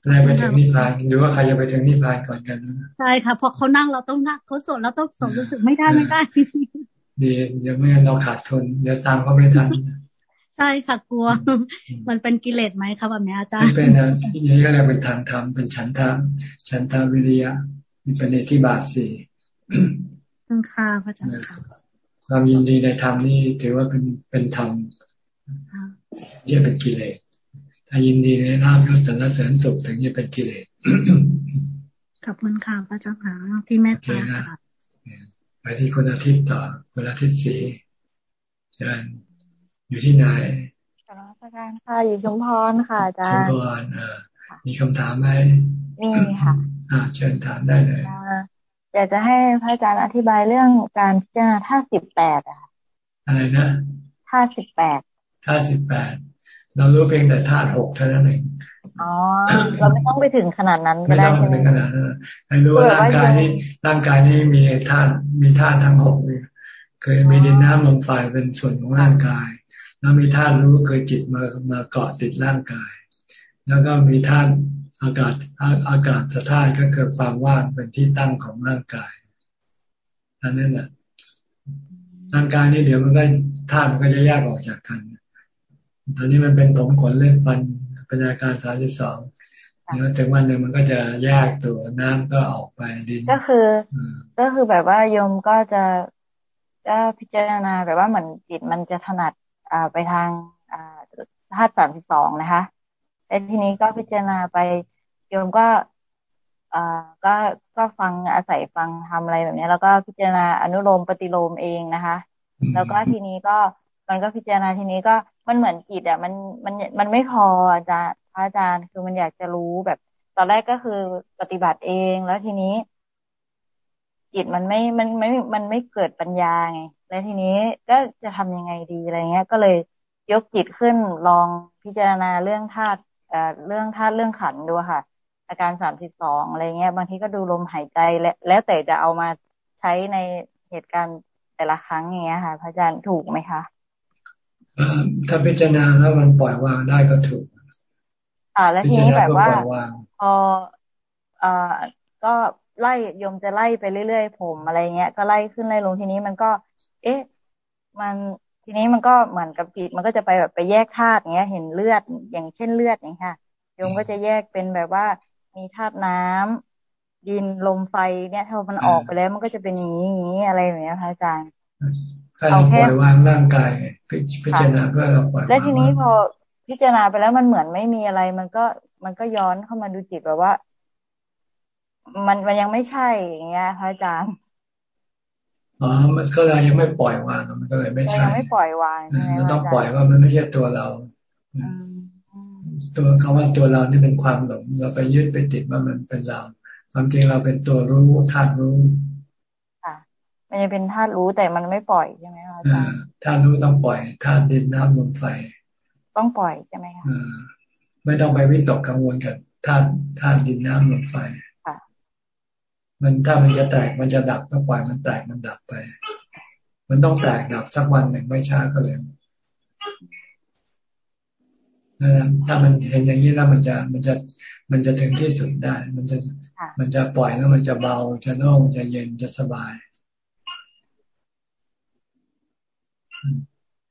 ใครไปถึงนิพพานหรือว่าใครจะไปถึงนิพพานก่อนกันใช่ค่ะพอเขานั่งเราต้องนั่งเขาสวดเราต้องสวดรู้สึกไม่ได้ไม่ได้ดีเดี๋ยวไม่งั้นเราขาดทุนเดี๋ยวตามก็ไม่ทันใช่ค่ะกลัว มันเป็นกิเลสไหมครับแบบนี้อาจารย์ไม่เป็นนะนี่ก็เรียกเป็นทางธรรมเป็นฉันทะฉันทาวิริยะ มีเป็นในที่บาทสี่ต้องค่าพระอาจารย์ความยินดีในธรรมนี่ถือว่าเป็นเป็นธรรมจะเป็นกิเลสถ้ายินดีในลาภยศสรรเสริญสุขถึงจะเป็นกิเลสขอบคุณค่ะพระเจ้าค่ะที่แม่ตาค่ะไปที่คนอาทิตย์ต่อคนอาทิตย์สีเชิญอยู่ที่ไหนสารวัการค่ะอยู่ชุมพรค่ะอาจารย์ชุมพรมีคำถามไหมมีค่ะ อ่าเชิญถามได้เลยอยากจะให้พระอาจารย์อธิบายเรื่องการพิจารณาท่าสิบแปดอะอะไรนะท่าสิบแปดท่าสิบแปดเรารู้เพียงแต่ธาตุหกเท่านั้นเองอ๋อเราไม่ต้องไปถึงขนาดนั้นก็ได้ใช่ไหมไม่ต้องถึงขนาดนั้นให้รู้ว่าร่างกายนี้ร่างกายนี้มีธาตุมีธาตุทั้งหกเคยมีดินน้ำลมไฟเป็นส่วนของร่างกาย แล้วมีธาตุรู้เคยจิตมามาเกาะติดร่างกาย แล้วก็มีธาตุ อากาศอากาศสธาตุก็คือความว่างเป็นที่ตั้งของร่างกายอันนั้นแหละร่างกายนี้เดี๋ยวมันก็ธาตุมันก็จะแยกออกจากกัน ตอนนี้มันเป็นผมขนเล็บฟันปัญญาการสามสิบสองเดี๋ยวถึงวันหนึ่งมันก็จะแยกตัวน้ำก็ออกไปดินก็คือ ก็คือแบบว่าโยมก็จะก็พิจารณาแบบว่าเหมือนจิตมันจะถนัดอ่าไปทางอ่าธาตุสามสิบสองนะคะ แต่ทีนี้ก็พิจารณาไปโยมก็อ่าก็ก็ฟังอาศัยฟังทำอะไรแบบนี้แล้วก็พิจารณาอนุโลมปฏิโลมเองนะคะ แล้วก็ทีนี้ก็มันก็พิจารณาทีนี้ก็มันเหมือนจิตอะมันมันมันไม่พออาจารย์พระอาจารย์คือมันอยากจะรู้แบบ ตอนแรกก็คือปฏิบัติเองแล้วทีนี้ จิตมันไม่มันไม่มันไม่เกิดปัญญาไงแล้วทีนี้ก็จะทำยังไงดีอะไรเงี้ย ก็เลยยกจิตขึ้นลองพิจารณาเรื่องธาตุ เรื่องธาตุเรื่องขันดูค่ะ อาการสามสิบสองอะไรเงี้ย บางทีก็ดูลมหายใจและแล้วแต่จะเอามาใช้ในเหตุการณ์แต่ละครั้งอย่างเงี้ยค่ะ พระอาจารย์ถูกไหมคะถ้าพิจารณาแล้วมันปล่อยวางได้ก็ถูก อ่า แล้วทีนี้แบบว่าพอเอ่อก็ไล่ยมจะไล่ไปเรื่อยๆผมอะไรเงี้ย ก็ไล่ขึ้นไล่ลงทีนี้มันก็ เอ๊ะ มัน ทีนี้มันก็เหมือนกับจิตมันก็จะไปแบบไปแยกธาตุเงี้ย เห็นเลือดอย่างเช่นเลือดอย่างเงี้ยโยมก็จะแยกเป็นแบบว่ามีธาตุน้ำดินลมไฟเนี่ยถ้ามันออกไปแล้วมันก็จะเป็นอย่างนี้อย่างนี้อะไรอย่างเงี้ยพระอาจารย์ให้เราปล่อยวางร่างกายพิจารณาเพื่อเราปล่อยแล้วทีนี้พอพิจารณาไปแล้วมันเหมือนไม่มีอะไร มันก็มันก็ย้อนเข้ามาดูจิตแบบว่า มันมันยังไม่ใช่อย่างเงี้ยพระอาจารย์ อ๋อ มันก็เลยยังไม่ปล่อยวาง มันก็เลยไม่ใช่ยังไม่ปล่อยวางมันต้องปล่อยว่ามันไม่ใช่ตัวเราตัวคำว่าตัวเรานี่เป็นความหลง เราไปยึดไปติดว่ามันเป็นเรา ความจริงเราเป็นตัวรู้ธาตุรู้มันจะเป็นธาตุรู้แต่มันไม่ปล่อยใช่ไหมคะอาจารย์ธาตุรู้ต้องปล่อยธาตุดินน้ำลมไฟ ต้องปล่อยใช่ไหมคะไม่ต้องไปวิตกกังวลกับธาตุธาตุดินน้ำลมไฟ มันถ้ามันจะแตกมันจะดับก็ปล่อยมันแตกมันดับไป มันต้องแตกดับสักวันหนึ่งไม่ช้าก็เลยนะถ้ามันเห็นอย่างนี้แล้วมันจะมันจะมันจะถึงที่สุดได้ มันจะมันจะปล่อยแล้วมันจะเบาจะโล่งจะเย็นจะสบาย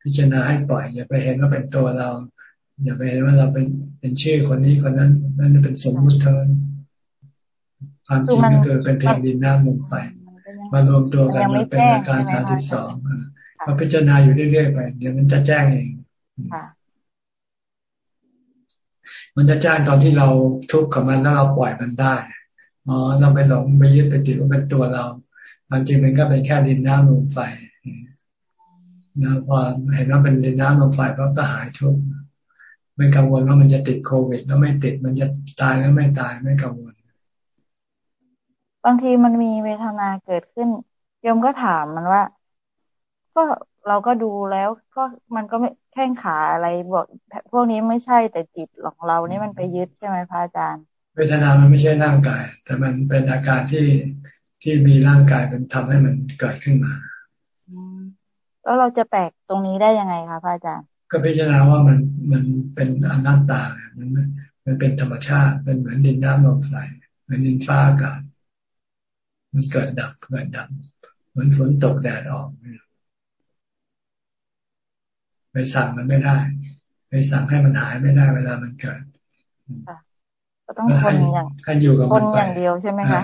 พิจารณาให้ปล่อย อย่าไปเห็นว่าเป็นตัวเรา อย่าไปเห็นว่าเราเป็นเป็นชื่อคนนี้คนนั้นนั่นเป็นสมมุติเท่า ความจริงก็คือเป็นเพียงดินน้ำลมไฟมารวมตัวกันมาเป็นอาการสามสิบสองมาพิจารณาอยู่เรื่อยๆไป เดี๋ยวมันจะแจ้งเองมันจะแจ้งตอนที่เราทุกข์กับมันแล้วเราปล่อยมันได้อ๋อเราไปหลงไปยึดไปติดว่าเป็นตัวเราความจริงมันก็เป็นแค่ดินน้ำลมไฟนะพอเห็นว่าเป็นดินน้ำลมไฟปั๊บก็หายทุกข์ไม่กังวลว่ามันจะติดโควิด แล้วไม่ติดมันจะตายแล้วไม่ตายไม่กังวล บางทีมันมีเวทนาเกิดขึ้นโยมก็ถามมันว่า ก็เราก็ดูแล้วก็มันก็ไม่แข้งขาอะไรบอกพวกนี้ไม่ใช่แต่จิตของเรานี่มันไปยึดใช่ไหมพระอาจารย์ เวทนามันไม่ใช่ร่างกาย แต่มันเป็นอาการที่ที่มีร่างกายเป็นทำให้มันเกิดขึ้นมาแล้วเราจะแตกตรงนี้ได้ยังไงคะพระอาจารย์ ก็พิจารณาว่ามันมันเป็นอนัตตา มันมันเป็นธรรมชาติเป็นเหมือนดินน้ำลมไฟเหมือนดินฟ้าอากาศ มันเกิดดับเกิดดับเหมือนฝนตกแดดออกไปสั่งมันไม่ได้ ไปสั่งให้มันหายไม่ได้เวลามันเกิดก็ต้องทนอย่างให้อยู่กับมันไปอย่างเดียวใช่ไหมคะ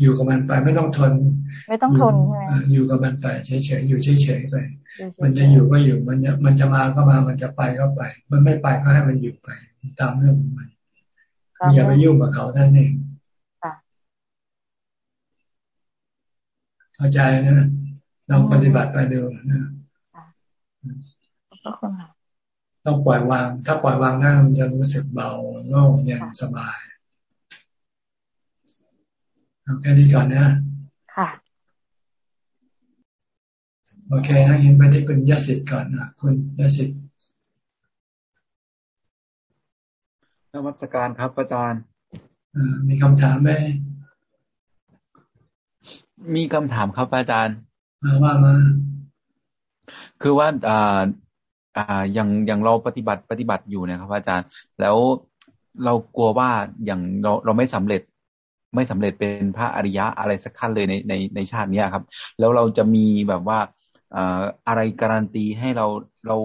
อยู่กับมันไปไม่ต้องทน ไม่ต้องทนใช่ไหมอยู่กับมันไปเฉยๆอยู่เฉยๆไป มันจะอยู่ก็อยู่มันจะมันจะมาก็มามันจะไปก็ไป มันไม่ไปก็ให้มันอยู่ไป ตามเรื่องของมันอย่าไปยุ่งกับเขาท่านเอง เข้าใจนะลองปฏิบัติไปดูนะต้องปล่อยวาง ถ้าปล่อยวางได้มันจะรู้สึกเบาโล่งเย็นสบายเอาแค่นี้ก่อนนะ ค่ะ โอเคนะยินไปที่คุณยศิษฐ์ก่อนนะคุณยศิษฐ์นวัตการครับอาจารย์มีคำถามไหม มีคำถามครับอาจารย์ว่ามาคือว่าอ่าอ่าอย่างอย่างเราปฏิบัติปฏิบัติอยู่นะครับ อาจารย์ แล้วเรากลัวว่าอย่างเราเราไม่สำเร็จ ไม่สำเร็จเป็นพระอริยะอะไรสักขั้นเลยในในในชาตินี้ครับ แล้วเราจะมีแบบว่าอ่าอะไรการันตีให้เราเรา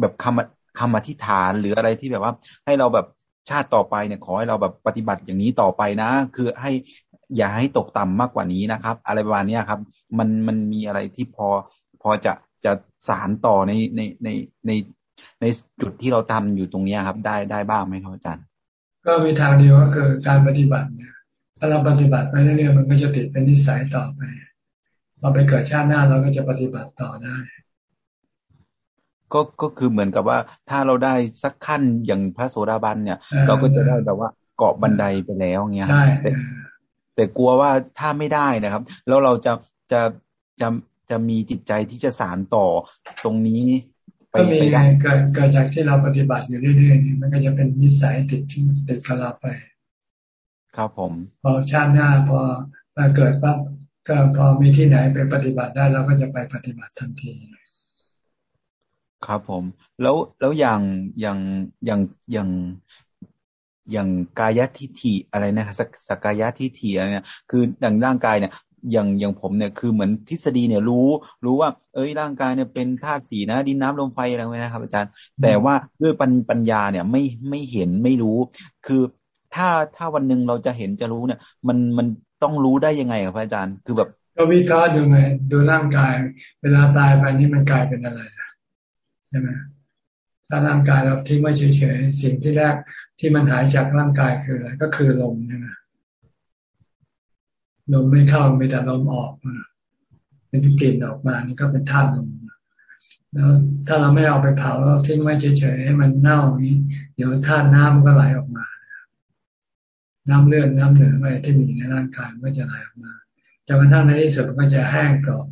แบบคำคำอธิษฐานหรืออะไรที่แบบว่า ให้เราแบบชาติต่อไปเนี่ยขอให้เราแบบปฏิบัติอย่างนี้ต่อไปนะ คือให้ อย่าให้ตกต่ำมากกว่านี้นะครับ อะไรประมาณนี้ครับ มันมันมีอะไรที่พอพอจะจะสารต่อในในในในในจุดที่เราทำอยู่ตรงนี้ครับ ได้ได้บ้างไหมครับอาจารย์ ก็มีทางเดียวก็คือการปฏิบัติเนี่ยถ้าเราปฏิบัติไปเรื่อยๆมันก็จะติดเป็นนิสัยต่อไปเราไปเกิดชาติหน้าเราก็จะปฏิบัติต่อได้ก็ก็คือเหมือนกับว่าถ้าเราได้สักขั้นอย่างพระโสดาบันเนี่ย เราก็จะได้แบบว่าเกาะบันไดไปแล้วเงี้ยแต่ แต่กลัวว่าถ้าไม่ได้นะครับ แล้วเราจะจะจะจะมีจิตใจที่จะสารต่อตรงนี้ก็มีไงเกิดเกิดจากที่เราปฏิบัติอยู่เรื่อยๆนี่มันก็จะเป็นนิสัยติดที่ติดกับเราไป ครับผมพอชาติหน้าพอมาเกิดปั๊บก็พอมีที่ไหนไปปฏิบัติได้เราก็จะไปปฏิบัติทันทีครับผม แล้วแล้วอย่างอย่างอย่างอย่าง อย่างกายทิฏฐิอะไรนะครับสกายทิฏฐิอะไรเนี่ยคืออย่างร่างกายเนี่ยอย่างอย่างผมเนี่ยคือเหมือนทฤษฎีเนี่ยรู้รู้ว่า เอ้ยร่างกายเนี่ยเป็นธาตุสีนะดินน้ำลมไฟอะไรไว้นะครับ อาจารย์ แต่ว่าด้วยปัญปัญญาเนี่ยไม่ไม่เห็นไม่รู้ คือถ้าถ้าวันหนึ่งเราจะเห็นจะรู้เนี่ย มันมันต้องรู้ได้ยังไงครับอาจารย์ คือแบบก็วิเคราะห์ดูไงดูร่างกาย เวลาตายไปนี่มันกลายเป็นอะไรใช่ไหม ถ้าร่างกายเราทิ้งไว้เฉยๆสิ่งที่แรกที่มันหายจากร่างกายคืออะไรก็คือลมใช่ไหมลมไม่เข้ามีแต่ลมออกเป็นกลิ่นออกมานี่ก็เป็นธาตุลมแล้วถ้าเราไม่เอาไปเผาเราทิ้งไว้เฉยๆให้มันเน่านี้ เดี๋ยวธาตุน้ำก็ไหลออกมา น้ำเลือดน้ำเหนืออะไรที่มีในร่างกายก็จะไหลออกมาจนกระทั่งในที่สุดมันก็จะแห้งกรอบ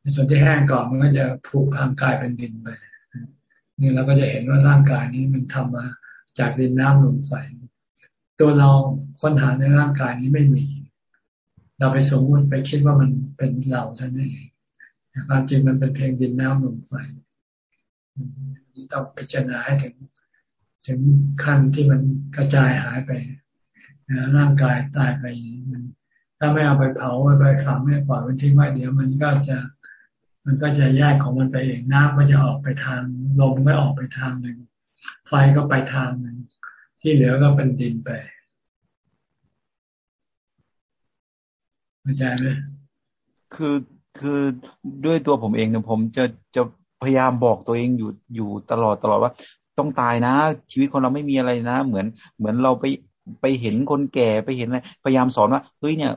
ในส่วนที่แห้งกรอบมันก็จะผุพังกลายเป็นดินไป นี่เราก็จะเห็นว่าร่างกายนี้มันทำมาจากดินน้ำลมไฟตัวเราค้นหาในร่างกายนี้ไม่มี เราไปสมมติไปคิดว่ามันเป็นเราท่านเองความจริงมันเป็นเพียงดินน้ำลมไฟต้องพิจารณาให้ถึง ถึงขั้นที่มันกระจายหายไปร่างกายตายไปมันถ้าไม่เอาไปเผาไปฝังไม่ปล่อยมันทิ้งไว้เดี๋ยวมันก็จะ มันก็จะแยกของมันไปเองน้ำก็จะออกไปทางลมก็ออกไปทางหนึ่งไฟก็ไปทางหนึ่งที่เหลือก็เป็นดินไปเข้าใจไหมคือคือด้วยตัวผมเองเนี่ยผมจะจะพยายามบอกตัวเองอยู่อยู่ตลอดตลอดว่า ต้องตายนะ ชีวิตคนเราไม่มีอะไรนะ เหมือนเหมือนเราไปไปเห็นคนแก่ไปเห็นอะไรพยายามสอนว่าเฮ้ยเนี่ย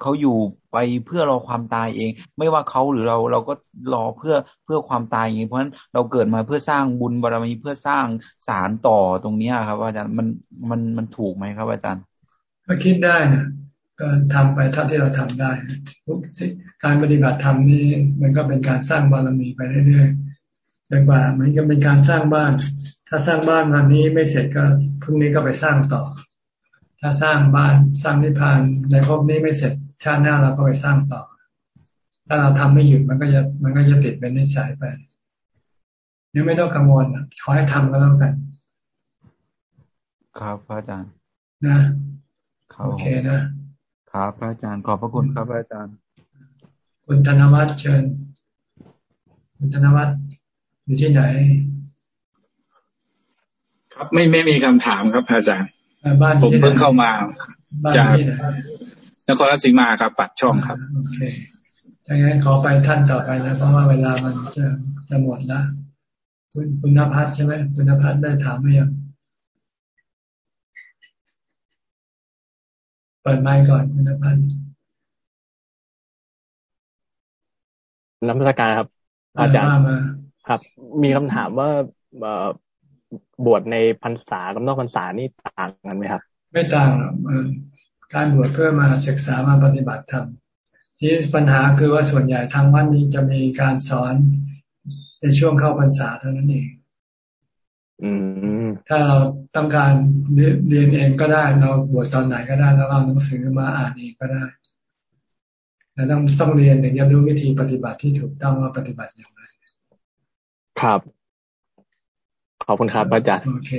เขาอยู่ไปเพื่อรอความตายเอง ไม่ว่าเขาหรือเราเราก็รอเพื่อเพื่อความตายอย่างนี้เพราะฉะนั้นเราเกิดมาเพื่อสร้างบุญบารมีเพื่อสร้างสารต่อตรงนี้ครับ อาจารย์มันมันมันถูกไหมครับ อาจารย์ ก็คิดได้นะก็ทำไปเท่าที่เราทำได้การปฏิบัติธรรมนี่มันก็เป็นการสร้างบารมีไปเรื่อยๆจนกว่ามันก็เป็นการสร้างบ้าน ถ้าสร้างบ้านวันนี้ไม่เสร็จก็พรุ่งนี้ก็ไปสร้างต่อ ถ้าสร้างบ้านสร้างนิพพานในภพนี้ไม่เสร็จชาติหน้าเราก็ไปสร้างต่อ ถ้าเราทำไม่หยุดมันก็จะมันก็จะติดเป็นนิสัยไปนี่ไม่ต้องกังวลขอให้ทำก็แล้วกัน ครับพระอาจารย์ นะโอเคนะครับพระอาจารย์ขอบพระคุณครับพระอาจารย์ คุณธนวัฒน์เชิญ คุณธนวัฒน์อยู่ที่ไหน ครับไม่ไม่มีคำถามครับอาจารย์ บ้านผมเพิ่งเข้ามาจากนครราชสีมาครับปัดช่องครับโอเคดังนั้นขอไปท่านต่อไปนะ เพราะว่าเวลามันจะจะหมดแล้วคุณคุณนภัสใช่ไหมคุณนภัสได้ถามไหมยังเปิดไมค์ก่อนคุณพันธ์น้ำสการครับ อาจารย์ครับ มีคำถามว่า บวชในพรรษากับนอกพรรษานี่ต่างกันไหมครับ ไม่ต่างการบวชเพื่อมาศึกษามาปฏิบัติธรรมที่ปัญหาคือว่าส่วนใหญ่ทางวัดนี้จะมีการสอนในช่วงเข้าพรรษาเท่านั้นเองถ้าเราต้องการเรียนเองก็ได้ เราบวชตอนไหนก็ได้แล้วเอาหนังสือมาอ่านเองก็ได้แต่ต้องต้องเรียนถึงจะรู้วิธีปฏิบัติที่ถูกต้องว่าปฏิบัติอย่างไร ครับ ขอบคุณครับอาจารย์โอเค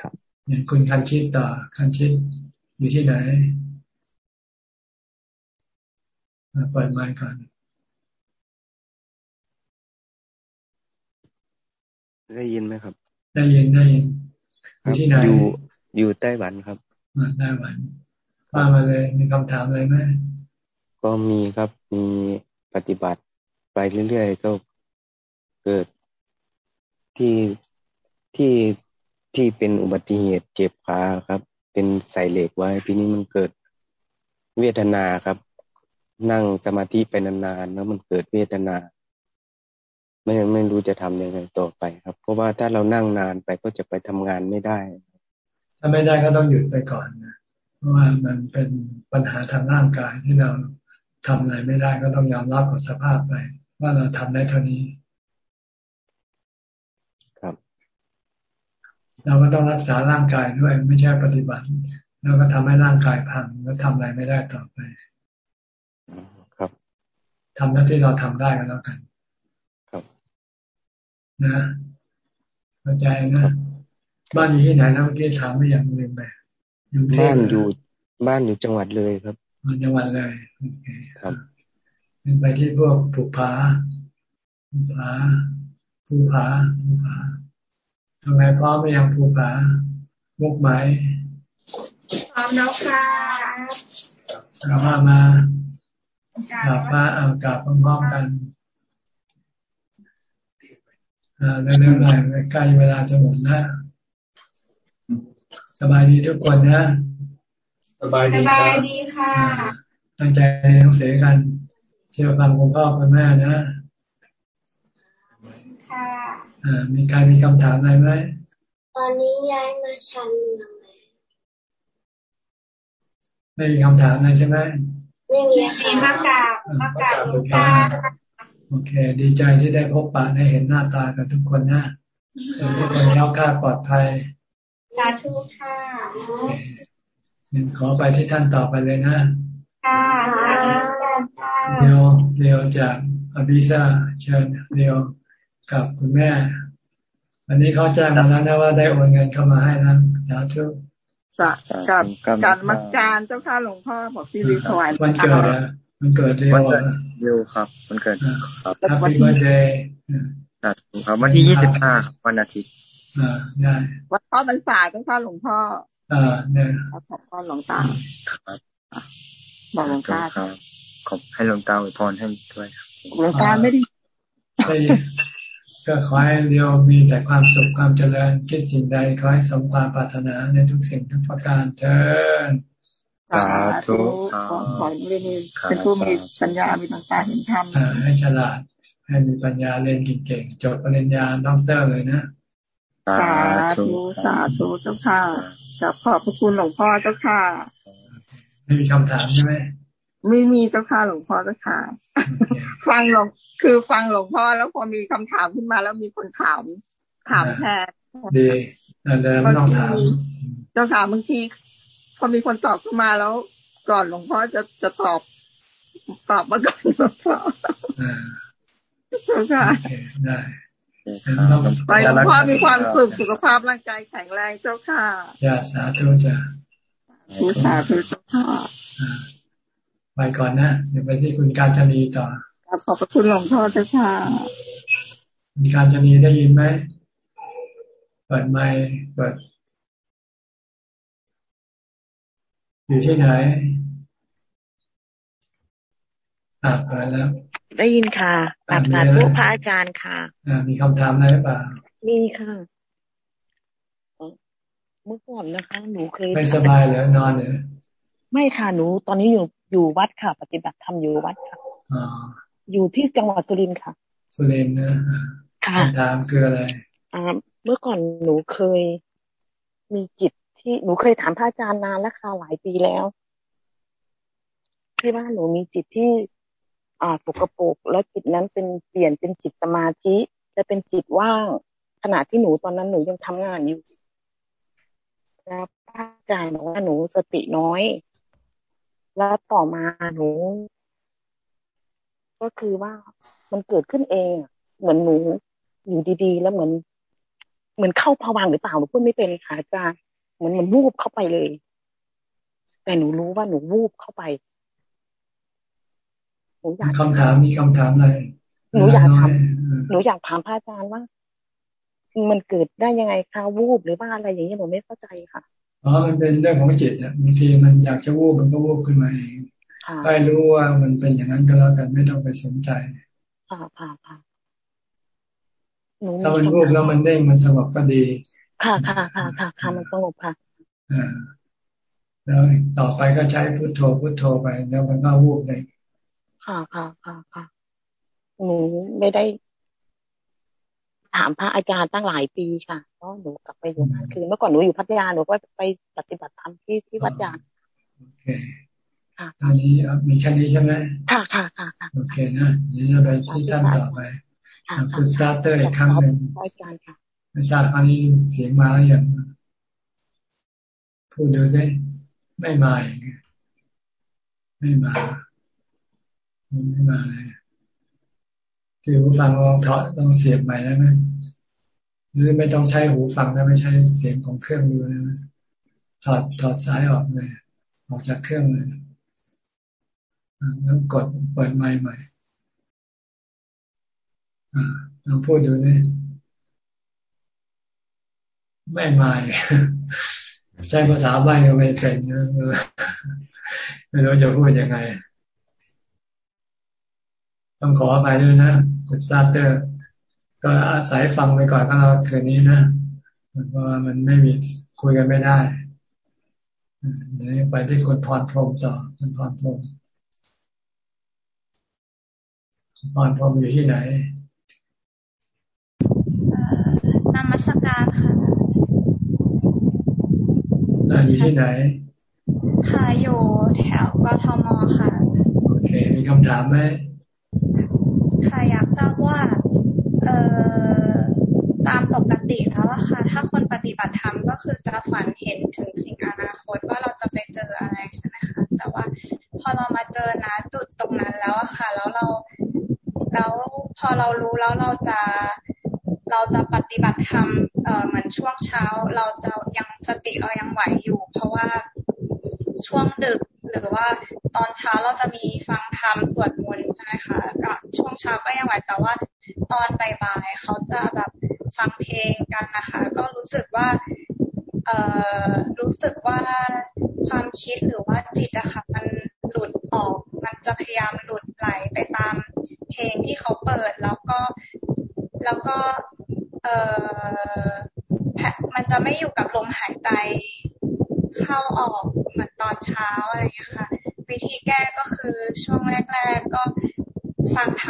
ครับอย่างคุณคันชิตต่อคันชิตอยู่ที่ไหนเปิดไมค์ก่อนได้ยินไหมครับ ได้ยินได้ยินอยู่ที่ไหนอยู่อยู่ไต้หวันครับไต้หวันมามาเลยมีคำถามอะไรไหมก็มีครับมีปฏิบัติไปเรื่อยๆก็เกิดที่ ที่ที่เป็นอุบัติเหตุเจ็บขาครับ เป็นใส่เหล็กไว้ทีนี้มันเกิดเวทนาครับ นั่งสมาธิไปนานๆแล้วมันเกิดเวทนา ไม่ไม่รู้จะทํำยังไงต่อไปครับ เพราะว่าถ้าเรานั่งนานไปก็จะไปทำงานไม่ได้ ถ้าไม่ได้ก็ต้องหยุดไปก่อนนะเพราะว่ามันเป็นปัญหาทางร่างกายที่เราทำอะไรไม่ได้ก็ต้องยอมรับกับสภาพไป ว่าเราทำได้เท่านี้ ครับ เราก็ต้องรักษาร่างกายด้วยไม่ใช่ปฏิบัติ แล้วก็ทำให้ร่างกายพังแล้วทำอะไรไม่ได้ต่อไปครับทำหน้าที่เราทำได้ก็แล้วกันนะเข้าใจนะบ้านอยู่ที่ไหนนะเมื่อกี้ถามไม่ยังลืมไปบ้านอยู่บ้านอยู่จังหวัดเลยครับจังหวัดเลยโอเคครับเป็นไปที่พวกผูกผาผูผาผูผาผูผา ทำไมพร้อมไปยังผูผามุกไหมพร้อมแล้วค่ะเรามามากราบพระเอากราบพร้อมๆกันอ่าเร็วๆหน่อยใกล้เวลาจะหมดแล้วสบายดีทุกคนนะ สบายดีสบายดีค่ะ ตั้งใจเรียนหนังสือกัน เชื่อฟังคุณพ่อคุณแม่นะค่ะอ่า มีใครมีคำถามอะไรไหม ตอนนี้ย้ายมาชันเมืองเลยไม่มีคำถามอะไรใช่ไหมไม่มีค่ะมากราบมากราบหลวงตาโอเค ดีใจที่ได้พบปะได้เห็นหน้าตากันทุกคนนะทุกคนแค้วคลาดปลอดภัยสาธุค่ะขอไปที่ท่านต่อไปเลยนะ ค่ะเรียวเรียวจากอบิซาเชิญเรียว กับคุณแม่วันนี้เขาแจ้งมาแล้วนะว่าได้โอนเงินเข้ามาให้นะสาธุกับการมักการเจ้าค่ะหลวงพ่อบอกที่รีถวายวันเกิดนะมันเกิดเร็วเร็วครับ มันเกิดครับ Happy birthday ครับวันที่ยี่สิบห้าวันอาทิตย์อ่าได้วัดพ่อบรรษาเจ้าค่ะหลวงพ่ออ่าเนี่ยขอบพ่อหลวงตาครับบอกหลวงตาครับขอบให้หลวงตาอวยพรให้ด้วยหลวงตาไม่ได้ ก็ขอให้เรียวมีแต่ความสุขความเจริญ คิดสิ่งใดขอให้สมความปรารถนาในทุกสิ่งทุกประการเถิดสาธุขอให้มีเป็นผู้มีปัญญา มีต่างๆเห็นธรรมให้ฉลาด ให้มีปัญญาเรียนเก่งๆ จบปริญญาด็อกเตอร์เลยนะ สาธุ สาธุเจ้าค่ะจะขอบพระคุณหลวงพ่อเจ้าค่ะไม่มีคำถามใช่ไหม ไม่มีเจ้าค่ะหลวงพ่อเจ้าค่ะ ฟังหลวง คือฟังหลวงพ่อแล้วพอมีคำถามขึ้นมาแล้วมีคนถามถามแทนดีแล้วไม่ต้องถามเจ้าค่ะบางทีพอมีคนตอบขึ้นมาแล้ว ก่อนหลวงพ่อจะจะตอบตอบมาก่อนหลวงพ่อเจ้าค่ะได้ไปหลวงพ่อมีความสุขสุขภาพร่างกายแข็งแรงเจ้าค่ะยาสาธุจ้ะสาธุเจ้าค่ะไปก่อนนะเดี๋ยวไปที่คุณการจนีต่อ ขอบพระคุณหลวงพ่อเจ้าค่ะมีการจะมีได้ยินไหม เปิดไมค์เปิด อยู่ที่ไหนอ่าเปิดแล้ว ได้ยินค่ะกราบสาธุพระอาจารย์ค่ะอ่ามีคำถามอะไรหรือเปล่า มีค่ะ เมื่อก่อนนะคะ หนูเคย ไม่สบายเลยนอนเลยไม่ค่ะ หนูตอนนี้อยู่อยู่วัดค่ะ ปฏิบัติธรรมอยู่วัดค่ะ อยู่ที่จังหวัดสุรินทร์ค่ะ สุรินทร์นะค่ะคำถามคืออะไรอ่าเมื่อก่อนหนูเคยมีจิตที่หนูเคยถามพระอาจารย์นานแล้วค่ะหลายปีแล้วที่ว่าหนูมีจิตที่อ่าปกปกแล้วจิตนั้นเป็นเปลี่ยนเป็นจิตสมาธิจะเป็นจิตว่างขณะที่หนูตอนนั้นหนูยังทำงานอยู่แล้วพระอาจารย์บอกว่าหนูสติน้อย แล้วต่อมาหนู ก็คือว่ามันเกิดขึ้นเองเหมือนหนูอยู่ดีๆ แล้วเหมือน เหมือนเข้าผวังหรือเปล่าหนูพูดไม่เป็นค่ะอาจารย์เหมือนมันวูบเข้าไปเลย แต่หนูรู้ว่าหนูวูบเข้าไปหนูอยากคำถามมีคำถามอะไรหนูอยากถามหนูอยากถามพระอาจารย์ว่า มันเกิดได้ยังไงคะวูบหรือว่าอะไรอย่างนี้หนูไม่เข้าใจค่ะอ๋อมันเป็นเรื่องของจิตอะบางทีมันอยากจะวูบมันก็วูบขึ้นมาเอง ให้รู้ว่ามันเป็นอย่างนั้นก็แล้วกันไม่ต้องไปสนใจค่ะค่ะค่ะถ้ามันรูปแล้วมันเด้งมันสงบก็ดี ค่ะค่ะค่ะค่ะค่ะมันสงบค่ะอ่าแล้วต่อไปก็ใช้พุทโธพุทโธไป แล้วมันก็วูบเลยค่ะค่ะค่ะค่ะหนูไม่ได้ ถามพระอาจารย์ตั้งหลายปีค่ะเพราะหนูกลับไปอยู่บ้านคือเมื่อก่อนหนูอยู่พัทยาหนูก็ไปปฏิบัติธรรมที่ที่วัดยานโอเค ตอนนี้มีแค่นี้ใช่ไหมค่ะค่ะค่ะโอเคนะนี่จะไปที่ท่านต่อไปคุณสตาร์เตอร์อีกครั้งหนึ่งไม่ทราบครั้งนี้เสียงมาหรือยังพูดดูสิไม่มาไม่มาไม่มาเลยคือหูฟังลองถอดลองเสียบใหม่ได้ไหมหรือไม่ต้องใช้หูฟังนะไม่ใช่เสียงของเครื่องดูนะถอดถอดสายออกเลยออกจากเครื่องเลย แล้วกดเปิดไมค์ใหม่ลองพูดดูเลยไม่ไม่ใช้ภาษาใบก็ไม่เป็นไม่รู้จะพูดยังไง ต้องขออภัยด้วยนะคุณซาเตอร์ ก็อาศัยฟังไปก่อนก็เราคืนนี้นะเพราะว่ามันไม่มีคุยกันไม่ได้เดี๋ยวไปที่คนพรพรมต่อคนพรพรม พรพรมอยู่ที่ไหนนมัสการค่ะอยู่ที่ไหน ค่ะอยู่แถวกทมค่ะ โอเค มีคำถามไหม ค่ะอยากทราบว่า เอ่อ ตามปกติปฏิบัติธรรมก็คือจะฝันเห็นถึงสิ่งอนาคตว่าเราจะไปเจออะไรใช่ไหมคะ แต่ว่าพอเรามาเจอนะจุดตรงนั้นแล้วอะค่ะ แล้วเรา แล้วพอเรารู้แล้วเราจะเราจะปฏิบัติธรรมเออเหมือนช่วงเช้า เราจะยังสติเรายังไหวอยู่ เพราะว่าช่วงดึกหรือว่าตอนเช้าเราจะมีฟังธรรมสวดมนต์ใช่ไหมคะก็ช่วงเช้าก็ยังไหวแต่ว่าตอนบ่ายๆเขาจะแบบฟังเพลงกันนะคะ ก็รู้สึกว่าเอ่อรู้สึกว่าความคิดหรือว่าจิตอะค่ะมันหลุดออก มันจะพยายามหลุดไหลไปตาม เพลงที่เขาเปิดแล้วก็แล้วก็เออมันจะไม่อยู่กับลมหายใจเข้าออกเหมือนตอนเช้าอะไรอย่างเงี้ยค่ะ วิธีแก้ก็คือช่วงแรก ๆ ก็ฟังท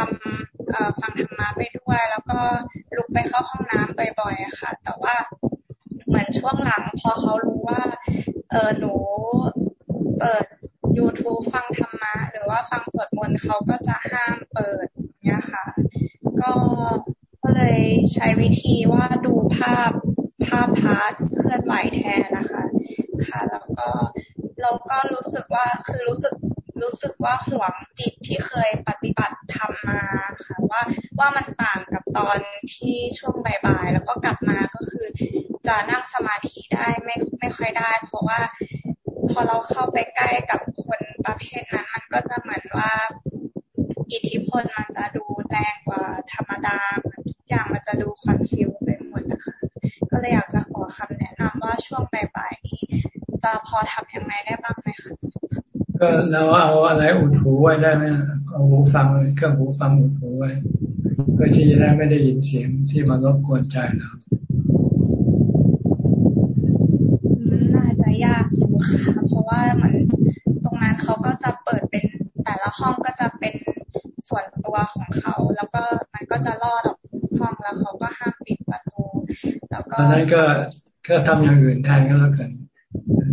ำฟังธรรมะไปด้วย แล้วก็ลุกไปเข้าห้องน้ำบ่อยๆอะค่ะ แต่ว่าเหมือนช่วงหลังพอเขารู้ว่า เออหนูเปิด YouTube ฟังธรรมะ หรือว่าฟังสวดมนต์เขาก็จะห้ามเปิดเนี่ยค่ะ ก็ก็เลยใช้วิธีว่าดูภาพภาพพาร์ทเคลื่อนไหวแทนนะคะ ค่ะ แล้วก็เราก็รู้สึกว่าคือรู้สึกรู้สึกว่าห่วงจิตที่เคยปฏิบัติทำมาค่ะว่าว่ามันต่างกับตอนที่ช่วงบ่ายๆแล้วก็กลับมาก็คือ จะนั่งสมาธิได้ไม่ไม่ค่อยได้ เพราะว่า พอเราเข้าไปใกล้กับคนประเภทนั้น มันก็จะเหมือนว่า อิทธิพลมันจะดูแรงกว่าธรรมดาทุกอย่างมันจะดูคอนฟิวไปหมดนะคะก็เลยอยากจะขอคำแนะนำว่าช่วงบ่ายๆนี้จะพอทำยังไงได้บ้างไหมคะก็เราเอาอะไรอุดหูไว้ได้ไหมเอาหูฟังเครื่องหูฟังอุดหูไว้เพื่อที่จะได้ไม่ได้ยินเสียงที่มารบกวนใจเราน่าจะยาก อยู่ค่ะ เพราะว่าเหมือนตรงนั้นเขาก็จะเปิดเป็นแต่ละห้องก็จะเป็นส่วนตัวของเขา แล้วก็มันก็จะลอดออกห้องแล้วเขาก็ห้ามปิดประตู แล้วก็ตอนนั้นก็ก็ทำอย่างอื่นแทนก็แล้วกัน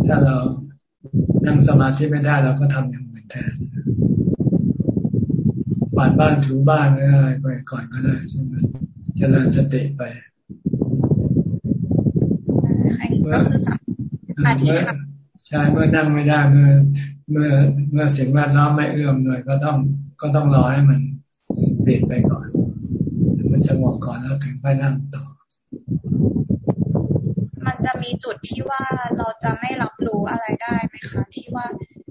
ถ้าเรานั่งสมาธิไม่ได้เราก็ทำอย่างอื่นแทนกวาดบ้านถูบ้านหรืออะไรไปก่อนก็ได้ใช่ไหมเจริญสติไปก็คือสมาธิใช่เมื่อนั่งไม่ได้เมื่อเมื่อเมื่อสิ่งแวดล้อมไม่เอื้อมหน่อยก็ต้องก็ต้องรอให้มันเปลี่ยนไปก่อน มันสงบก่อนแล้วถึงไปนั่งต่อ มันจะมีจุดที่ว่าเราจะไม่รับรู้อะไรได้ไหมคะที่ว่า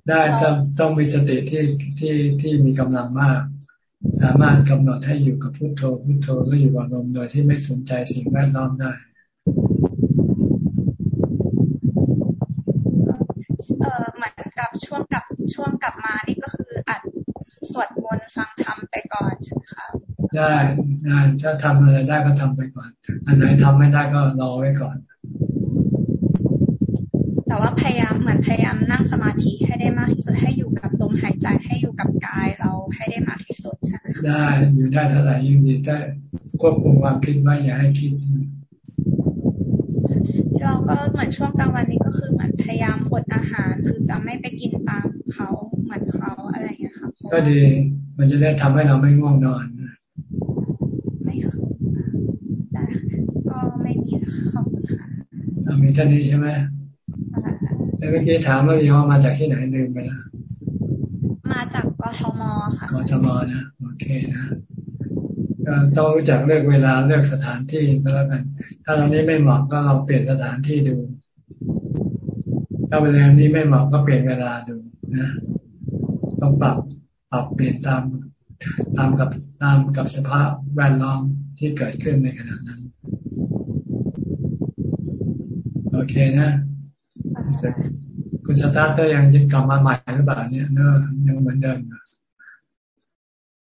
ได้ต้องต้องมีสติที่ที่ที่มีกำลังมาก สามารถกำหนดให้อยู่กับพุโทโธพุโทโธหรืออยู่กับลมโดยที่ไม่สนใจสิ่งแวดล้อมได้ เออเหมือนกับช่วงกับช่วงกลับมานี่ก็คืออัดสวดมนต์ฟังธรรมไปก่อนใช่ไหมคะได้ได้ถ้าทำอะไรได้ก็ทำไปก่อน อันไหนทำไม่ได้ก็รอไว้ก่อน แต่ว่าพยายามเหมือนพยายามนั่งสมาธิให้ได้มากที่สุดให้อยู่กับลมหายใจให้อยู่กับกายเราให้ได้มากที่สุดใช่ไหมคะได้อยู่ได้เท่าไหร่ยิ่งดีได้ควบคุมความคิดไม่อย่าให้คิด เราก็เหมือนช่วงกลางวันนี้ก็คือเหมือนพยายามอดอาหาร คือจะไม่ไปกินตามเขาเหมือนเขาอะไรอย่างเงี้ยค่ะก็ดีมันจะได้ทำให้เราไม่ง่วงนอน ไม่คือได้ก็ไม่มีขอบคุณค่ะมีท่านนี้ใช่ไหมแล้วเมื่อกี้ถามว่าโยมมาจากที่ไหนลืมไปแล้วมาจากกทมค่ะกทมนะโอเคนะ ต้องรู้จักเลือกเวลาเลือกสถานที่ก็แล้วกัน ถ้าเรานี้ไม่เหมาะก็เราเปลี่ยนสถานที่ดู ถ้าเวลานี้ไม่เหมาะก็เปลี่ยนเวลาดูนะต้องปรับปรับเปลี่ยนตามตามกับตามกับสภาพแวดล้อมที่เกิดขึ้นในขณะนั้น โอเคนะคุณสตาร์เตอร์ยังยึดกลับมาใหม่หรือเปล่าเนี่ยเนอะยังเหมือนเดิม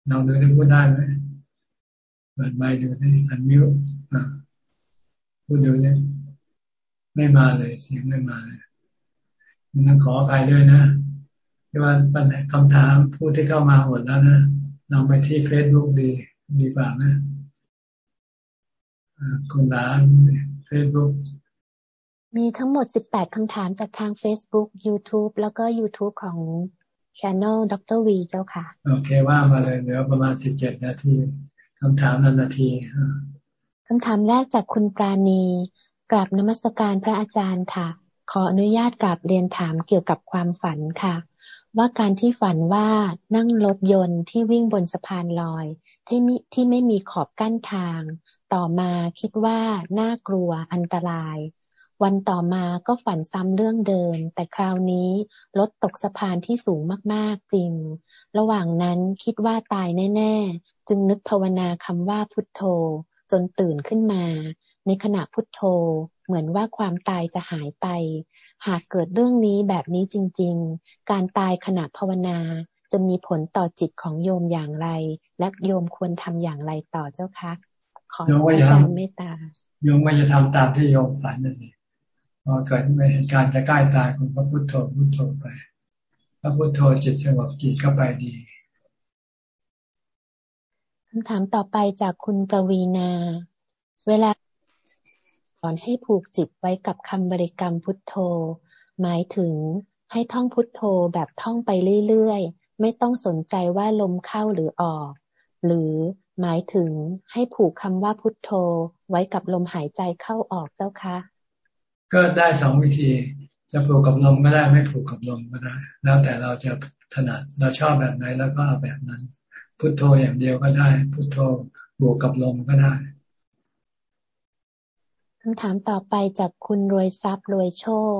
เราดูได้พูดได้ไหม ปิดไมค์ดูที่อันมิวพูดดูเนี่ยไม่มาเลยเสียงไม่มาเลยนั่งขออภัยด้วยนะที่ว่าปัญหาคำถามผู้ที่เข้ามาหมดแล้วนะลองไปที่เฟซบุ๊กดี ดีกว่านะคุณร้านเฟซบุ๊กมีทั้งหมด 18 คำถามจากทาง Facebook YouTube แล้วก็ YouTube ของ Channel ดรวีเจ้าค่ะ โอเคว่ามาเลยเดี๋ยวประมาณ 17 นาที คำถามละนาทีคำถามแรกจากคุณปราณีกราบนมัสการพระอาจารย์ค่ะ ขออนุญาตกราบเรียนถามเกี่ยวกับความฝันค่ะ ว่าการที่ฝันว่านั่งรถยนต์ที่วิ่งบนสะพานลอย ที่มิที่ไม่มีขอบกั้นทาง ต่อมาคิดว่าน่ากลัวอันตราย วันต่อมาก็ฝันซ้ำเรื่องเดิม แต่คราวนี้รถตกสะพานที่สูงมากๆจริง ระหว่างนั้นคิดว่าตายแน่ๆ จึงนึกภาวนาคำว่าพุทโธ จนตื่นขึ้นมา ในขณะพุทโธ เหมือนว่าความตายจะหายไป หากเกิดเรื่องนี้แบบนี้จริง ๆ การตายขณะภาวนาจะมีผลต่อจิตของโยมอย่างไร และโยมควรทำอย่างไรต่อเจ้าคะขออาจารย์เมตตาโยมก็จะทำตามที่โยมฝันนั่นเองพอเกิดเหตุการณ์จะใกล้ตายคุณก็พุทโธพุทโธไปถ้าพุทโธจิตสงบจิตก็ไปดี คำถามต่อไปจากคุณประวีนา เวลาสอนให้ผูกจิตไว้กับคำบริกรรมพุทโธ หมายถึงให้ท่องพุทโธแบบท่องไปเรื่อยๆ ไม่ต้องสนใจว่าลมเข้าหรือออก หรือหมายถึงให้ผูกคำว่าพุทโธไว้กับลมหายใจเข้าออกเจ้าคะ ก็ได้สองวิธี จะผูกกับลมก็ได้ไม่ผูกกับลมก็ได้ แล้วแต่เราจะถนัดเราชอบแบบไหนแล้วก็เอาแบบนั้น พุทโธอย่างเดียวก็ได้ พุทโธบวกกับลมก็ได้คำถามต่อไปจากคุณรวยทรัพย์รวยโชค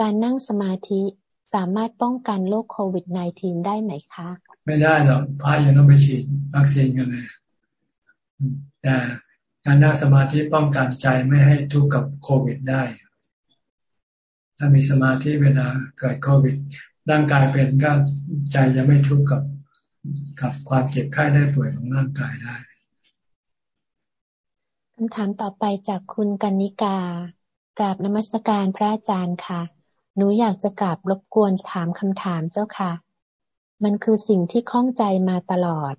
การนั่งสมาธิสามารถป้องกันโรคโควิด -19 ได้ไหมคะ ไม่ได้หรอกพายังต้องไปฉีดวัคซีนกันเลยแต่การนั่งสมาธิป้องกันใจไม่ให้ทุกข์กับโควิดได้ ถ้ามีสมาธิเวลาเกิดโควิด ร่างกายเป็นก็ใจจะไม่ทุกข์กับ กับความเจ็บไข้ได้ป่วยของร่างกายได้คำถามต่อไปจากคุณกันิกากราบนมัสการพระอาจารย์ค่ะ หนูอยากจะกราบรบกวนถามคำถามเจ้าค่ะ มันคือสิ่งที่ข้องใจมาตลอด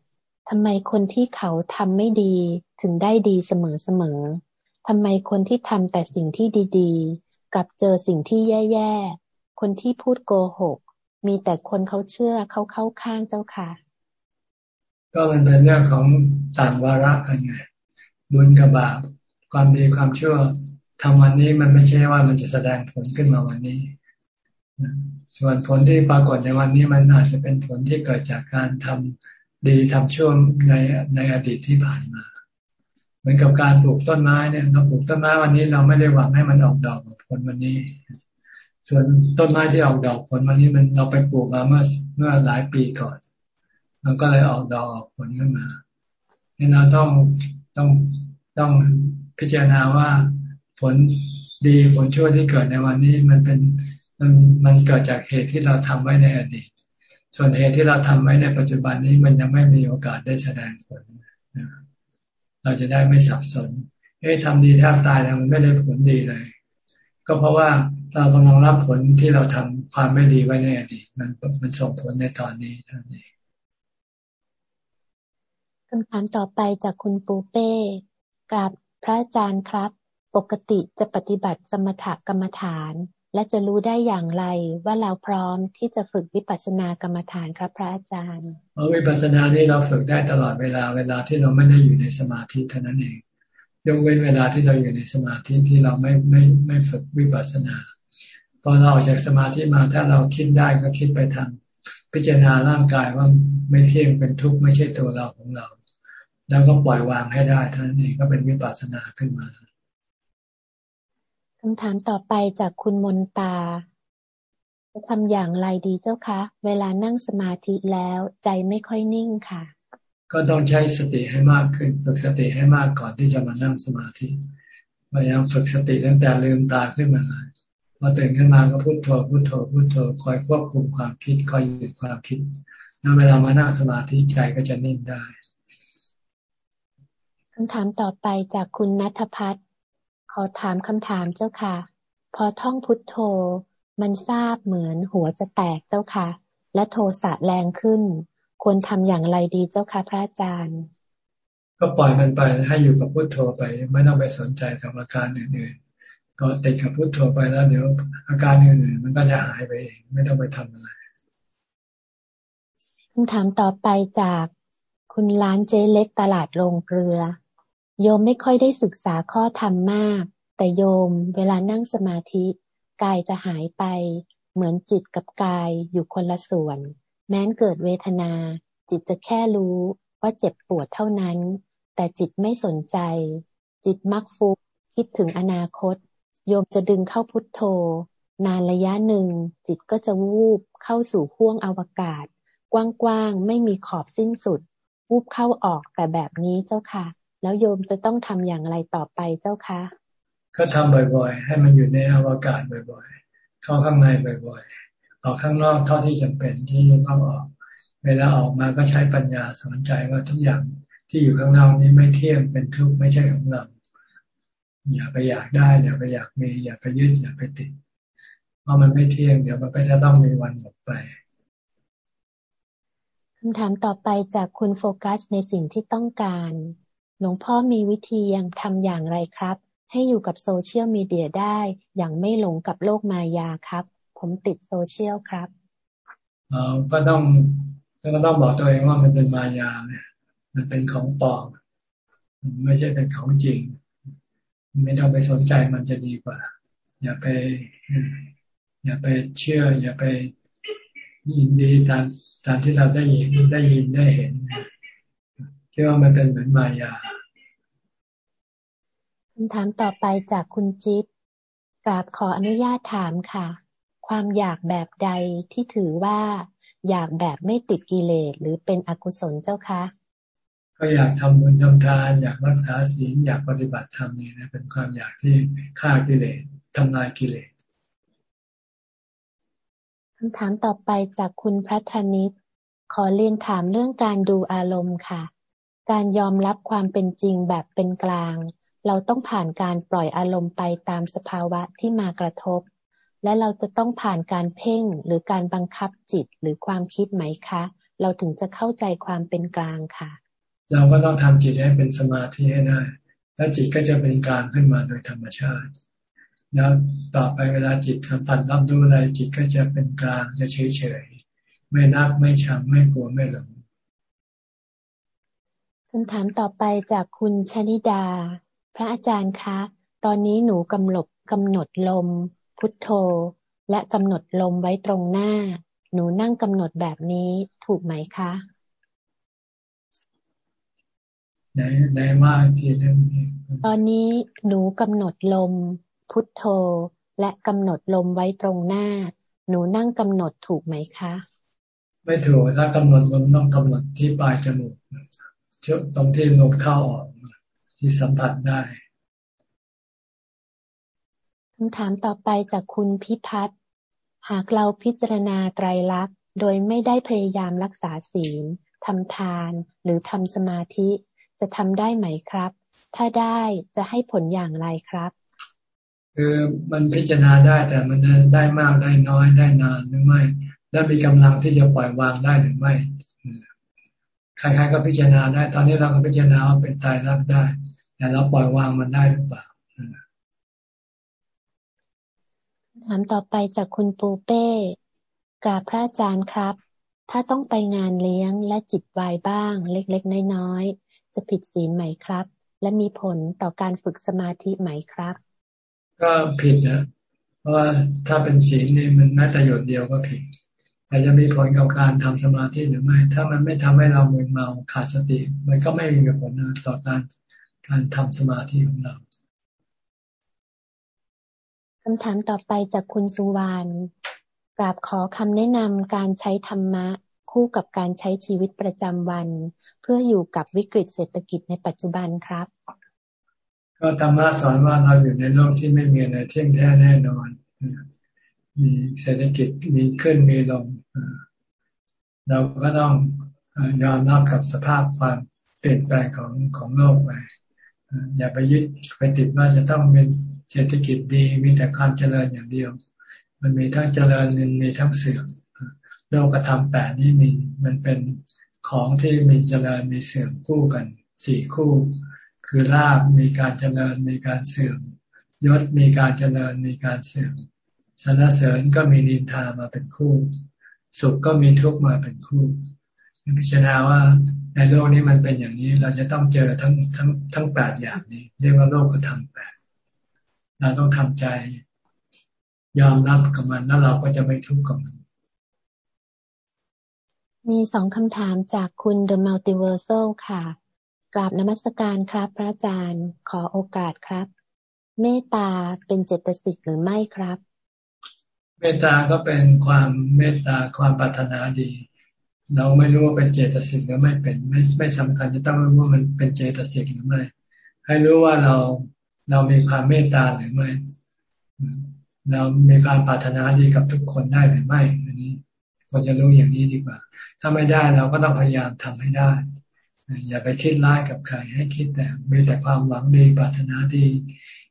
ทำไมคนที่เขาทำไม่ดีถึงได้ดีเสมอๆทำไมคนที่ทำแต่สิ่งที่ดีๆ กลับเจอสิ่งที่แย่ๆ คนที่พูดโกหก มีแต่คนเขาเชื่อเขาเข้าข้างเจ้าค่ะ ก็มันเป็นเรื่องของต่างวาระกันไงบุญกับบาปความดีความชั่วทำวันนี้มันไม่ใช่ว่ามันจะแสดงผลขึ้นมาวันนี้ส่วนผลที่ปรากฏในวันนี้มันอาจจะเป็นผลที่เกิดจากการทำดีทำชั่วในในอดีตที่ผ่านมา เหมือนกับการปลูกต้นไม้เนี่ยเราปลูกต้นไม้วันนี้เราไม่ได้หวังให้มันออกดอกผลวันนี้ ส่วนต้นไม้ที่ออกดอกผลวันนี้มันเราไปปลูกมาเมื่อเมื่อหลายปีก่อน มันก็เลยออกดอกออกผลขึ้นมาเราต้องต้องต้องพิจารณาว่าผลดีผลชั่วที่เกิดในวันนี้มันเป็นมันมันเกิดจากเหตุที่เราทำไว้ในอดีต ส่วนเหตุที่เราทำไว้ในปัจจุบันนี้มันยังไม่มีโอกาสได้แสดงผล เราจะได้ไม่สับสนเฮ้ยทำดีแทบตายแล้วมันไม่ได้ผลดีเลย ก็เพราะว่าเรากำลังรับผลที่เราทำความไม่ดีไว้ในอดีต มันมันส่งผลในตอนนี้เท่านี้ คำถามต่อไปจากคุณปูเป้กราบพระอาจารย์ครับ ปกติจะปฏิบัติสมถกรรมฐาน และจะรู้ได้อย่างไรว่าเราพร้อมที่จะฝึกวิปัสสนากรรมฐานครับพระอาจารย์วิปัสสนานี่เราฝึกได้ตลอดเวลาเวลาที่เราไม่ได้อยู่ในสมาธิเท่านั้นเองยกเว้นเวลาที่เราอยู่ในสมาธิที่เราไม่ไม่ไม่ฝึกวิปัสสนาพอเราออกจากสมาธิมาถ้าเราคิดได้ก็คิดไปทางพิจารณาร่างกายว่าไม่เที่ยงเป็นทุกข์ไม่ใช่ตัวเราของเรา แล้วก็ปล่อยวางให้ได้ท่านเองก็เป็นวิปัสสนาขึ้นมาคำถามต่อไปจากคุณมนตาจะทำอย่างไรดีเจ้าคะ เวลานั่งสมาธิแล้วใจไม่ค่อยนิ่งค่ะ ก็ต้องใช้สติให้มากขึ้นฝึกสติให้มากก่อนที่จะมานั่งสมาธิพยายามฝึกสติตั้งแต่ลืมตาขึ้นมาพอตื่นขึ้นมาก็พุโทโธพุโทโธพุโทโธคอยควบคุมความคิดคอยหยุดความคิดแล้วเวลามานั่งสมาธิใจก็จะนิ่งได้ คำถามต่อไปจากคุณนัทพัฒน์ขอถามคำถามเจ้าค่ะ พอท่องพุทโธ มันทราบเหมือนหัวจะแตกเจ้าค่ะ และโทสะแรงขึ้น ควรทำอย่างไรดีเจ้าค่ะพระอาจารย์ ก็ปล่อยมันไปให้อยู่กับพุทโธไป ไม่ต้องไปสนใจกับอาการอื่นๆก็ติดกับพุทโธไปแล้วเดี๋ยวอาการอื่นๆมันก็จะหายไปเองไม่ต้องไปทำอะไรคำถามต่อไปจากคุณล้านเจ๊เล็กตลาดโรงเกลือ โยมไม่ค่อยได้ศึกษาข้อธรรมมาก แต่โยมเวลานั่งสมาธิ กายจะหายไป เหมือนจิตกับกายอยู่คนละส่วน แม้นเกิดเวทนา จิตจะแค่รู้ว่าเจ็บปวดเท่านั้น แต่จิตไม่สนใจ จิตมักฟุกคิดถึงอนาคต โยมจะดึงเข้าพุทโธ นานระยะหนึ่ง จิตก็จะวูบเข้าสู่ห้วงอวกาศ กว้างๆไม่มีขอบสิ้นสุด วูบเข้าออกแต่แบบนี้เจ้าค่ะ แล้วโยมจะต้องทำอย่างไรต่อไปเจ้าคะ ก็ทำบ่อยๆ ให้มันอยู่ในอวกาศบ่อยๆ เข้าข้างในบ่อยๆ ออกข้างนอกเท่าที่จำเป็นที่ต้องออก เวลาออกมาก็ใช้ปัญญาสอนใจว่าทุกอย่างที่อยู่ข้างนอกนี้ไม่เที่ยงเป็นทุกข์ไม่ใช่ของเรา อย่าไปอยากได้อย่าไปอยากมีอย่าไปยึดอย่าไปติด เพราะมันไม่เที่ยงเดี๋ยวมันก็จะต้องมีวันหมดไปคำถามต่อไปจากคุณโฟกัสในสิ่งที่ต้องการ หลวงพ่อมีวิธียังทำอย่างไรครับ ให้อยู่กับโซเชียลมีเดียได้อย่างไม่หลงกับโลกมายาครับ ผมติดโซเชียลครับก็ต้องก็ต้องบอกตัวเองว่ามันเป็นมายาเนี่ยมันเป็นของปลอมไม่ใช่เป็นของจริง ไม่ต้องไปสนใจมันจะดีกว่า อย่าไป อย่าไปเชื่อ อย่าไปยินดีตามตามที่เราได้ยินได้ยินได้เห็นคิ ดว่ามันเป็นเหมือนมายาคำถามต่อไปจากคุณจิ๊บกราบขออนุญาตถามค่ะ ความอยากแบบใดที่ถือว่าอยากแบบไม่ติดกิเลสหรือเป็นอกุศลเจ้าคะ ก็อยากทำบุญทำทาน อยากรักษาศีลอยากปฏิบัติธรรมนี่นะเป็นความอยากที่ฆ่ากิเลสทำลายกิเลสคำถามต่อไปจากคุณพระธนิตขอเรียนถามเรื่องการดูอารมณ์ค่ะ การยอมรับความเป็นจริงแบบเป็นกลาง เราต้องผ่านการปล่อยอารมณ์ไปตามสภาวะที่มากระทบ และเราจะต้องผ่านการเพ่งหรือการบังคับจิตหรือความคิดไหมคะ เราถึงจะเข้าใจความเป็นกลางค่ะ เราก็ต้องทำจิตให้เป็นสมาธิให้ได้ แล้วจิตก็จะเป็นกลางขึ้นมาโดยธรรมชาติ แล้วต่อไปเวลาจิตสัมผัสรับรู้อะไรจิตก็จะเป็นกลางจะเฉยเฉยไม่นักไม่ชังไม่กลัวไม่หลง คำถามต่อไปจากคุณชนิดา พระอาจารย์คะ ตอนนี้หนูกำหนดกำหนดลม พุทโธ และกำหนดลมไว้ตรงหน้า หนูนั่งกำหนดแบบนี้ถูกไหมคะไหนไหนว่าทีนึงตอนนี้หนูกำหนดลม พุทโธ และกำหนดลมไว้ตรงหน้า หนูนั่งกำหนดถูกไหมคะ ไม่ถูกถ้ากำหนดลมต้องกำหนดที่ปลายจมูก ตรงที่ลมเข้าออกที่สัมผัสได้คำถามต่อไปจากคุณพิพัฒน์หากเราพิจารณาไตรลักษณ์ โดยไม่ได้พยายามรักษาศีลทำทาน หรือทำสมาธิ จะทำได้ไหมครับ ถ้าได้จะให้ผลอย่างไรครับ คือมันพิจารณาได้แต่มันจะได้มากได้น้อยได้นานหรือไม่ และมีกำลังที่จะปล่อยวางได้หรือไม่ ใครๆก็พิจารณาได้ ตอนนี้เราก็พิจารณาว่าเป็นตายรักได้ แต่เราปล่อยวางมันได้หรือเปล่าถามต่อไปจากคุณปูเป้กราบพระอาจารย์ครับ ถ้าต้องไปงานเลี้ยงและจิตวายบ้าง เล็กๆ น้อยๆ จะผิดศีลไหมครับ และมีผลต่อการฝึกสมาธิไหมครับ ก็ผิดนะ เพราะว่าถ้าเป็นศีลนี่มันแม้แต่หยดเดียวก็ผิด แต่จะมีผลกับการทำสมาธิหรือไม่ ถ้ามันไม่ทำให้เรามึนเมาขาดสติ มันก็ไม่มีผลต่อการการทำสมาธิของเราคำถามต่อไปจากคุณสุวรรณกราบขอคำแนะนำการใช้ธรรมะคู่กับการใช้ชีวิตประจำวัน เพื่ออยู่กับวิกฤตเศรษฐกิจในปัจจุบันครับ ก็ธรรมะสอนว่าเราอยู่ในโลกที่ไม่มีอะไรเที่ยงแท้แน่นอน มีเศรษฐกิจมีขึ้นมีลงเราก็ต้องยอมรับกับสภาพความเปลี่ยนแปลงของของโลกไปอย่าไปยึดไปติดว่าจะต้องเป็นเศรษฐกิจดีมีแต่ความเจริญอย่างเดียว มันมีทั้งเจริญมันมีทั้งเสื่อมโลกธรรมแปดนี่มีมันเป็นของที่มีเจริญมีเสื่อมคู่กันสี่คู่ คือลาบมีการเจริญมีการเสื่อมยศมีการเจริญมีการเสื่อม สรรเสริญก็มีนินทามาเป็นคู่ สุขก็มีทุกข์มาเป็นคู่พิจารณาว่าในโลกนี้มันเป็นอย่างนี้เราจะต้องเจอทั้งทั้งทั้งแปดอย่างนี้ เรียกว่าโลกธรรมแปดเราต้องทำใจ ยอมรับกับมันแล้วเราก็จะไม่ทุกข์กับมัน มีสองคำถามจากคุณ The Multiversal ค่ะ กราบนมัสการครับ พระอาจารย์ขอโอกาสครับ เมตตาเป็นเจตสิกหรือไม่ครับ เมตตาก็เป็นความเมตตาความปรารถนาดี เราไม่รู้ว่าเป็นเจตสิกหรือไม่เป็นไม่ไม่สำคัญจะต้องรู้ว่ามันเป็นเจตสิกหรือไม่ให้รู้ว่าเราเรามีความเมตตาหรือไม่เรามีความปรารถนาดีกับทุกคนได้หรือไม่อันนี้ก็จะรู้อย่างนี้ดีกว่า ถ้าไม่ได้เราก็ต้องพยายามทำให้ได้ อย่าไปคิดร้ายกับใคร ให้คิดแต่มีแต่ความหวังดีปรารถนาดี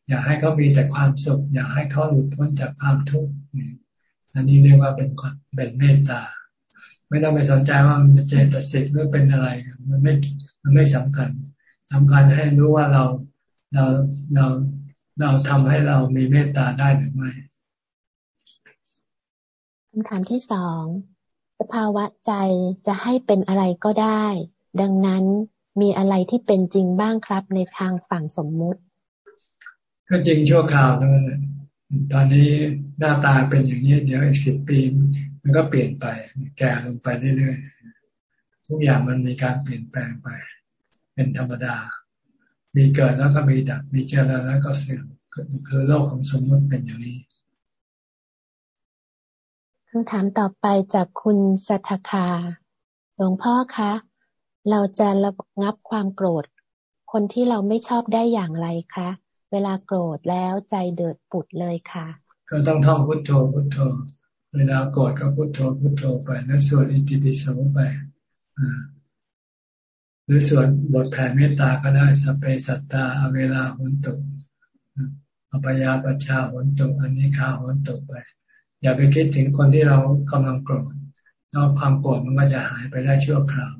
อย่าให้เขามีแต่ความสุข อย่าให้เขาหลุดพ้นจากความทุกข์อันนี้เรียกว่าเป็นเป็นเมตตา ไม่ต้องไปสนใจว่ามันเจตสิกหรือเป็นอะไร มันไม่มันไม่สำคัญสำคัญให้รู้ว่าเราเราเราเราทำให้เรามีเมตตาได้หรือไม่คำถามที่สองสภาวะใจจะให้เป็นอะไรก็ได้ ดังนั้นมีอะไรที่เป็นจริงบ้างครับในทางฝั่งสมมุติ ก็จริงชั่วคราวนั้นตอนนี้หน้าตาเป็นอย่างนี้ เดี๋ยวอีกสิบปี มันก็เปลี่ยนไป แก่ลงไปเรื่อยๆทุกอย่างมันมีการเปลี่ยนแปลงไป เป็นธรรมดา มีเกิดแล้วก็มีดับ มีเจริญแล้วก็เสื่อมคือโลกของสมมติเป็นอย่างนี้คำถามต่อไปจากคุณสัทคา หลวงพ่อคะ เราจะระงับความโกรธ คนที่เราไม่ชอบได้อย่างไรคะ เวลาโกรธแล้วใจเดือดปุดเลยค่ะ ก็ต้องท่องพุทโธพุทโธ เวลาโกรธก็พุทโธพุทโธไปแล้วสวดอิติปิโสไปหรือสวดบทแผ่เมตตาก็ได้สเปสัตตาอเวลาหุนตุอปยาปชาหุนตุอันนี้ขาหุนตุไป อย่าไปคิดถึงคนที่เรากำลังโกรธแล้วความโกรธมันก็จะหายไปได้ชั่วคราว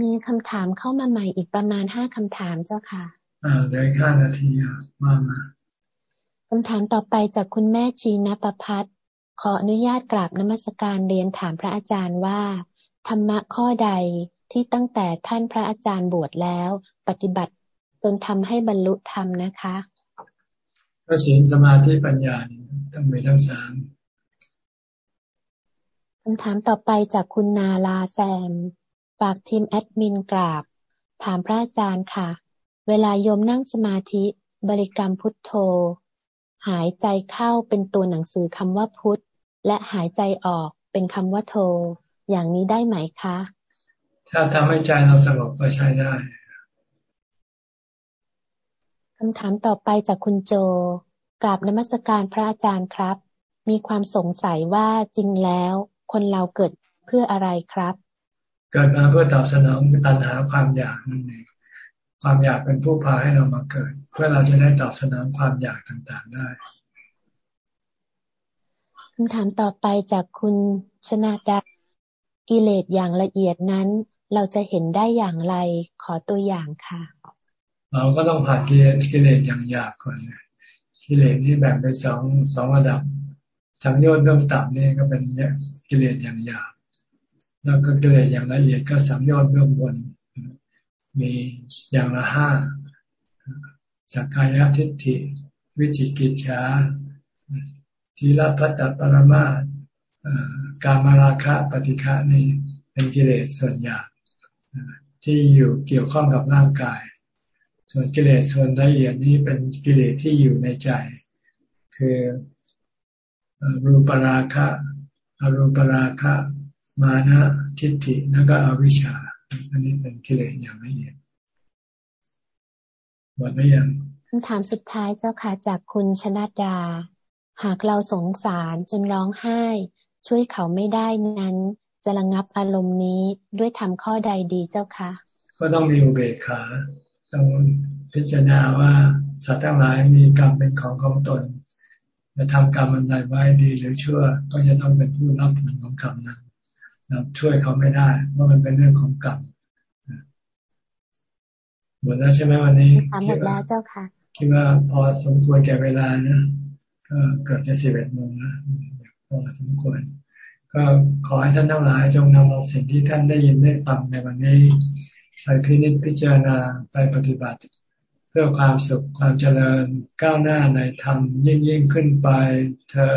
มีคำถามเข้ามาใหม่อีกประมาณห้าคำถามเจ้าค่ะ อ่าเดี๋ยวห้านาทีอะมามาคำถามต่อไปจากคุณแม่ชีนประพัฒขออนุญาตกราบนมัสการเรียนถามพระอาจารย์ว่า ธรรมะข้อใดที่ตั้งแต่ท่านพระอาจารย์บวชแล้ว ปฏิบัติจนทำให้บรรลุธรรมนะคะ ก็ศีลสมาธิปัญญาต้องมีทั้งสามคำถามต่อไปจากคุณนาลาแซม ฝากทีมแอดมินกราบ ถามพระอาจารย์ค่ะ เวลาโยมนั่งสมาธิบริกรรมพุทโธ หายใจเข้าเป็นตัวหนังสือคำว่าพุทธและหายใจออกเป็นคำว่าโธอย่างนี้ได้ไหมคะ ถ้าทำให้ใจเราสงบก็ใช้ได้คำถามต่อไปจากคุณโจ กราบนมัสการพระอาจารย์ครับ มีความสงสัยว่าจริงแล้ว คนเราเกิดเพื่ออะไรครับ เกิดมาเพื่อตอบสนองตัณหาความอยากนั่นเองความอยากเป็นผู้พาให้เรามาเกิด เพื่อเราจะได้ตอบสนองความอยากต่างๆได้คำถามต่อไปจากคุณชนาดากิเลสอย่างละเอียดนั้น เราจะเห็นได้อย่างไรขอตัวอย่างค่ะ เราก็ต้องผ่านกิเลสกิเลสอย่างหยาบก่อนกิเลสนี่แบ่งเป็นสองสองระดับสังโยชน์เรื่องต่ำนี่ก็เป็นกิเลสอย่างหยาบ แล้วก็กิเลสอย่างละเอียดก็สังโยชน์เรื่องบน มีอย่างละห้าสักกายทิฏฐิ วิจิกิจฉาทีละพัตตปรมาการมาราคะปฏิฆะนี่เป็นกิเลสส่วนหยาบที่อยู่เกี่ยวข้องกับร่างกาย ส่วนกิเลสส่วนละเอียดนี้เป็นกิเลสที่อยู่ในใจ คือรูปราคะ อรูปราคะ มานะทิฏฐิแล้วก็อวิชชา อันนี้เป็นกิเลสอย่างละเอียดหมดหรือยังคำถามสุดท้ายเจ้าค่ะจากคุณชนาดา หากเราสงสารจนร้องไห้ ช่วยเขาไม่ได้นั้น จะระงับอารมณ์นี้ด้วยทำข้อใดดีเจ้าคะก็ต้องมีอุเบกขาต้องพิจารณาว่าสัตว์ทั้งหลายมีกรรมเป็นของของตนจะทำกรรมอันใดไว้ดีหรือชั่ว ก็จะต้องเป็นผู้รับผลของกรรมนั้น เราช่วยเขาไม่ได้เพราะมันเป็นเรื่องของกรรมหมดแล้วใช่ไหมวันนี้หมดแล้วเจ้าค่ะคิดว่าพอสมควรแก่เวลานะก็เกิดจะสิบเอ็ดโมงนะพอสมควร ก็ขอให้ท่านทั้งหลายจงนำเอาสิ่งที่ท่านได้ยินได้ฟังในวันนี้ไปพินิจพิจารณาไปปฏิบัติ เพื่อความสุขความเจริญก้าวหน้าในธรรมยิ่งยิ่งขึ้นไปเธอ